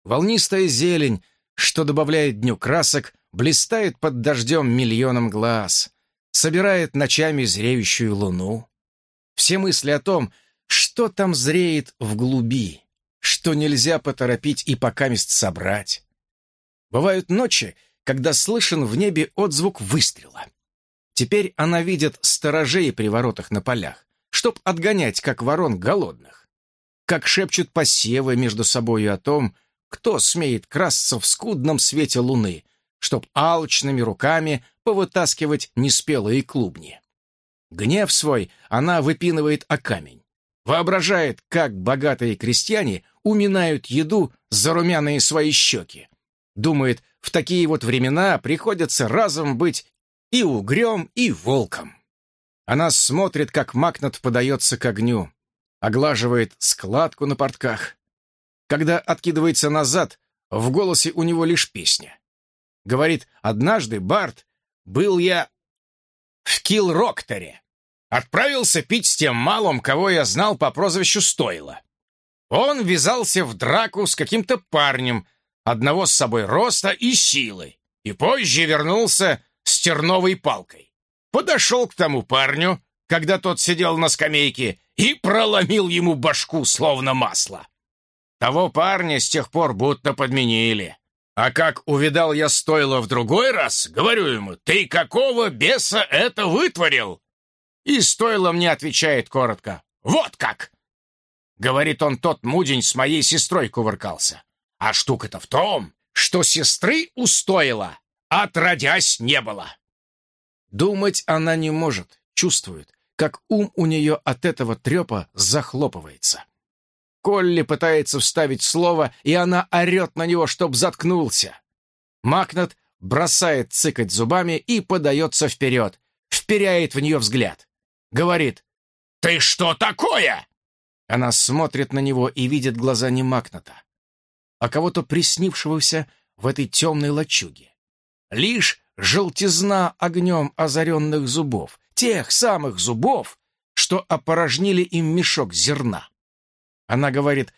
Волнистая зелень, что добавляет дню красок, блистает под дождем миллионом глаз, собирает ночами зреющую луну. Все мысли о том, что там зреет в глуби, что нельзя поторопить и покамест собрать. Бывают ночи, когда слышен в небе отзвук выстрела. Теперь она видит сторожей при воротах на полях, чтоб отгонять, как ворон, голодных. Как шепчут посевы между собою о том, кто смеет красться в скудном свете луны, чтоб алчными руками повытаскивать неспелые клубни. Гнев свой она выпинывает о камень. Воображает, как богатые крестьяне уминают еду за румяные свои щеки. Думает, в такие вот времена приходится разом быть и угрем, и волком. Она смотрит, как Макнат подается к огню, оглаживает складку на портках. Когда откидывается назад, в голосе у него лишь песня. Говорит, однажды, Барт, был я в Килрокторе. Отправился пить с тем малым, кого я знал по прозвищу Стойла. Он ввязался в драку с каким-то парнем, одного с собой роста и силы, и позже вернулся с терновой палкой. Подошел к тому парню, когда тот сидел на скамейке, и проломил ему башку, словно масло. Того парня с тех пор будто подменили. А как увидал я стойло в другой раз, говорю ему, ты какого беса это вытворил? И стоило мне отвечает коротко. «Вот как!» Говорит он, тот мудень с моей сестрой кувыркался. А штука-то в том, что сестры устоила, отродясь не было. Думать она не может, чувствует, как ум у нее от этого трепа захлопывается. Колли пытается вставить слово, и она орет на него, чтоб заткнулся. Макнат бросает цыкать зубами и подается вперед, вперяет в нее взгляд. Говорит, «Ты что такое?» Она смотрит на него и видит глаза не Макната, а кого-то приснившегося в этой темной лачуге. Лишь желтизна огнем озаренных зубов, тех самых зубов, что опорожнили им мешок зерна. Она говорит,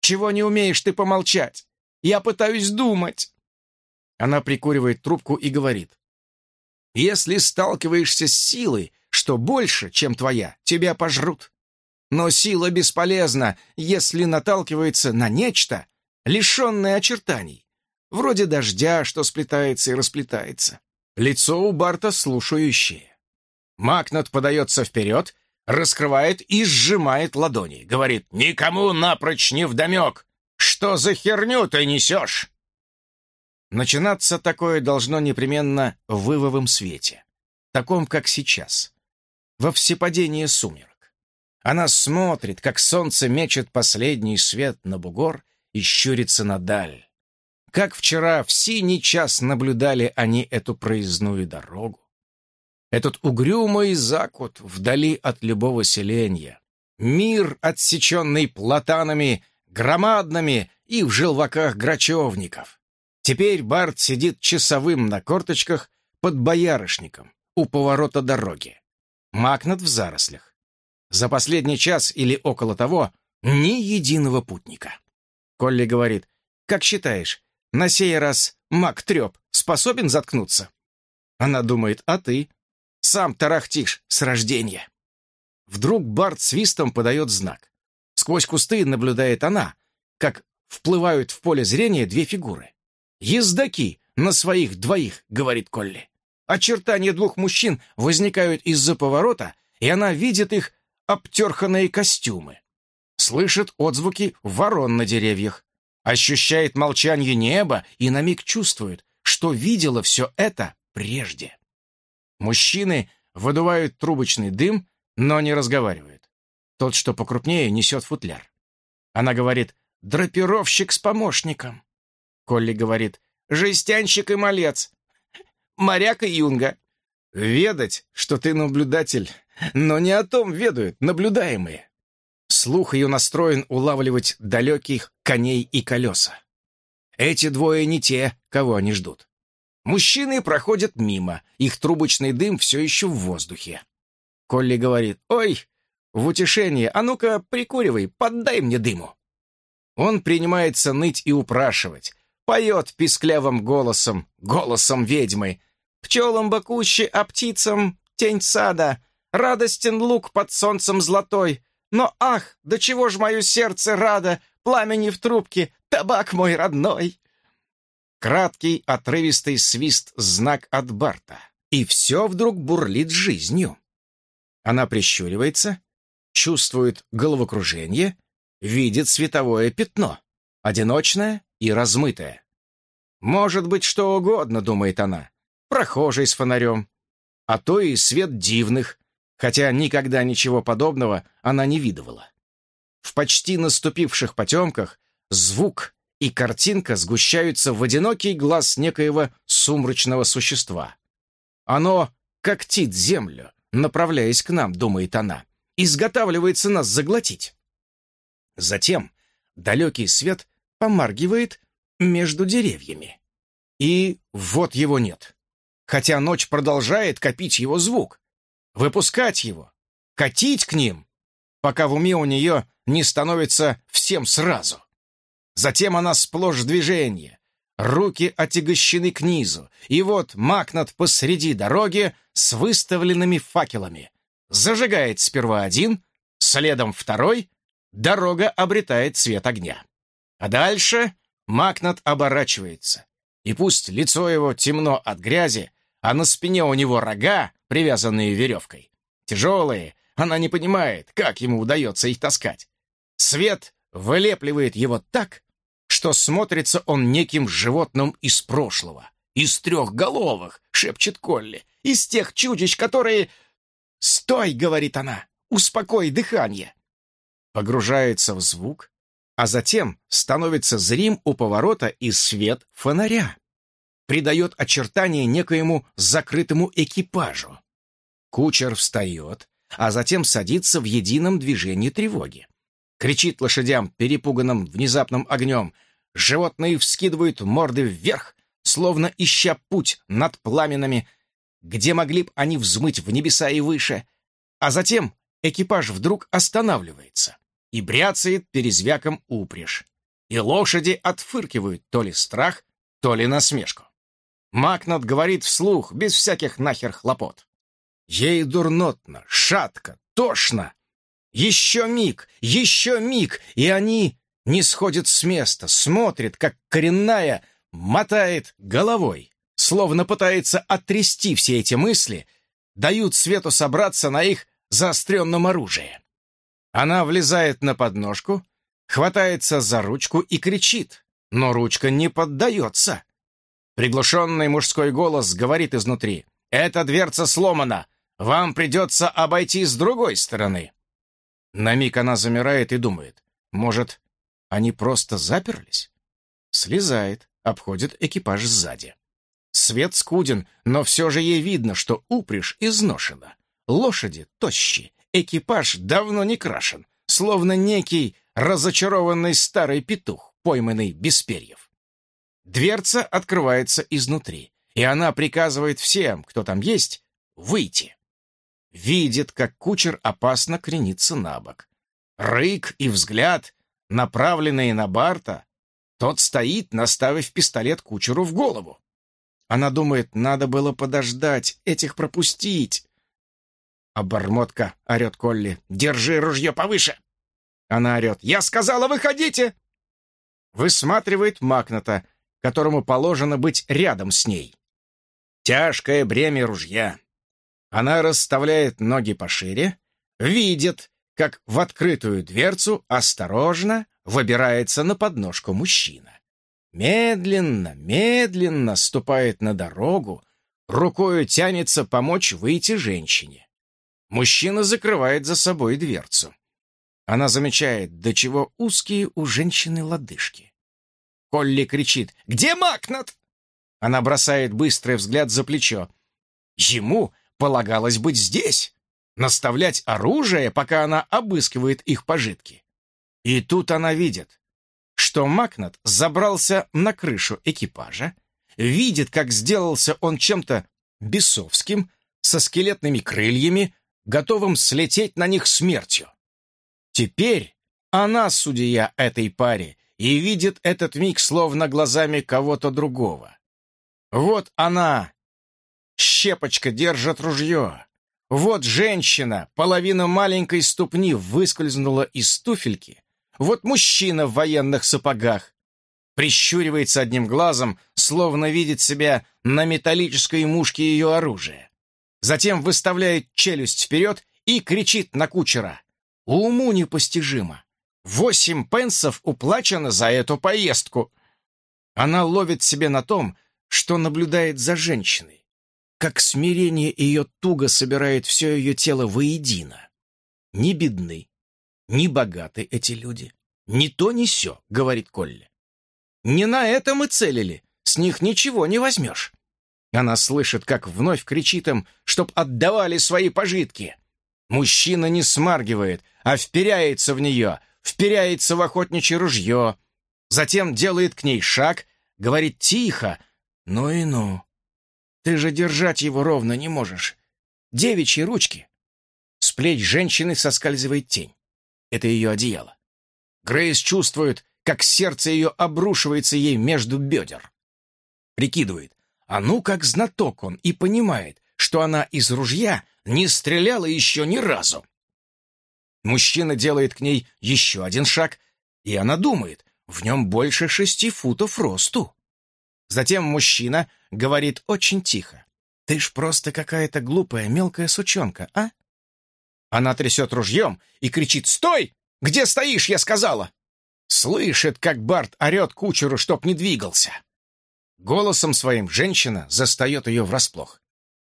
«Чего не умеешь ты помолчать? Я пытаюсь думать». Она прикуривает трубку и говорит, «Если сталкиваешься с силой, что больше, чем твоя, тебя пожрут. Но сила бесполезна, если наталкивается на нечто, лишенное очертаний, вроде дождя, что сплетается и расплетается. Лицо у Барта слушающее. Макнат подается вперед, раскрывает и сжимает ладони. Говорит, «Никому напрочь не вдомек! Что за херню ты несешь?» Начинаться такое должно непременно в вывовом свете, таком, как сейчас, во всепадение сумерок. Она смотрит, как солнце мечет последний свет на бугор и щурится на даль. Как вчера в синий час наблюдали они эту проездную дорогу. Этот угрюмый закут вдали от любого селения. Мир, отсеченный платанами, громадными и в желваках грачевников. Теперь Барт сидит часовым на корточках под боярышником у поворота дороги. Макнат в зарослях. За последний час или около того ни единого путника. Колли говорит, «Как считаешь, на сей раз маг Треп способен заткнуться?» Она думает, «А ты?» Сам тарахтишь с рождения. Вдруг Барт свистом подает знак. Сквозь кусты наблюдает она, как вплывают в поле зрения две фигуры. «Ездаки на своих двоих», — говорит Колли. Очертания двух мужчин возникают из-за поворота, и она видит их обтерханные костюмы. Слышит отзвуки ворон на деревьях. Ощущает молчание неба и на миг чувствует, что видела все это прежде. Мужчины выдувают трубочный дым, но не разговаривают. Тот, что покрупнее, несет футляр. Она говорит «драпировщик с помощником». Колли говорит «жестянщик и малец». (laughs) «Моряк и юнга». Ведать, что ты наблюдатель, но не о том ведают наблюдаемые. Слух ее настроен улавливать далеких коней и колеса. Эти двое не те, кого они ждут. Мужчины проходят мимо, их трубочный дым все еще в воздухе. Колли говорит, «Ой, в утешение, а ну-ка прикуривай, поддай мне дыму». Он принимается ныть и упрашивать, поет писклявым голосом, голосом ведьмы, «Пчелам бакущи, а птицам тень сада, радостен лук под солнцем золотой, но ах, до чего ж мое сердце радо, пламени в трубке, табак мой родной!» Краткий, отрывистый свист — знак от Барта. И все вдруг бурлит жизнью. Она прищуривается, чувствует головокружение, видит световое пятно, одиночное и размытое. «Может быть, что угодно», — думает она, — «прохожий с фонарем, а то и свет дивных, хотя никогда ничего подобного она не видывала. В почти наступивших потемках звук и картинка сгущаются в одинокий глаз некоего сумрачного существа. Оно когтит землю, направляясь к нам, думает она, изготавливается нас заглотить. Затем далекий свет помаргивает между деревьями. И вот его нет. Хотя ночь продолжает копить его звук, выпускать его, катить к ним, пока в уме у нее не становится всем сразу. Затем она сплошь движение. Руки отягощены к низу, и вот Макнат посреди дороги с выставленными факелами. Зажигает сперва один, следом второй, дорога обретает цвет огня. А дальше Макнат оборачивается, и пусть лицо его темно от грязи, а на спине у него рога, привязанные веревкой. Тяжелые, она не понимает, как ему удается их таскать. Свет вылепливает его так, что смотрится он неким животным из прошлого. Из трехголовых, шепчет Колли. Из тех чудищ, которые... «Стой!» — говорит она. «Успокой дыхание!» Погружается в звук, а затем становится зрим у поворота и свет фонаря. Придает очертания некоему закрытому экипажу. Кучер встает, а затем садится в едином движении тревоги. Кричит лошадям, перепуганным внезапным огнем. Животные вскидывают морды вверх, словно ища путь над пламенами, где могли бы они взмыть в небеса и выше. А затем экипаж вдруг останавливается и бряцает перезвяком упряжь. И лошади отфыркивают то ли страх, то ли насмешку. Макнат говорит вслух, без всяких нахер хлопот. Ей дурнотно, шатко, тошно. Еще миг, еще миг, и они не сходят с места, смотрят, как коренная мотает головой, словно пытается оттрясти все эти мысли, дают свету собраться на их заостренном оружии. Она влезает на подножку, хватается за ручку и кричит, но ручка не поддается. Приглушенный мужской голос говорит изнутри. «Эта дверца сломана! Вам придется обойти с другой стороны!» На миг она замирает и думает. Может, они просто заперлись? Слезает, обходит экипаж сзади. Свет скуден, но все же ей видно, что упряжь изношена. Лошади тощи, экипаж давно не крашен, словно некий разочарованный старый петух, пойманный без перьев. Дверца открывается изнутри, и она приказывает всем, кто там есть, выйти. Видит, как кучер опасно кренится на бок. Рык и взгляд, направленные на Барта, тот стоит, наставив пистолет кучеру в голову. Она думает, надо было подождать, этих пропустить. Обормотка, орет Колли, держи ружье повыше. Она орет, я сказала, выходите! Высматривает Макната, которому положено быть рядом с ней. Тяжкое бремя ружья. Она расставляет ноги пошире, видит, как в открытую дверцу осторожно выбирается на подножку мужчина. Медленно, медленно ступает на дорогу, рукою тянется помочь выйти женщине. Мужчина закрывает за собой дверцу. Она замечает, до чего узкие у женщины лодыжки. Колли кричит «Где Макнат?» Она бросает быстрый взгляд за плечо. Ему полагалось быть здесь, наставлять оружие, пока она обыскивает их пожитки. И тут она видит, что Макнат забрался на крышу экипажа, видит, как сделался он чем-то бесовским, со скелетными крыльями, готовым слететь на них смертью. Теперь она судья этой паре и видит этот миг словно глазами кого-то другого. Вот она, щепочка, держит ружье. Вот женщина, половина маленькой ступни выскользнула из туфельки. Вот мужчина в военных сапогах. Прищуривается одним глазом, словно видит себя на металлической мушке ее оружия. Затем выставляет челюсть вперед и кричит на кучера. Уму непостижимо. Восемь пенсов уплачено за эту поездку. Она ловит себе на том, что наблюдает за женщиной. Как смирение ее туго собирает все ее тело воедино. Не бедны, не богаты эти люди. Ни то, ни сё, говорит Колли. Не на это мы целили, с них ничего не возьмешь. Она слышит, как вновь кричит им, чтоб отдавали свои пожитки. Мужчина не смаргивает, а вперяется в нее, вперяется в охотничье ружье, затем делает к ней шаг, говорит тихо, «Ну и ну, ты же держать его ровно не можешь. Девичьи ручки». С плеч женщины соскальзывает тень. Это ее одеяло. Грейс чувствует, как сердце ее обрушивается ей между бедер. Прикидывает, а ну как знаток он, и понимает, что она из ружья не стреляла еще ни разу. Мужчина делает к ней еще один шаг, и она думает, в нем больше шести футов росту. Затем мужчина говорит очень тихо. «Ты ж просто какая-то глупая мелкая сучонка, а?» Она трясет ружьем и кричит «Стой! Где стоишь, я сказала!» Слышит, как Барт орет кучеру, чтоб не двигался. Голосом своим женщина застает ее врасплох.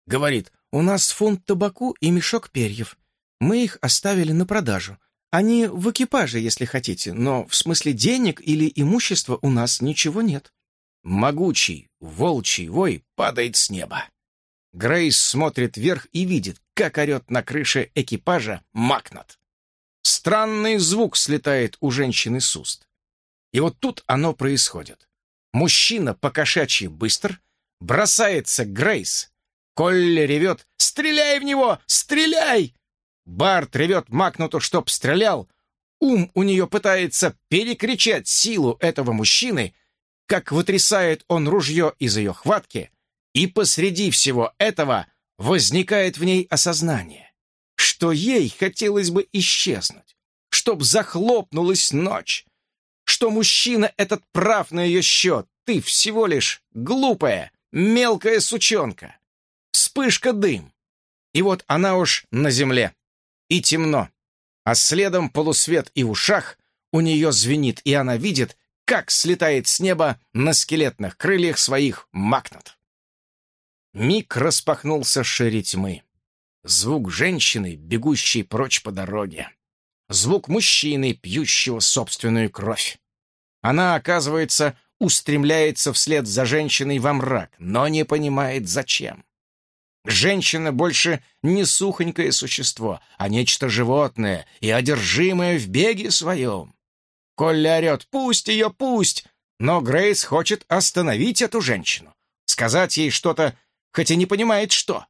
Говорит, «У нас фунт табаку и мешок перьев. Мы их оставили на продажу. Они в экипаже, если хотите, но в смысле денег или имущества у нас ничего нет». Могучий, волчий вой падает с неба. Грейс смотрит вверх и видит, как орет на крыше экипажа Макнат. Странный звук слетает у женщины с уст. И вот тут оно происходит. Мужчина покошачьи быстр, бросается к Грейс. Колли ревет «Стреляй в него! Стреляй!» Барт ревет Макнуту, чтоб стрелял. Ум у нее пытается перекричать силу этого мужчины, как вытрясает он ружье из ее хватки, и посреди всего этого возникает в ней осознание, что ей хотелось бы исчезнуть, чтоб захлопнулась ночь, что мужчина этот прав на ее счет, ты всего лишь глупая, мелкая сучонка. Вспышка дым. И вот она уж на земле. И темно. А следом полусвет и в ушах у нее звенит, и она видит, как слетает с неба на скелетных крыльях своих макнот. Миг распахнулся шире тьмы. Звук женщины, бегущей прочь по дороге. Звук мужчины, пьющего собственную кровь. Она, оказывается, устремляется вслед за женщиной во мрак, но не понимает, зачем. Женщина больше не сухонькое существо, а нечто животное и одержимое в беге своем. Колли орет «Пусть ее, пусть!» Но Грейс хочет остановить эту женщину, сказать ей что-то, хотя не понимает что.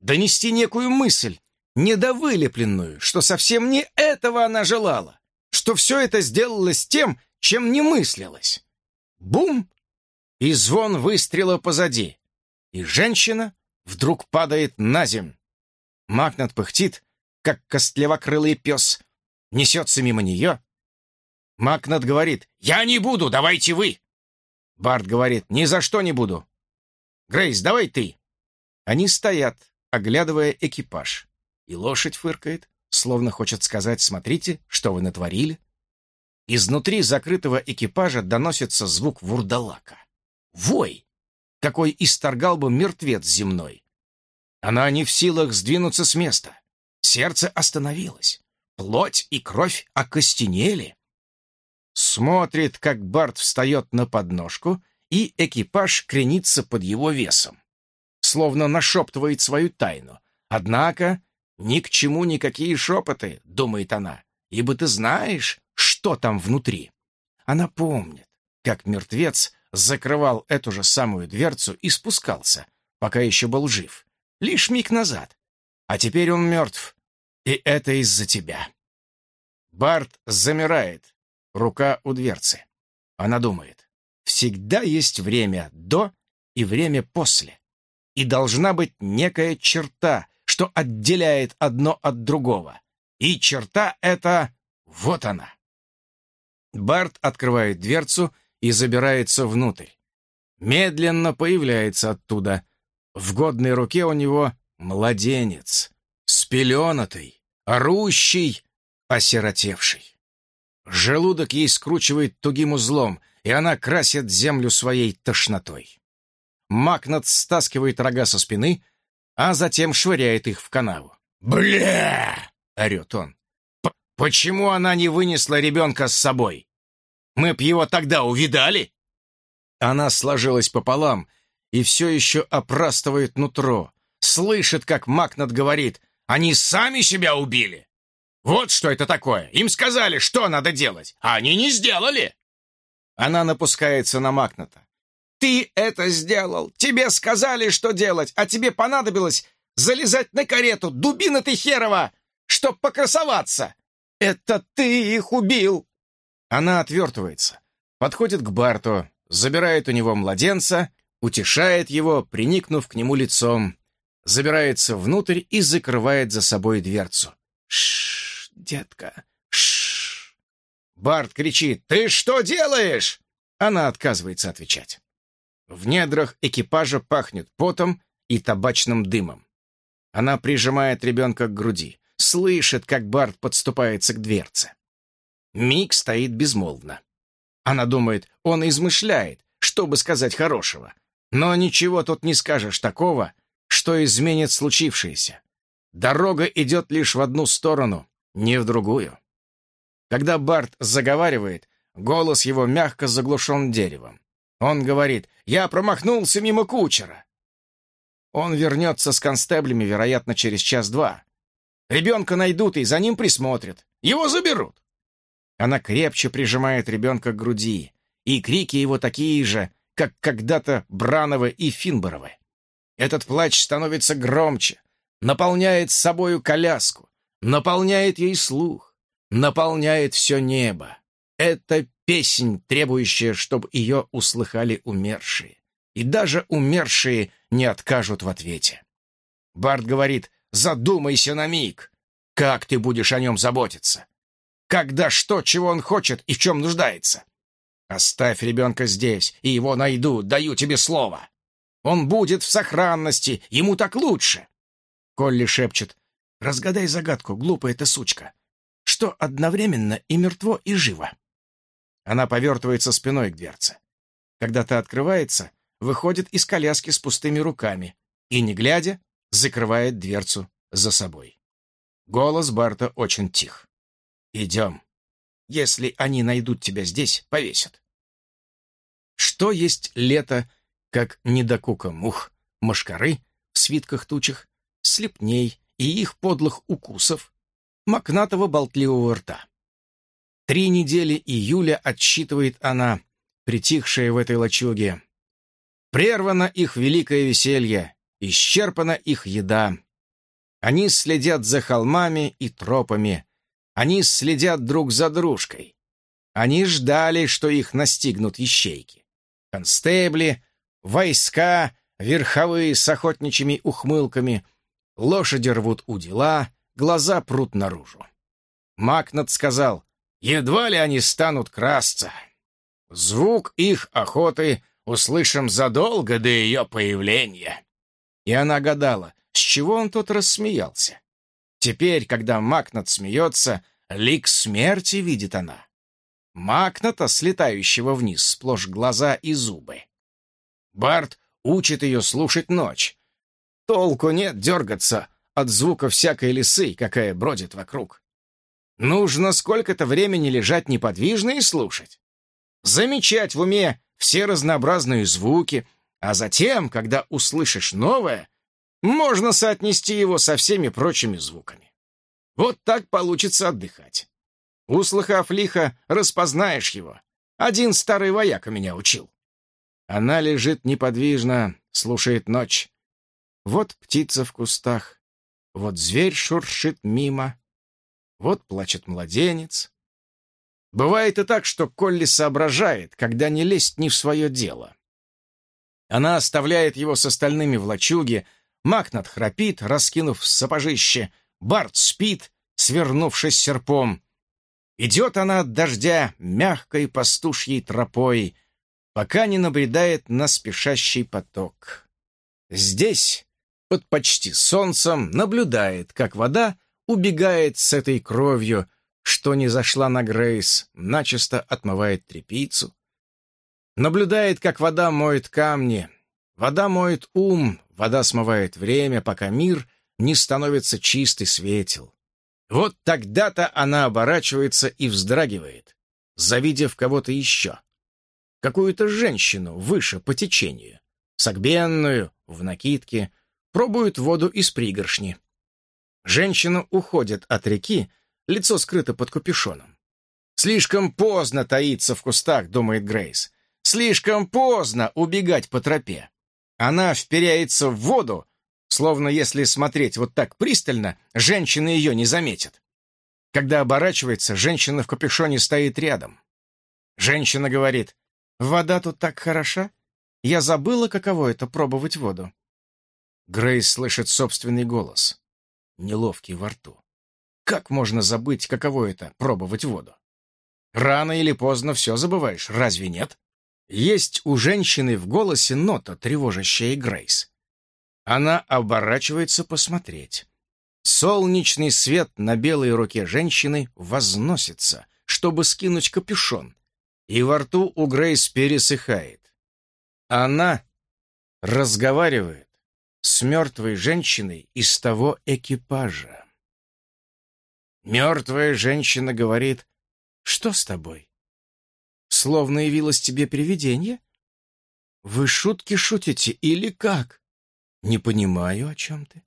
Донести некую мысль, недовылепленную, что совсем не этого она желала, что все это сделалось тем, чем не мыслилось. Бум! И звон выстрела позади. И женщина вдруг падает на земь. Магнат пыхтит, как костлевокрылый пес, несется мимо нее. Макнат говорит, «Я не буду, давайте вы!» Барт говорит, «Ни за что не буду!» «Грейс, давай ты!» Они стоят, оглядывая экипаж. И лошадь фыркает, словно хочет сказать, «Смотрите, что вы натворили!» Изнутри закрытого экипажа доносится звук вурдалака. Вой! Какой исторгал бы мертвец земной. Она не в силах сдвинуться с места. Сердце остановилось. Плоть и кровь окостенели. Смотрит, как Барт встает на подножку, и экипаж кренится под его весом. Словно нашептывает свою тайну. Однако ни к чему никакие шепоты, думает она, ибо ты знаешь, что там внутри. Она помнит, как мертвец закрывал эту же самую дверцу и спускался, пока еще был жив. Лишь миг назад. А теперь он мертв. И это из-за тебя. Барт замирает. Рука у дверцы. Она думает. Всегда есть время до и время после. И должна быть некая черта, что отделяет одно от другого. И черта эта вот она. Барт открывает дверцу и забирается внутрь. Медленно появляется оттуда. В годной руке у него младенец, спеленатый, орущий, осиротевший. Желудок ей скручивает тугим узлом, и она красит землю своей тошнотой. Макнат стаскивает рога со спины, а затем швыряет их в канаву. «Бля!» — орет он. Почему она не вынесла ребенка с собой? Мы б его тогда увидали!» Она сложилась пополам и все еще опрастывает нутро. Слышит, как Макнат говорит, «Они сами себя убили!» «Вот что это такое! Им сказали, что надо делать, а они не сделали!» Она напускается на Макната. «Ты это сделал! Тебе сказали, что делать, а тебе понадобилось залезать на карету, дубина ты херова, чтоб покрасоваться! «Это ты их убил!» Она отвертывается, подходит к Барту, забирает у него младенца, утешает его, приникнув к нему лицом, забирается внутрь и закрывает за собой дверцу. «Шш, детка, шш!» Барт кричит «Ты что делаешь?» Она отказывается отвечать. В недрах экипажа пахнет потом и табачным дымом. Она прижимает ребенка к груди слышит, как Барт подступается к дверце. Мик стоит безмолвно. Она думает, он измышляет, чтобы сказать хорошего. Но ничего тут не скажешь такого, что изменит случившееся. Дорога идет лишь в одну сторону, не в другую. Когда Барт заговаривает, голос его мягко заглушен деревом. Он говорит «Я промахнулся мимо кучера». Он вернется с констеблями, вероятно, через час-два. Ребенка найдут и за ним присмотрят. Его заберут. Она крепче прижимает ребенка к груди, и крики его такие же, как когда-то Брановы и Финборовы. Этот плач становится громче, наполняет собою коляску, наполняет ей слух, наполняет все небо. Это песнь, требующая, чтобы ее услыхали умершие. И даже умершие не откажут в ответе. Барт говорит, задумайся на миг. Как ты будешь о нем заботиться? Когда что, чего он хочет и в чем нуждается? Оставь ребенка здесь, и его найду, даю тебе слово. Он будет в сохранности, ему так лучше. Колли шепчет, разгадай загадку, глупая ты сучка. Что одновременно и мертво, и живо? Она повертывается спиной к дверце. Когда та открывается, выходит из коляски с пустыми руками и, не глядя, закрывает дверцу за собой. Голос Барта очень тих. «Идем. Если они найдут тебя здесь, повесят». Что есть лето, как недокука мух, мошкары в свитках тучах, слепней и их подлых укусов, мохнатого болтливого рта? Три недели июля отсчитывает она, притихшая в этой лачуге. Прервано их великое веселье, исчерпана их еда. Они следят за холмами и тропами, они следят друг за дружкой. Они ждали, что их настигнут ищейки. Констебли, войска, верховые с охотничьими ухмылками, лошади рвут у дела, глаза прут наружу. Макнат сказал, едва ли они станут красться. Звук их охоты услышим задолго до ее появления. И она гадала, с чего он тут рассмеялся. Теперь, когда Макнат смеется, лик смерти видит она. Макната, слетающего вниз, сплошь глаза и зубы. Барт учит ее слушать ночь. Толку нет дергаться от звука всякой лисы, какая бродит вокруг. Нужно сколько-то времени лежать неподвижно и слушать. Замечать в уме все разнообразные звуки, а затем, когда услышишь новое, можно соотнести его со всеми прочими звуками. Вот так получится отдыхать. Услыхав лихо, распознаешь его. Один старый вояка меня учил. Она лежит неподвижно, слушает ночь. Вот птица в кустах, вот зверь шуршит мимо, вот плачет младенец. Бывает и так, что Колли соображает, когда не лезть не в свое дело. Она оставляет его с остальными в лачуге, Макнат храпит, раскинув сапожище, Барт спит, свернувшись серпом. Идет она от дождя мягкой пастушьей тропой, пока не набредает на спешащий поток. Здесь, под почти солнцем, наблюдает, как вода убегает с этой кровью, что не зашла на Грейс, начисто отмывает трепицу. Наблюдает, как вода моет камни, вода моет ум, вода смывает время, пока мир не становится чист и светел. Вот тогда-то она оборачивается и вздрагивает, завидев кого-то еще. Какую-то женщину выше по течению, согбенную, в накидке, пробует воду из пригоршни. Женщина уходит от реки, лицо скрыто под капюшоном. «Слишком поздно таиться в кустах», — думает Грейс. «Слишком поздно убегать по тропе». Она вперяется в воду, словно если смотреть вот так пристально, женщина ее не заметит. Когда оборачивается, женщина в капюшоне стоит рядом. Женщина говорит, «Вода тут так хороша. Я забыла, каково это пробовать воду». Грейс слышит собственный голос, неловкий во рту. Как можно забыть, каково это — пробовать воду? Рано или поздно все забываешь, разве нет? Есть у женщины в голосе нота, тревожащая Грейс. Она оборачивается посмотреть. Солнечный свет на белой руке женщины возносится, чтобы скинуть капюшон, и во рту у Грейс пересыхает. Она разговаривает с мертвой женщиной из того экипажа. Мертвая женщина говорит, «Что с тобой? Словно явилось тебе привидение? Вы шутки шутите или как?» «Не понимаю, о чем ты».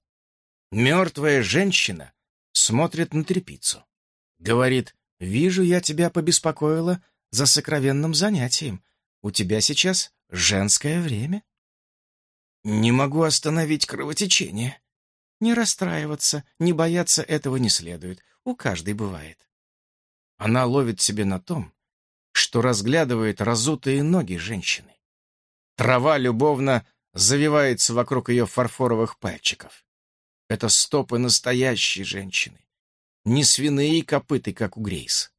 Мертвая женщина смотрит на трепицу. Говорит, «Вижу, я тебя побеспокоила за сокровенным занятием. У тебя сейчас женское время». «Не могу остановить кровотечение». «Не расстраиваться, не бояться этого не следует. У каждой бывает». Она ловит себе на том, что разглядывает разутые ноги женщины. Трава любовно завивается вокруг ее фарфоровых пальчиков. Это стопы настоящей женщины. Не свиные копыты, как у Грейс.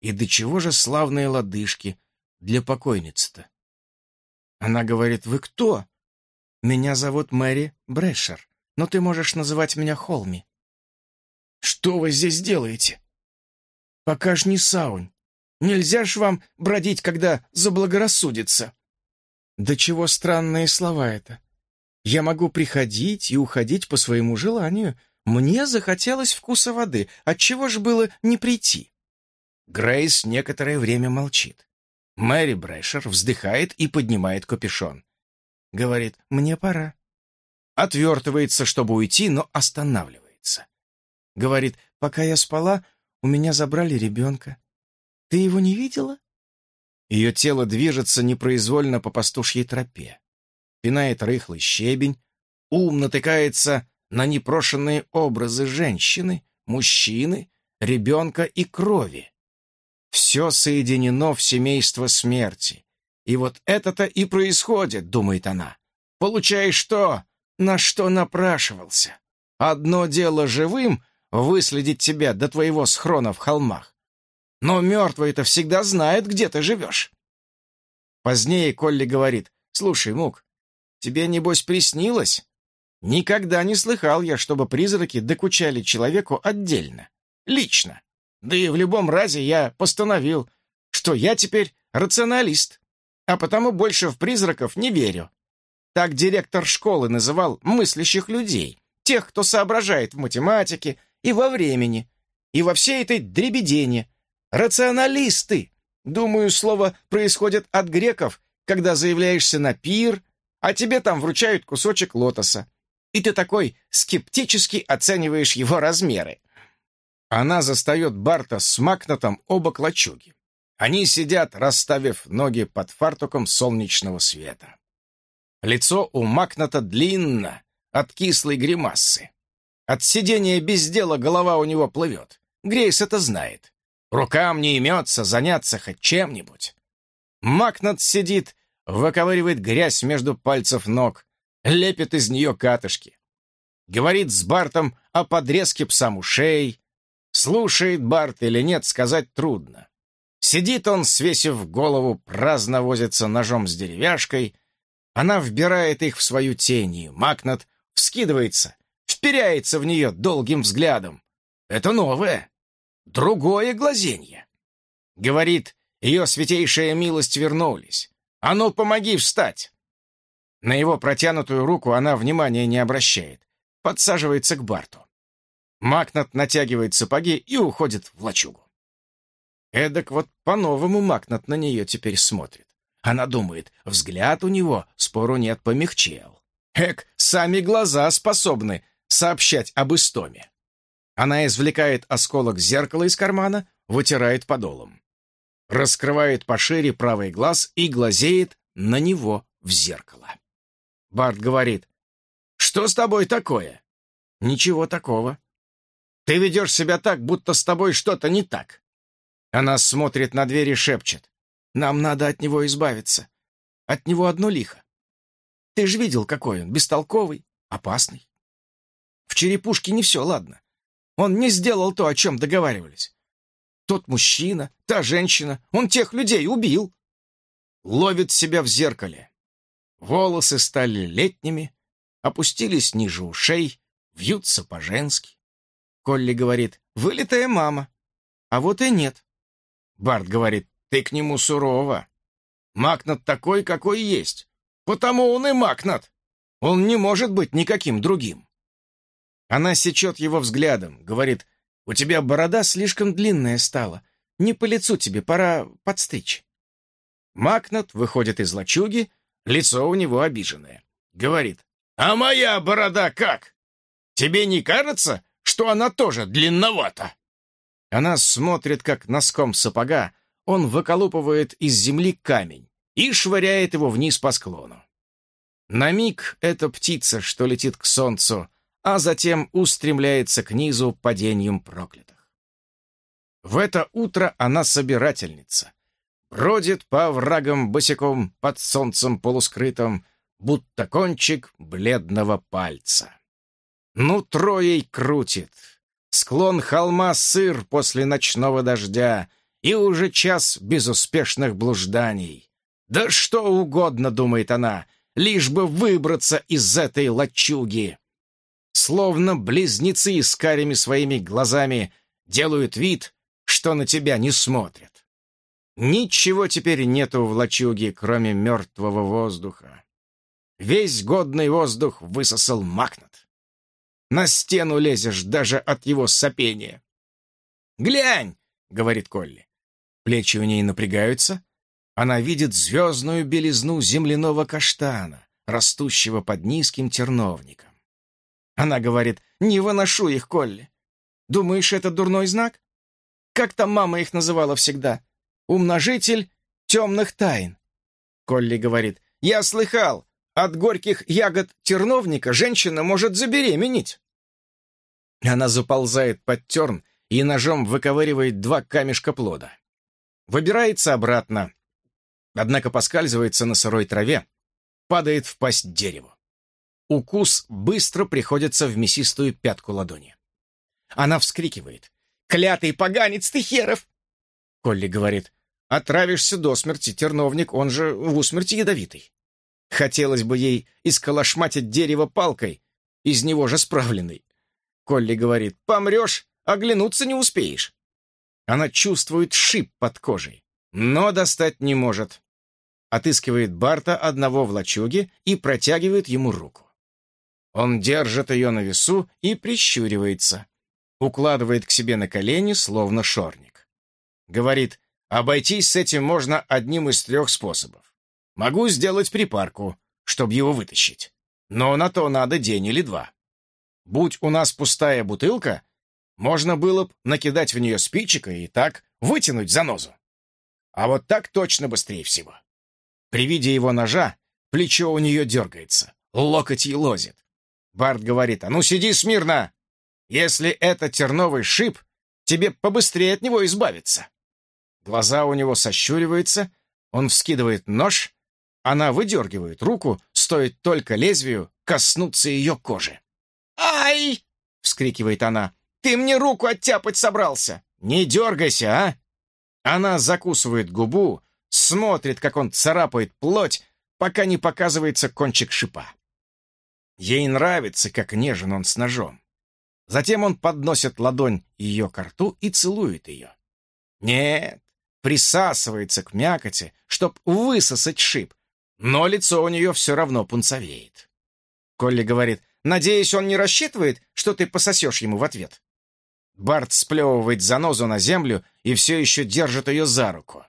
И до чего же славные лодыжки для покойницы-то? Она говорит, «Вы кто?» «Меня зовут Мэри Брэшер, но ты можешь называть меня Холми». «Что вы здесь делаете?» «Пока ж не саунь. Нельзя ж вам бродить, когда заблагорассудится». «Да чего странные слова это. Я могу приходить и уходить по своему желанию. Мне захотелось вкуса воды. Отчего же было не прийти?» Грейс некоторое время молчит. Мэри Брэшер вздыхает и поднимает капюшон. Говорит, «Мне пора». Отвертывается, чтобы уйти, но останавливается. Говорит, «Пока я спала, у меня забрали ребенка. Ты его не видела?» Ее тело движется непроизвольно по пастушьей тропе пинает рыхлый щебень, ум натыкается на непрошенные образы женщины, мужчины, ребенка и крови. Все соединено в семейство смерти. И вот это-то и происходит, думает она. Получаешь то, на что напрашивался. Одно дело живым выследить тебя до твоего схрона в холмах. Но мертвый-то всегда знает, где ты живешь. Позднее Колли говорит, «Слушай, Мук, Тебе, небось, приснилось? Никогда не слыхал я, чтобы призраки докучали человеку отдельно, лично. Да и в любом разе я постановил, что я теперь рационалист, а потому больше в призраков не верю. Так директор школы называл мыслящих людей, тех, кто соображает в математике и во времени, и во всей этой дребедене. Рационалисты! Думаю, слово происходит от греков, когда заявляешься на пир а тебе там вручают кусочек лотоса. И ты такой скептически оцениваешь его размеры. Она застает Барта с Макнатом оба клочуги. Они сидят, расставив ноги под фартуком солнечного света. Лицо у Макната длинно, от кислой гримасы. От сидения без дела голова у него плывет. Грейс это знает. Рукам не имется заняться хоть чем-нибудь. Макнат сидит выковыривает грязь между пальцев ног, лепит из нее катышки. Говорит с Бартом о подрезке псам ушей. Слушает Барт или нет, сказать трудно. Сидит он, свесив голову, праздно возится ножом с деревяшкой. Она вбирает их в свою тень, и Макнат вскидывается, вперяется в нее долгим взглядом. Это новое, другое глазенье. Говорит, ее святейшая милость вернулись. «А ну, помоги встать!» На его протянутую руку она внимания не обращает. Подсаживается к Барту. Макнат натягивает сапоги и уходит в лачугу. Эдак вот по-новому Макнат на нее теперь смотрит. Она думает, взгляд у него, спору нет, помягчел. Эк, сами глаза способны сообщать об истоме. Она извлекает осколок зеркала из кармана, вытирает подолом раскрывает пошире правый глаз и глазеет на него в зеркало. Барт говорит, «Что с тобой такое?» «Ничего такого. Ты ведешь себя так, будто с тобой что-то не так». Она смотрит на дверь и шепчет, «Нам надо от него избавиться. От него одно лихо. Ты же видел, какой он, бестолковый, опасный. В черепушке не все ладно. Он не сделал то, о чем договаривались. Тот мужчина, та женщина, он тех людей убил. Ловит себя в зеркале. Волосы стали летними, опустились ниже ушей, вьются по-женски. Колли говорит, вылитая мама. А вот и нет. Барт говорит, ты к нему сурова. Макнат такой, какой есть. Потому он и Макнат. Он не может быть никаким другим. Она сечет его взглядом, говорит, у тебя борода слишком длинная стала. Не по лицу тебе, пора подстричь. Макнат выходит из лачуги, лицо у него обиженное. Говорит, «А моя борода как? Тебе не кажется, что она тоже длинновата. Она смотрит, как носком сапога он выколупывает из земли камень и швыряет его вниз по склону. На миг это птица, что летит к солнцу, а затем устремляется к низу падением проклятых. В это утро она собирательница, бродит по врагам босиком под солнцем полускрытым, будто кончик бледного пальца. Ну, троей крутит. Склон холма сыр после ночного дождя и уже час безуспешных блужданий. Да что угодно, думает она, лишь бы выбраться из этой лачуги. Словно близнецы с карими своими глазами делают вид, что на тебя не смотрят. Ничего теперь нету в лачуге, кроме мертвого воздуха. Весь годный воздух высосал Макнат. На стену лезешь даже от его сопения. «Глянь!» — говорит Колли. Плечи у ней напрягаются. Она видит звездную белизну земляного каштана, растущего под низким терновником. Она говорит, «Не выношу их, Колли. Думаешь, это дурной знак? Как там мама их называла всегда? Умножитель темных тайн». Колли говорит, «Я слыхал, от горьких ягод терновника женщина может забеременеть. Она заползает под терн и ножом выковыривает два камешка плода. Выбирается обратно, однако поскальзывается на сырой траве, падает в пасть дереву. Укус быстро приходится в мясистую пятку ладони. Она вскрикивает. «Клятый поганец ты, херов!» Колли говорит. «Отравишься до смерти, терновник, он же в усмерти ядовитый». Хотелось бы ей исколошматить дерево палкой, из него же справленной. Колли говорит, помрешь, оглянуться не успеешь. Она чувствует шип под кожей, но достать не может. Отыскивает Барта одного в лачуге и протягивает ему руку. Он держит ее на весу и прищуривается. Укладывает к себе на колени, словно шорник. Говорит, обойтись с этим можно одним из трех способов. Могу сделать припарку, чтобы его вытащить. Но на то надо день или два. Будь у нас пустая бутылка, можно было бы накидать в нее спичек и так вытянуть занозу. А вот так точно быстрее всего. При виде его ножа плечо у нее дергается, локоть елозит. Барт говорит, а ну сиди смирно! Если это терновый шип, тебе побыстрее от него избавиться. Глаза у него сощуриваются, он вскидывает нож она выдергивает руку, стоит только лезвию коснуться ее кожи. «Ай!» — вскрикивает она. «Ты мне руку оттяпать собрался! Не дергайся, а!» Она закусывает губу, смотрит, как он царапает плоть, пока не показывается кончик шипа. Ей нравится, как нежен он с ножом. Затем он подносит ладонь ее к рту и целует ее. Нет, присасывается к мякоти, чтоб высосать шип, но лицо у нее все равно пунцовеет. Колли говорит, «Надеюсь, он не рассчитывает, что ты пососешь ему в ответ?» Барт сплевывает занозу на землю и все еще держит ее за руку.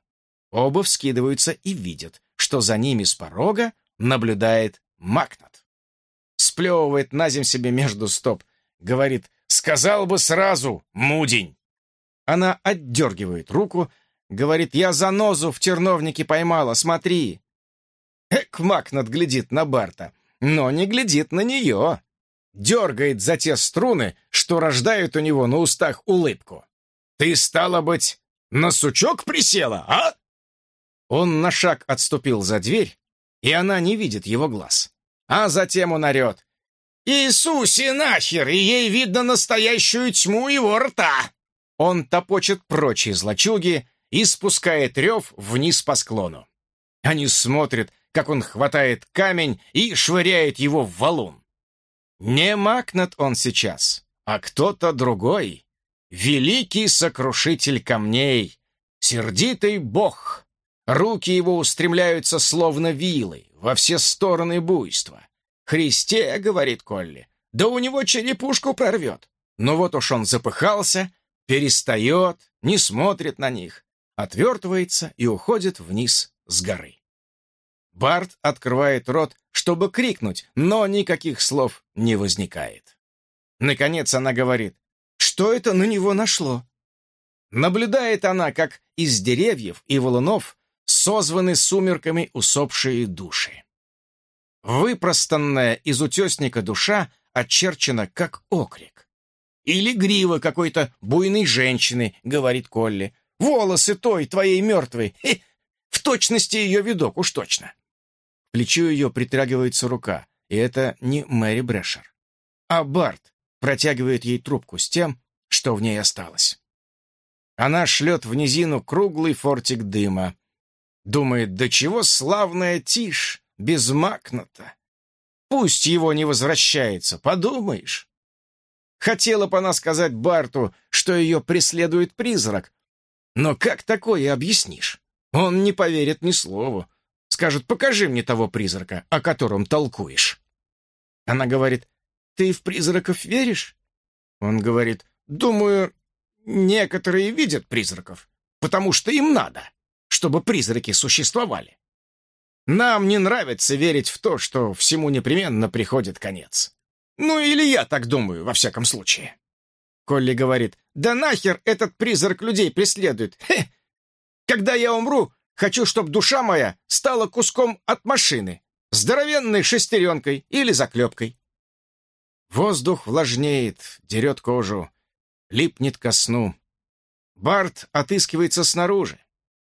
Оба вскидываются и видят, что за ними с порога наблюдает Макнат. Сплевывает на земь себе между стоп, говорит, «Сказал бы сразу, мудень!» Она отдергивает руку, говорит, «Я занозу в терновнике поймала, смотри!» Экмак надглядит на Барта, но не глядит на нее. Дергает за те струны, что рождают у него на устах улыбку. «Ты, стало быть, на сучок присела, а?» Он на шаг отступил за дверь, и она не видит его глаз. А затем он орет. «Иисусе нахер! И ей видно настоящую тьму его рта!» Он топочет прочь из лачуги и спускает рев вниз по склону. Они смотрят, как он хватает камень и швыряет его в валун. Не Макнат он сейчас, а кто-то другой. Великий сокрушитель камней, сердитый бог. Руки его устремляются словно вилы во все стороны буйства. «Христе», — говорит Колли, — «да у него черепушку прорвет». Но вот уж он запыхался, перестает, не смотрит на них, отвертывается и уходит вниз с горы. Барт открывает рот, чтобы крикнуть, но никаких слов не возникает. Наконец она говорит, что это на него нашло. Наблюдает она, как из деревьев и валунов созваны сумерками усопшие души. Выпростанная из утесника душа очерчена, как окрик. Или грива какой-то буйной женщины, говорит Колли. Волосы той, твоей мертвой. Хе, в точности ее видок, уж точно. Плечу ее притрагивается рука, и это не Мэри Брэшер. А Барт протягивает ей трубку с тем, что в ней осталось. Она шлет в низину круглый фортик дыма. Думает, да чего славная тишь, без макната. Пусть его не возвращается, подумаешь. Хотела бы она сказать Барту, что ее преследует призрак. Но как такое объяснишь? Он не поверит ни слову. Скажет, покажи мне того призрака, о котором толкуешь. Она говорит, ты в призраков веришь? Он говорит, думаю, некоторые видят призраков, потому что им надо, чтобы призраки существовали. Нам не нравится верить в то, что всему непременно приходит конец. Ну, или я так думаю, во всяком случае. Колли говорит, да нахер этот призрак людей преследует. Хе! Когда я умру, хочу, чтобы душа моя стала куском от машины, здоровенной шестеренкой или заклепкой. Воздух влажнеет, дерет кожу, липнет ко сну. Барт отыскивается снаружи.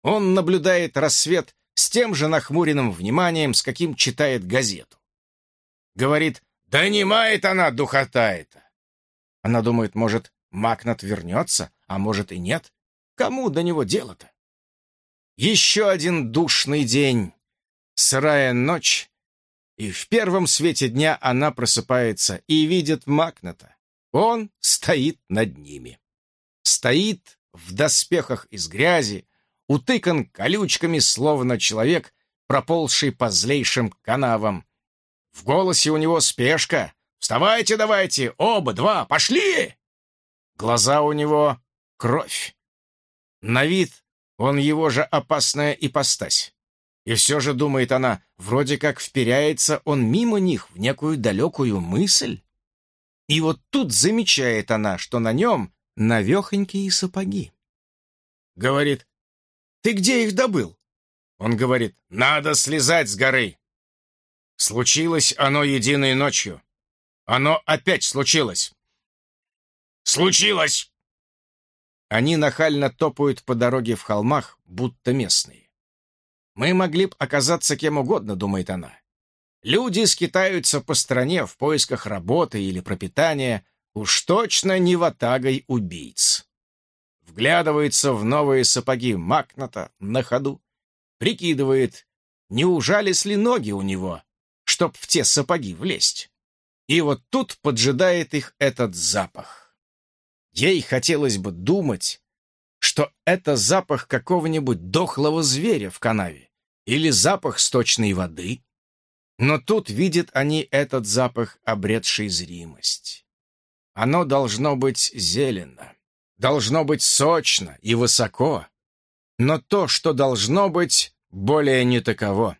Он наблюдает рассвет с тем же нахмуренным вниманием, с каким читает газету. Говорит, «Донимает она духота это!» Она думает, может, Макнат вернется, а может и нет. Кому до него дело-то? Еще один душный день, сырая ночь, и в первом свете дня она просыпается и видит Макната. Он стоит над ними. Стоит в доспехах из грязи, утыкан колючками, словно человек, проползший по злейшим канавам. В голосе у него спешка. «Вставайте давайте! Оба, два, пошли!» Глаза у него — кровь. На вид он его же опасная ипостась. И все же, думает она, вроде как вперяется он мимо них в некую далекую мысль. И вот тут замечает она, что на нем навехонькие сапоги. Говорит, ты где их добыл?» Он говорит, «Надо слезать с горы». Случилось оно единой ночью. Оно опять случилось. «Случилось!» Они нахально топают по дороге в холмах, будто местные. «Мы могли б оказаться кем угодно», — думает она. «Люди скитаются по стране в поисках работы или пропитания, уж точно не ватагой убийц» вглядывается в новые сапоги Макната на ходу, прикидывает, не ужались ли ноги у него, чтоб в те сапоги влезть. И вот тут поджидает их этот запах. Ей хотелось бы думать, что это запах какого-нибудь дохлого зверя в канаве или запах сточной воды. Но тут видят они этот запах, обретший зримость. Оно должно быть зелено должно быть сочно и высоко, но то, что должно быть, более не таково.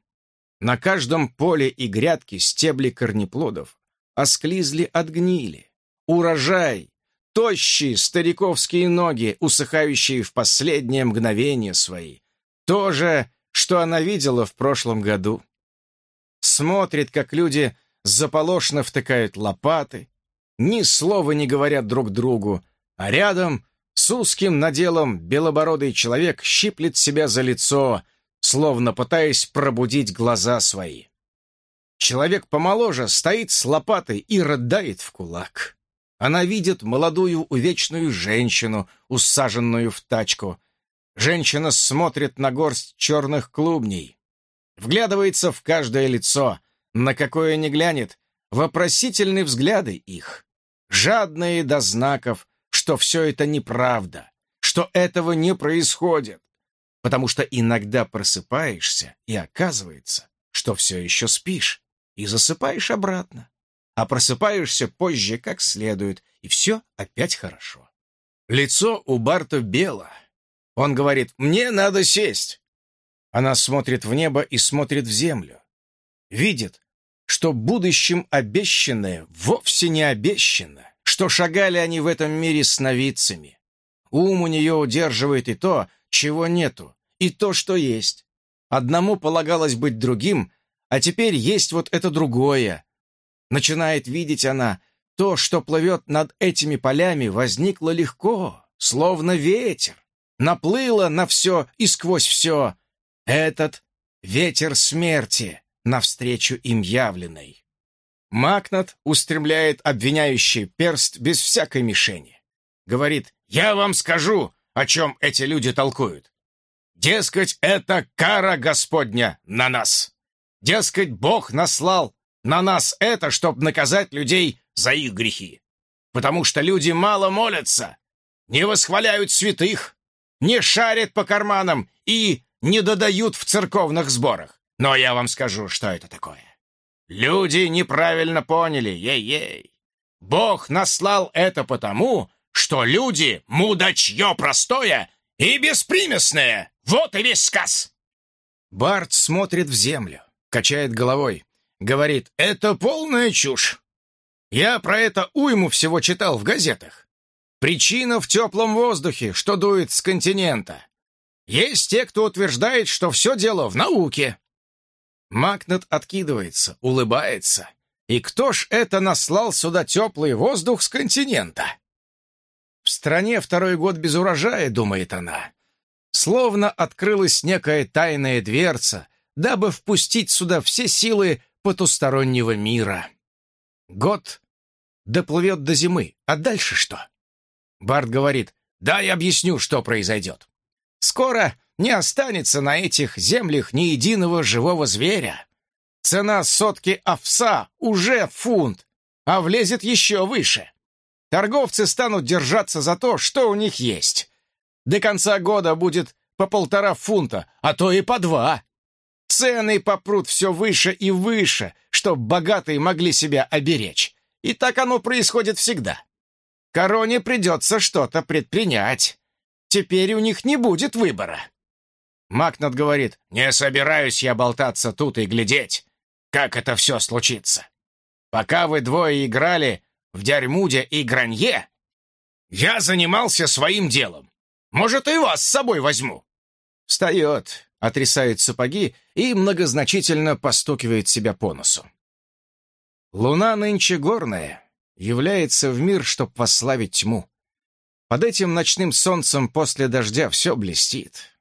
На каждом поле и грядке стебли корнеплодов осклизли от гнили. Урожай, тощие стариковские ноги, усыхающие в последнее мгновение свои. То же, что она видела в прошлом году. Смотрит, как люди заполошно втыкают лопаты, ни слова не говорят друг другу, а рядом с узким наделом белобородый человек щиплет себя за лицо, словно пытаясь пробудить глаза свои. Человек помоложе стоит с лопатой и рыдает в кулак. Она видит молодую увечную женщину, усаженную в тачку. Женщина смотрит на горсть черных клубней. Вглядывается в каждое лицо, на какое не глянет, вопросительные взгляды их, жадные до знаков, что все это неправда, что этого не происходит, потому что иногда просыпаешься, и оказывается, что все еще спишь, и засыпаешь обратно, а просыпаешься позже как следует, и все опять хорошо. Лицо у Барта бело. Он говорит, «Мне надо сесть». Она смотрит в небо и смотрит в землю. Видит, что будущим обещанное вовсе не обещано, что шагали они в этом мире сновидцами. Ум у нее удерживает и то, чего нету, и то, что есть. Одному полагалось быть другим, а теперь есть вот это другое. Начинает видеть она, то, что плывет над этими полями, возникло легко, словно ветер, наплыло на все и сквозь все. Этот ветер смерти навстречу им явленной. Макнат устремляет обвиняющий перст без всякой мишени. Говорит, «Я вам скажу, о чем эти люди толкуют. Дескать, это кара Господня на нас. Дескать, Бог наслал на нас это, чтобы наказать людей за их грехи. Потому что люди мало молятся, не восхваляют святых, не шарят по карманам и не додают в церковных сборах. Но я вам скажу, что это такое. Люди неправильно поняли, ей-ей. Бог наслал это потому, что люди — мудачье простое и беспримесное. Вот и весь сказ. Барт смотрит в землю, качает головой, говорит, это полная чушь. Я про это уйму всего читал в газетах. Причина в теплом воздухе, что дует с континента. Есть те, кто утверждает, что все дело в науке. Макнет откидывается, улыбается. И кто ж это наслал сюда теплый воздух с континента? В стране второй год без урожая, думает она. Словно открылась некая тайная дверца, дабы впустить сюда все силы потустороннего мира. Год доплывет до зимы, а дальше что? Барт говорит, да, я объясню, что произойдет. Скоро не останется на этих землях ни единого живого зверя. Цена сотки овса уже фунт, а влезет еще выше. Торговцы станут держаться за то, что у них есть. До конца года будет по полтора фунта, а то и по два. Цены попрут все выше и выше, чтобы богатые могли себя оберечь. И так оно происходит всегда. Короне придется что-то предпринять. Теперь у них не будет выбора. Макнат говорит, «Не собираюсь я болтаться тут и глядеть, как это все случится. Пока вы двое играли, в Дярьмуде и Гранье, я занимался своим делом. Может, и вас с собой возьму». Встает, отрисает сапоги и многозначительно постукивает себя по носу. Луна нынче горная, является в мир, чтоб восславить тьму. Под этим ночным солнцем после дождя все блестит.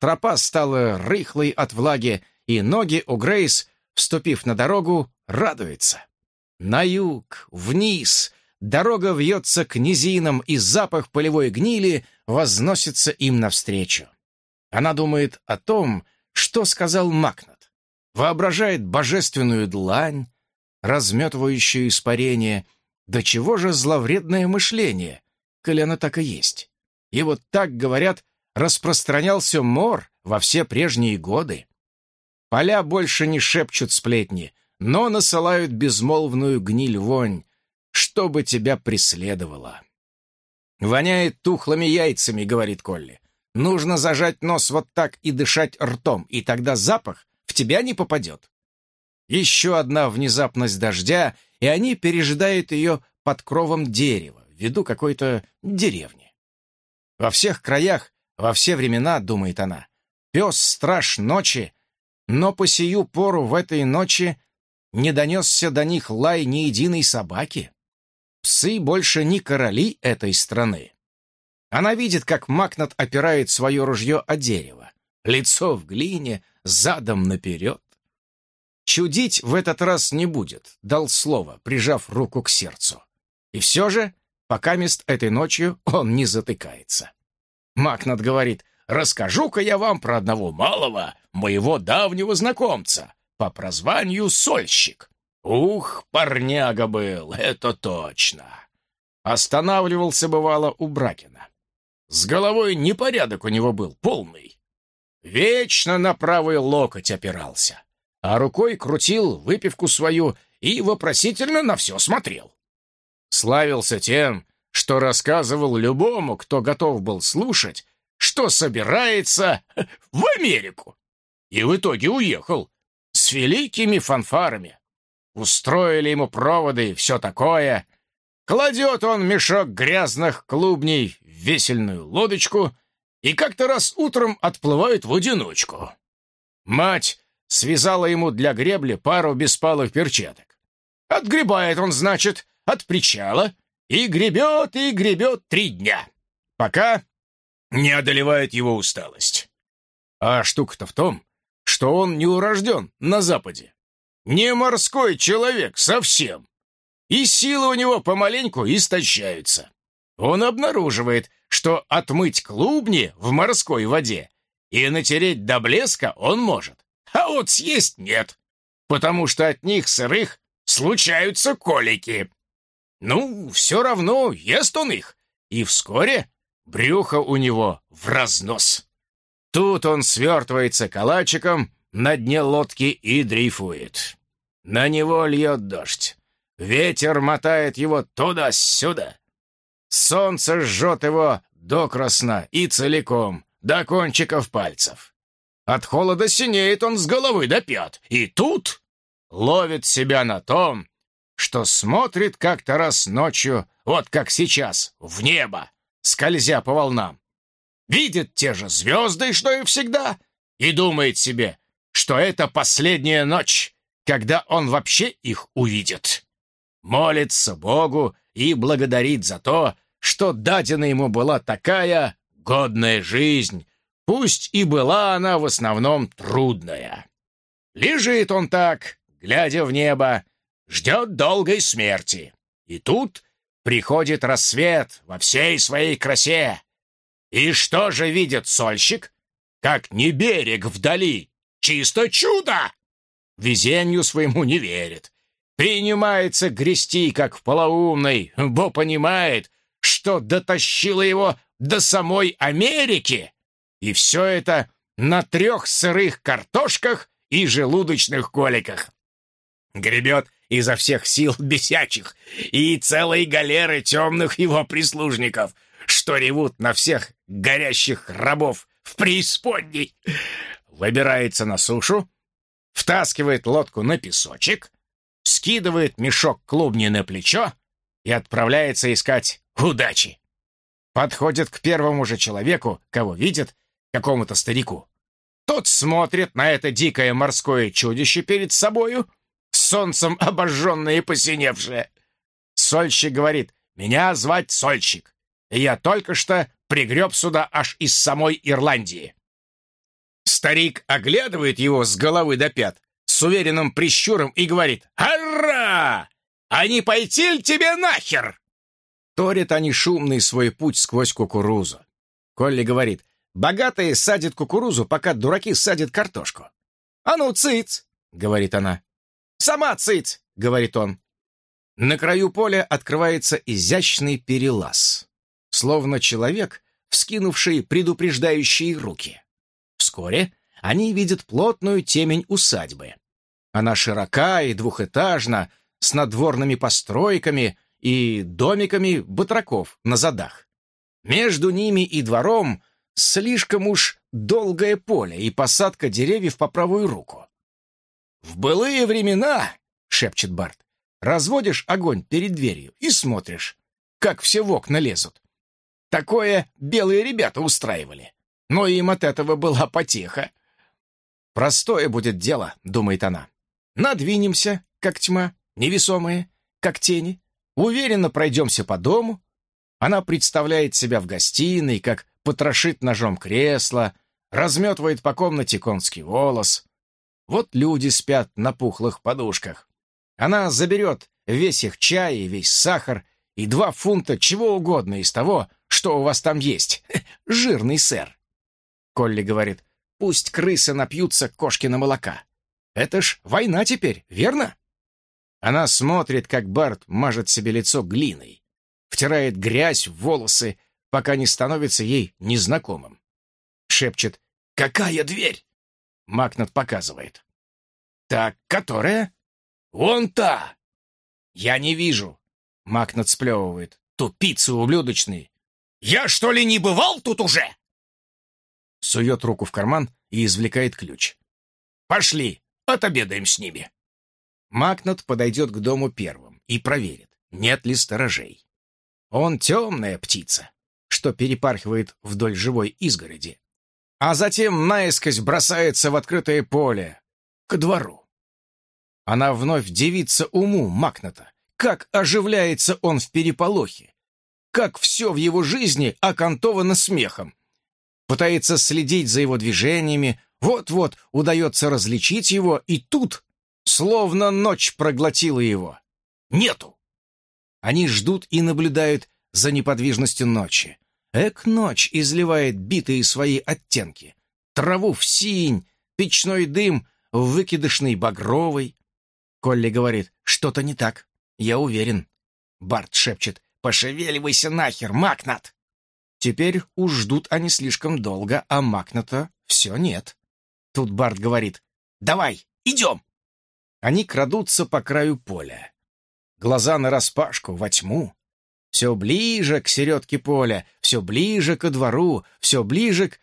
Тропа стала рыхлой от влаги, и ноги у Грейс, вступив на дорогу, радуются. На юг, вниз, дорога вьется к низинам, и запах полевой гнили возносится им навстречу. Она думает о том, что сказал Макнат. Воображает божественную длань, разметывающую испарение. До чего же зловредное мышление, коли оно так и есть. И вот так, говорят, распространялся мор во все прежние годы. Поля больше не шепчут сплетни, но насылают безмолвную гниль вонь, чтобы тебя преследовало. «Воняет тухлыми яйцами», — говорит Колли. «Нужно зажать нос вот так и дышать ртом, и тогда запах в тебя не попадет». Еще одна внезапность дождя, и они пережидают ее под кровом дерева, в виду какой-то деревни. Во всех краях, во все времена, думает она, пес — страж ночи, но по сию пору в этой ночи не донесся до них лай ни единой собаки. Псы больше не короли этой страны. Она видит, как Макнат опирает свое ружье о дерево, лицо в глине, задом наперед. Чудить в этот раз не будет, дал слово, прижав руку к сердцу. И все же, пока мест этой ночью он не затыкается. Макнат говорит, «Расскажу-ка я вам про одного малого, моего давнего знакомца по прозванию Сольщик. Ух, парняга был, это точно. Останавливался, бывало, у Бракина. С головой непорядок у него был, полный. Вечно на правый локоть опирался, а рукой крутил выпивку свою и вопросительно на все смотрел. Славился тем, что рассказывал любому, кто готов был слушать, что собирается в Америку. И в итоге уехал, с великими фанфарами. Устроили ему проводы и все такое. Кладет он мешок грязных клубней весельную лодочку и как-то раз утром отплывает в одиночку. Мать связала ему для гребли пару беспалых перчаток. Отгребает он, значит, от причала и гребет, и гребет три дня, пока не одолевает его усталость. А штука-то в том, что он не урожден на Западе. Не морской человек совсем. И силы у него помаленьку истощаются. Он обнаруживает, что отмыть клубни в морской воде и натереть до блеска он может, а вот съесть нет, потому что от них сырых случаются колики. Ну, все равно ест он их, и вскоре брюхо у него в разнос. Тут он свертывается калачиком на дне лодки и дрейфует. На него льет дождь. Ветер мотает его туда-сюда. Солнце жжет его докрасно и целиком, до кончиков пальцев. От холода синеет он с головы до пят. И тут ловит себя на том, что смотрит как-то раз ночью, вот как сейчас, в небо, скользя по волнам. Видит те же звезды, что и всегда, и думает себе, что это последняя ночь, когда он вообще их увидит. Молится Богу и благодарит за то, что дадена ему была такая годная жизнь, пусть и была она в основном трудная. Лежит он так, глядя в небо, ждет долгой смерти. И тут приходит рассвет во всей своей красе. И что же видит сольщик? Как не берег вдали, чисто чудо! Везенью своему не верит. Принимается грести, как в полоумной, бо понимает, что дотащило его до самой Америки. И все это на трех сырых картошках и желудочных коликах. Гребет изо всех сил (laughs) бесячих и целой галеры темных его прислужников, что ревут на всех горящих рабов в преисподней. Выбирается на сушу, втаскивает лодку на песочек, скидывает мешок клубни на плечо и отправляется искать удачи. Подходит к первому же человеку, кого видит, какому-то старику. Тот смотрит на это дикое морское чудище перед собою, солнцем обожженное и посиневшее. Сольщик говорит, «Меня звать Сольщик, я только что пригреб сюда аж из самой Ирландии». Старик оглядывает его с головы до пят с уверенным прищуром и говорит, «Ара! А не пойти ли тебе нахер?» Торят они шумный свой путь сквозь кукурузу. Колли говорит, «Богатые садят кукурузу, пока дураки садят картошку». «А ну, цыц!» — говорит она. «Сама цыц!» — говорит он. На краю поля открывается изящный перелаз, словно человек, вскинувший предупреждающие руки. Вскоре они видят плотную темень усадьбы. Она широка и двухэтажна, с надворными постройками и домиками батраков на задах. Между ними и двором слишком уж долгое поле и посадка деревьев по правую руку. «В былые времена, — шепчет Барт, — разводишь огонь перед дверью и смотришь, как все в окна лезут. Такое белые ребята устраивали, но им от этого была потеха. «Простое будет дело», — думает она. «Надвинемся, как тьма, невесомые, как тени, уверенно пройдемся по дому». Она представляет себя в гостиной, как потрошит ножом кресло, разметывает по комнате конский волос, вот люди спят на пухлых подушках. Она заберет весь их чай и весь сахар и два фунта чего угодно из того, что у вас там есть. (laughs) Жирный сэр. Колли говорит, пусть крысы напьются кошкина молока. Это ж война теперь, верно? Она смотрит, как Барт мажет себе лицо глиной, втирает грязь в волосы, пока не становится ей незнакомым. Шепчет «Какая дверь?» Макнат показывает. «Так, которая?» «Вон та!» «Я не вижу!» Макнат сплевывает. «Тупицы ублюдочные!» «Я что ли не бывал тут уже?» Сует руку в карман и извлекает ключ. «Пошли, отобедаем с ними!» Макнат подойдет к дому первым и проверит, нет ли сторожей. Он темная птица, что перепархивает вдоль живой изгороди, а затем наискось бросается в открытое поле, ко двору. Она вновь девится уму Макната, как оживляется он в переполохе, как все в его жизни окантовано смехом. Пытается следить за его движениями, вот-вот удается различить его, и тут, словно ночь проглотила его, нету. Они ждут и наблюдают за неподвижностью ночи. Эк, ночь изливает битые свои оттенки. Траву в синь, печной дым выкидышный багровый. Колли говорит, что-то не так, я уверен. Барт шепчет, пошевеливайся нахер, Макнат. Теперь уж ждут они слишком долго, а Макната все нет. Тут Барт говорит, давай, идем. Они крадутся по краю поля. Глаза нараспашку, во тьму. Все ближе к середке поля, все ближе ко двору, все ближе к...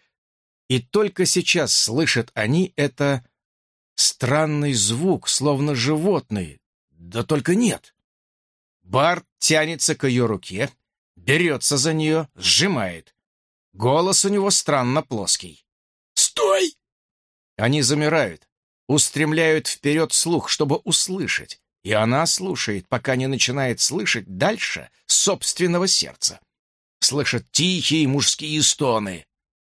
И только сейчас слышат они это странный звук, словно животный. Да только нет. Барт тянется к ее руке, берется за нее, сжимает. Голос у него странно плоский. «Стой!» Они замирают, устремляют вперед слух, чтобы услышать. И она слушает, пока не начинает слышать дальше собственного сердца. Слышит тихие мужские стоны.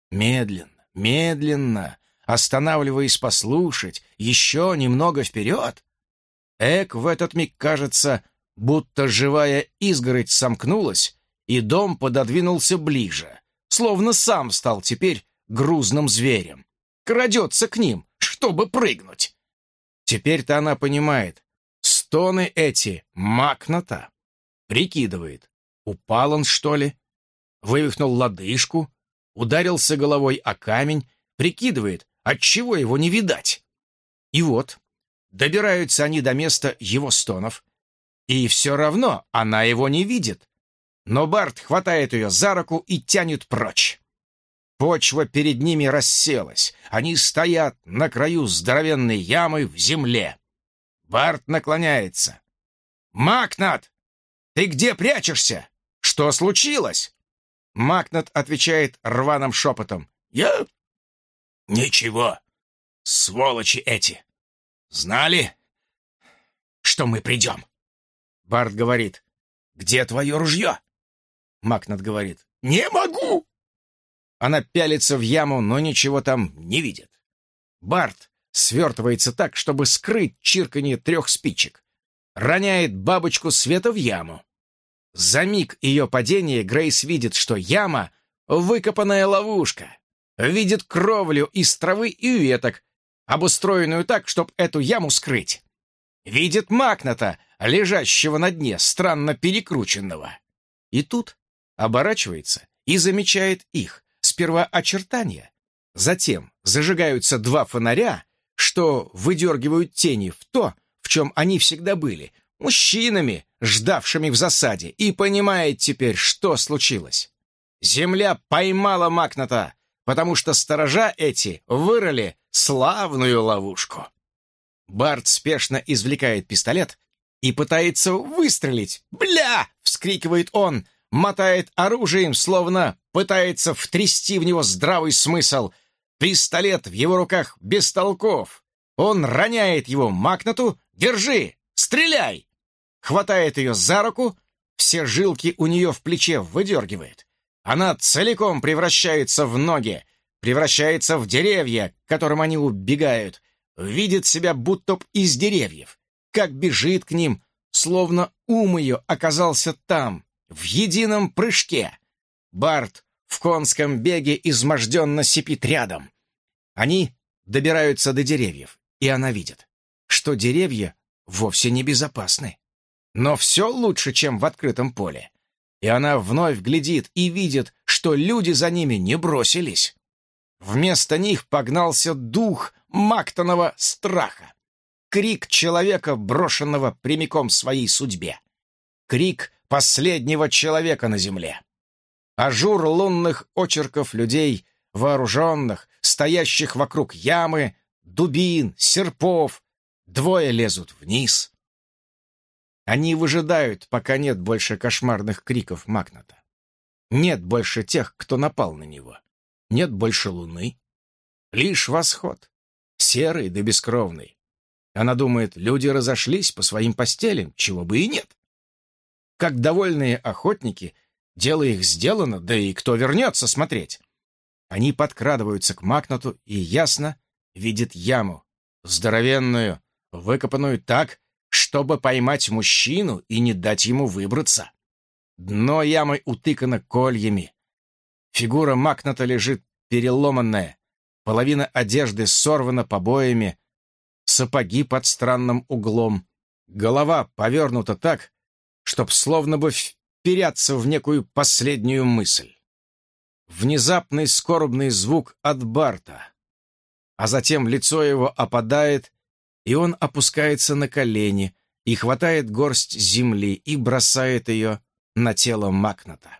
Медленно, медленно, останавливаясь послушать, еще немного вперед. Эк в этот миг кажется, будто живая изгородь сомкнулась, и дом пододвинулся ближе, словно сам стал теперь грузным зверем. Крадется к ним, чтобы прыгнуть. Теперь-то она понимает, Стоны эти макната. Прикидывает. Упал он, что ли? Вывихнул лодыжку, ударился головой о камень, прикидывает, отчего его не видать. И вот, добираются они до места его стонов, и все равно она его не видит. Но Барт хватает ее за руку и тянет прочь. Почва перед ними расселась. Они стоят на краю здоровенной ямы в земле. Барт наклоняется. «Макнат! Ты где прячешься? Что случилось?» Макнат отвечает рваным шепотом. «Я... ничего. Сволочи эти. Знали, что мы придем?» Барт говорит. «Где твое ружье?» Макнат говорит. «Не могу!» Она пялится в яму, но ничего там не видит. Барт свертывается так, чтобы скрыть чирканье трех спичек. Роняет бабочку света в яму. За миг ее падения Грейс видит, что яма — выкопанная ловушка. Видит кровлю из травы и веток, обустроенную так, чтобы эту яму скрыть. Видит Макната, лежащего на дне, странно перекрученного. И тут оборачивается и замечает их, сперва очертания, затем зажигаются два фонаря, что выдергивают тени в то, в чем они всегда были, мужчинами, ждавшими в засаде, и понимает теперь, что случилось. Земля поймала Макната, потому что сторожа эти вырыли славную ловушку. Барт спешно извлекает пистолет и пытается выстрелить. «Бля!» — вскрикивает он, мотает оружием, словно пытается втрясти в него здравый смысл — Пистолет в его руках без толков. Он роняет его Макнату. «Держи! Стреляй!» Хватает ее за руку, все жилки у нее в плече выдергивает. Она целиком превращается в ноги, превращается в деревья, к которым они убегают, видит себя будто б из деревьев, как бежит к ним, словно ум ее оказался там, в едином прыжке. Барт в конском беге изможденно сипит рядом. Они добираются до деревьев, и она видит, что деревья вовсе не безопасны. Но все лучше, чем в открытом поле. И она вновь глядит и видит, что люди за ними не бросились. Вместо них погнался дух Мактонова страха. Крик человека, брошенного прямиком своей судьбе. Крик последнего человека на земле. Ажур лунных очерков людей, вооруженных, стоящих вокруг ямы, дубин, серпов. Двое лезут вниз. Они выжидают, пока нет больше кошмарных криков Макната. Нет больше тех, кто напал на него. Нет больше луны. Лишь восход. Серый да бескровный. Она думает, люди разошлись по своим постелям, чего бы и нет. Как довольные охотники, дело их сделано, да и кто вернется смотреть. Они подкрадываются к Макнату и ясно видят яму, здоровенную, выкопанную так, чтобы поймать мужчину и не дать ему выбраться. Дно ямы утыкано кольями. Фигура Макната лежит переломанная, половина одежды сорвана побоями, сапоги под странным углом, голова повернута так, чтоб словно бы вперяться в некую последнюю мысль. Внезапный скорбный звук от Барта, а затем лицо его опадает, и он опускается на колени и хватает горсть земли и бросает ее на тело Макната.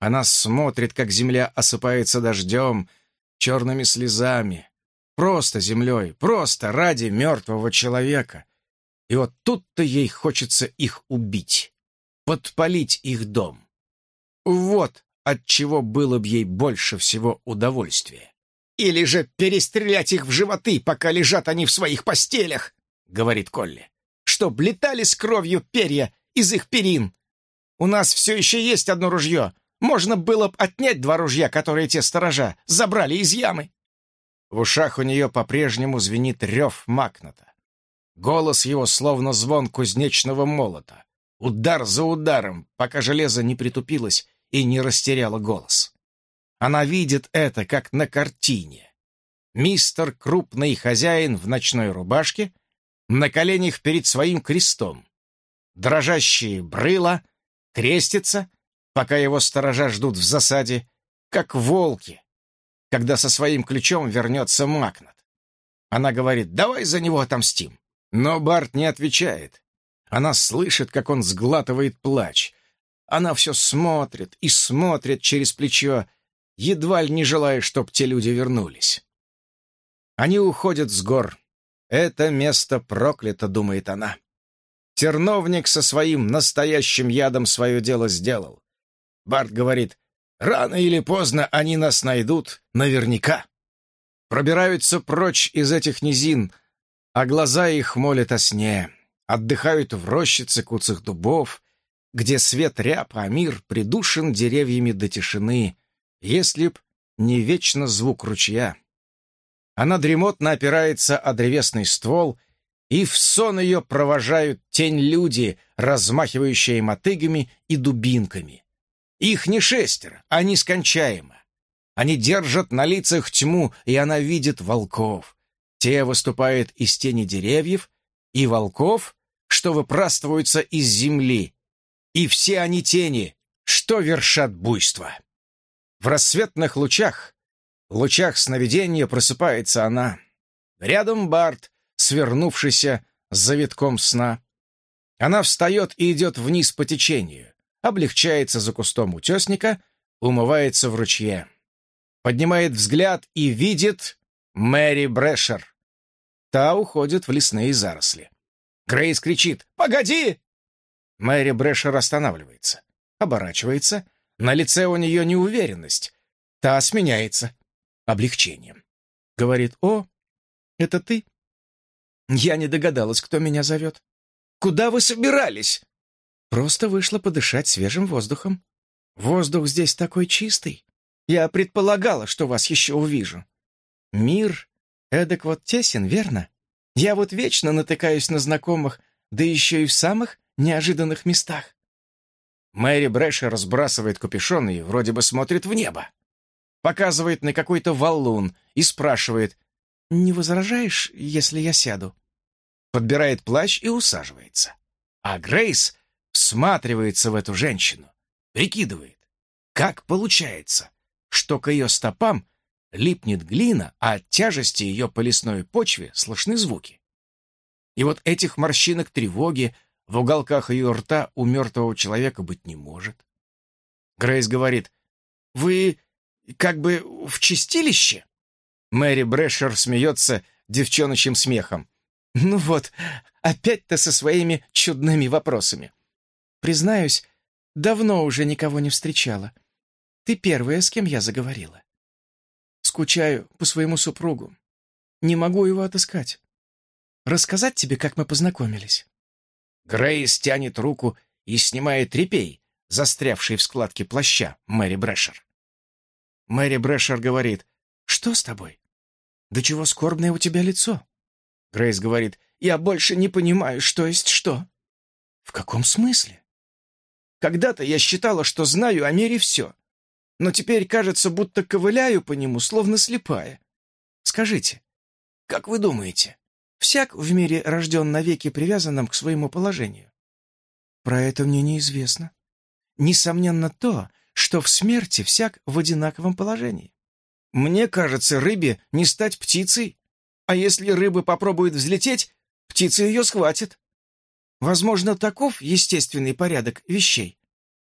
Она смотрит, как земля осыпается дождем, черными слезами, просто землей, просто ради мертвого человека. И вот тут-то ей хочется их убить, подпалить их дом. Вот от чего было бы ей больше всего удовольствия. «Или же перестрелять их в животы, пока лежат они в своих постелях», — говорит Колли, «чтоб летали с кровью перья из их перин. У нас все еще есть одно ружье. Можно было бы отнять два ружья, которые те сторожа забрали из ямы». В ушах у нее по-прежнему звенит рев Макната. Голос его словно звон кузнечного молота. Удар за ударом, пока железо не притупилось и не растеряло голос. Она видит это, как на картине. Мистер крупный хозяин в ночной рубашке, на коленях перед своим крестом. Дрожащие брыла, крестится, пока его сторожа ждут в засаде, как волки, когда со своим ключом вернется Макнат. Она говорит, давай за него отомстим. Но Барт не отвечает. Она слышит, как он сглатывает плач. Она все смотрит и смотрит через плечо, едва ли не желая, чтоб те люди вернулись. Они уходят с гор. Это место проклято, думает она. Терновник со своим настоящим ядом свое дело сделал. Барт говорит, Рано или поздно они нас найдут, наверняка. Пробираются прочь из этих низин, а глаза их молят о сне. Отдыхают в рощице куцых дубов, где свет ряб, а мир придушен деревьями до тишины, если б не вечно звук ручья. Она дремотно опирается о древесный ствол, и в сон ее провожают тень люди, размахивающие мотыгами и дубинками. Их не шестеро, а нескончаемо. Они держат на лицах тьму, и она видит волков. Те выступают из тени деревьев, и волков, что выпрастываются из земли. И все они тени, что вершат буйство. В рассветных лучах, лучах сновидения просыпается она. Рядом Барт, свернувшийся с завитком сна. Она встает и идет вниз по течению облегчается за кустом утесника, умывается в ручье. Поднимает взгляд и видит Мэри Брэшер. Та уходит в лесные заросли. Грейс кричит «Погоди!» Мэри Брэшер останавливается, оборачивается. На лице у нее неуверенность. Та сменяется облегчением. Говорит «О, это ты?» Я не догадалась, кто меня зовет. «Куда вы собирались?» Просто вышла подышать свежим воздухом. Воздух здесь такой чистый. Я предполагала, что вас еще увижу. Мир эдак вот тесен, верно? Я вот вечно натыкаюсь на знакомых, да еще и в самых неожиданных местах. Мэри Брэша разбрасывает капюшон и вроде бы смотрит в небо. Показывает на какой-то валун и спрашивает, «Не возражаешь, если я сяду?» Подбирает плащ и усаживается. А Грейс всматривается в эту женщину, прикидывает, как получается, что к ее стопам липнет глина, а от тяжести ее по лесной почве слышны звуки. И вот этих морщинок тревоги в уголках ее рта у мертвого человека быть не может. Грейс говорит, «Вы как бы в чистилище?» Мэри Брэшер смеется девчоночьим смехом. «Ну вот, опять ты со своими чудными вопросами. Признаюсь, давно уже никого не встречала. Ты первая, с кем я заговорила. Скучаю по своему супругу. Не могу его отыскать. Рассказать тебе, как мы познакомились?» Грейс тянет руку и снимает репей, застрявший в складке плаща Мэри Брэшер. Мэри Брэшер говорит, «Что с тобой? Да чего скорбное у тебя лицо?» Грейс говорит, «Я больше не понимаю, что есть что». «В каком смысле?» «Когда-то я считала, что знаю о мире все, но теперь кажется, будто ковыляю по нему, словно слепая. Скажите, как вы думаете, всяк в мире рожден навеки привязанным к своему положению? Про это мне неизвестно. Несомненно то, что в смерти всяк в одинаковом положении. Мне кажется, рыбе не стать птицей, а если рыба попробует взлететь, птица ее схватит. Возможно, таков естественный порядок вещей.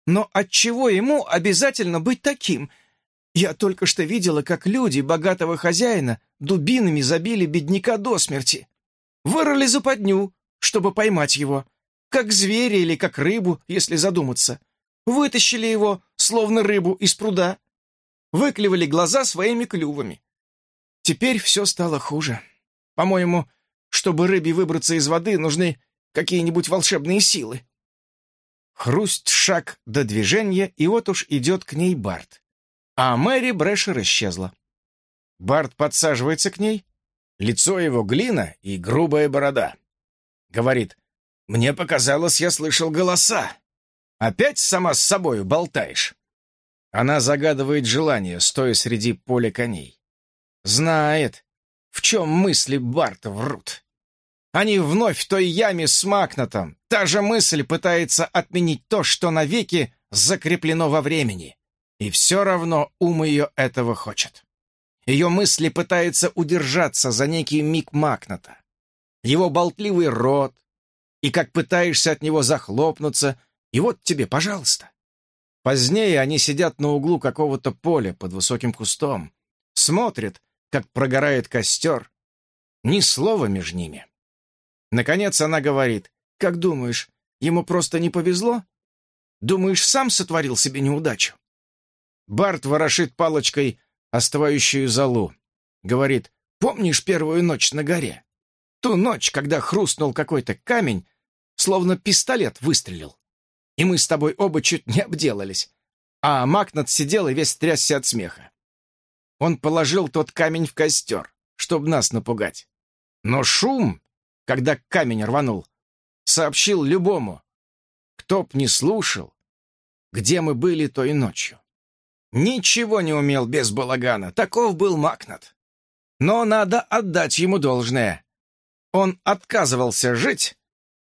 Но отчего ему обязательно быть таким? Я только что видела, как люди богатого хозяина дубинами забили бедняка до смерти. Вырыли западню, чтобы поймать его. Как зверя или как рыбу, если задуматься. Вытащили его, словно рыбу, из пруда. Выклевали глаза своими клювами. Теперь все стало хуже. По-моему, чтобы рыбе выбраться из воды, нужны какие-нибудь волшебные силы. Хруст шаг до движения, и вот уж идет к ней Барт. А Мэри Брэшер исчезла. Барт подсаживается к ней. Лицо его глина и грубая борода. Говорит, «Мне показалось, я слышал голоса. Опять сама с собою болтаешь?» Она загадывает желание, стоя среди поля коней. Знает, в чем мысли Барта врут. Они вновь в той яме с Макнатом. Та же мысль пытается отменить то, что навеки закреплено во времени. И все равно ум ее этого хочет. Ее мысли пытаются удержаться за некий миг Макната. Его болтливый рот, и как пытаешься от него захлопнуться, и вот тебе, пожалуйста. Позднее они сидят на углу какого-то поля под высоким кустом, смотрят, как прогорает костер. Ни слова между ними. Наконец она говорит, «Как думаешь, ему просто не повезло? Думаешь, сам сотворил себе неудачу?» Барт ворошит палочкой остывающую золу. Говорит, «Помнишь первую ночь на горе? Ту ночь, когда хрустнул какой-то камень, словно пистолет выстрелил. И мы с тобой оба чуть не обделались. А Макнат сидел и весь трясся от смеха. Он положил тот камень в костер, чтобы нас напугать. Но шум, когда камень рванул, сообщил любому, кто б не слушал, где мы были той ночью. Ничего не умел без балагана, таков был Макнат. Но надо отдать ему должное. Он отказывался жить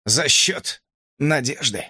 за счет надежды.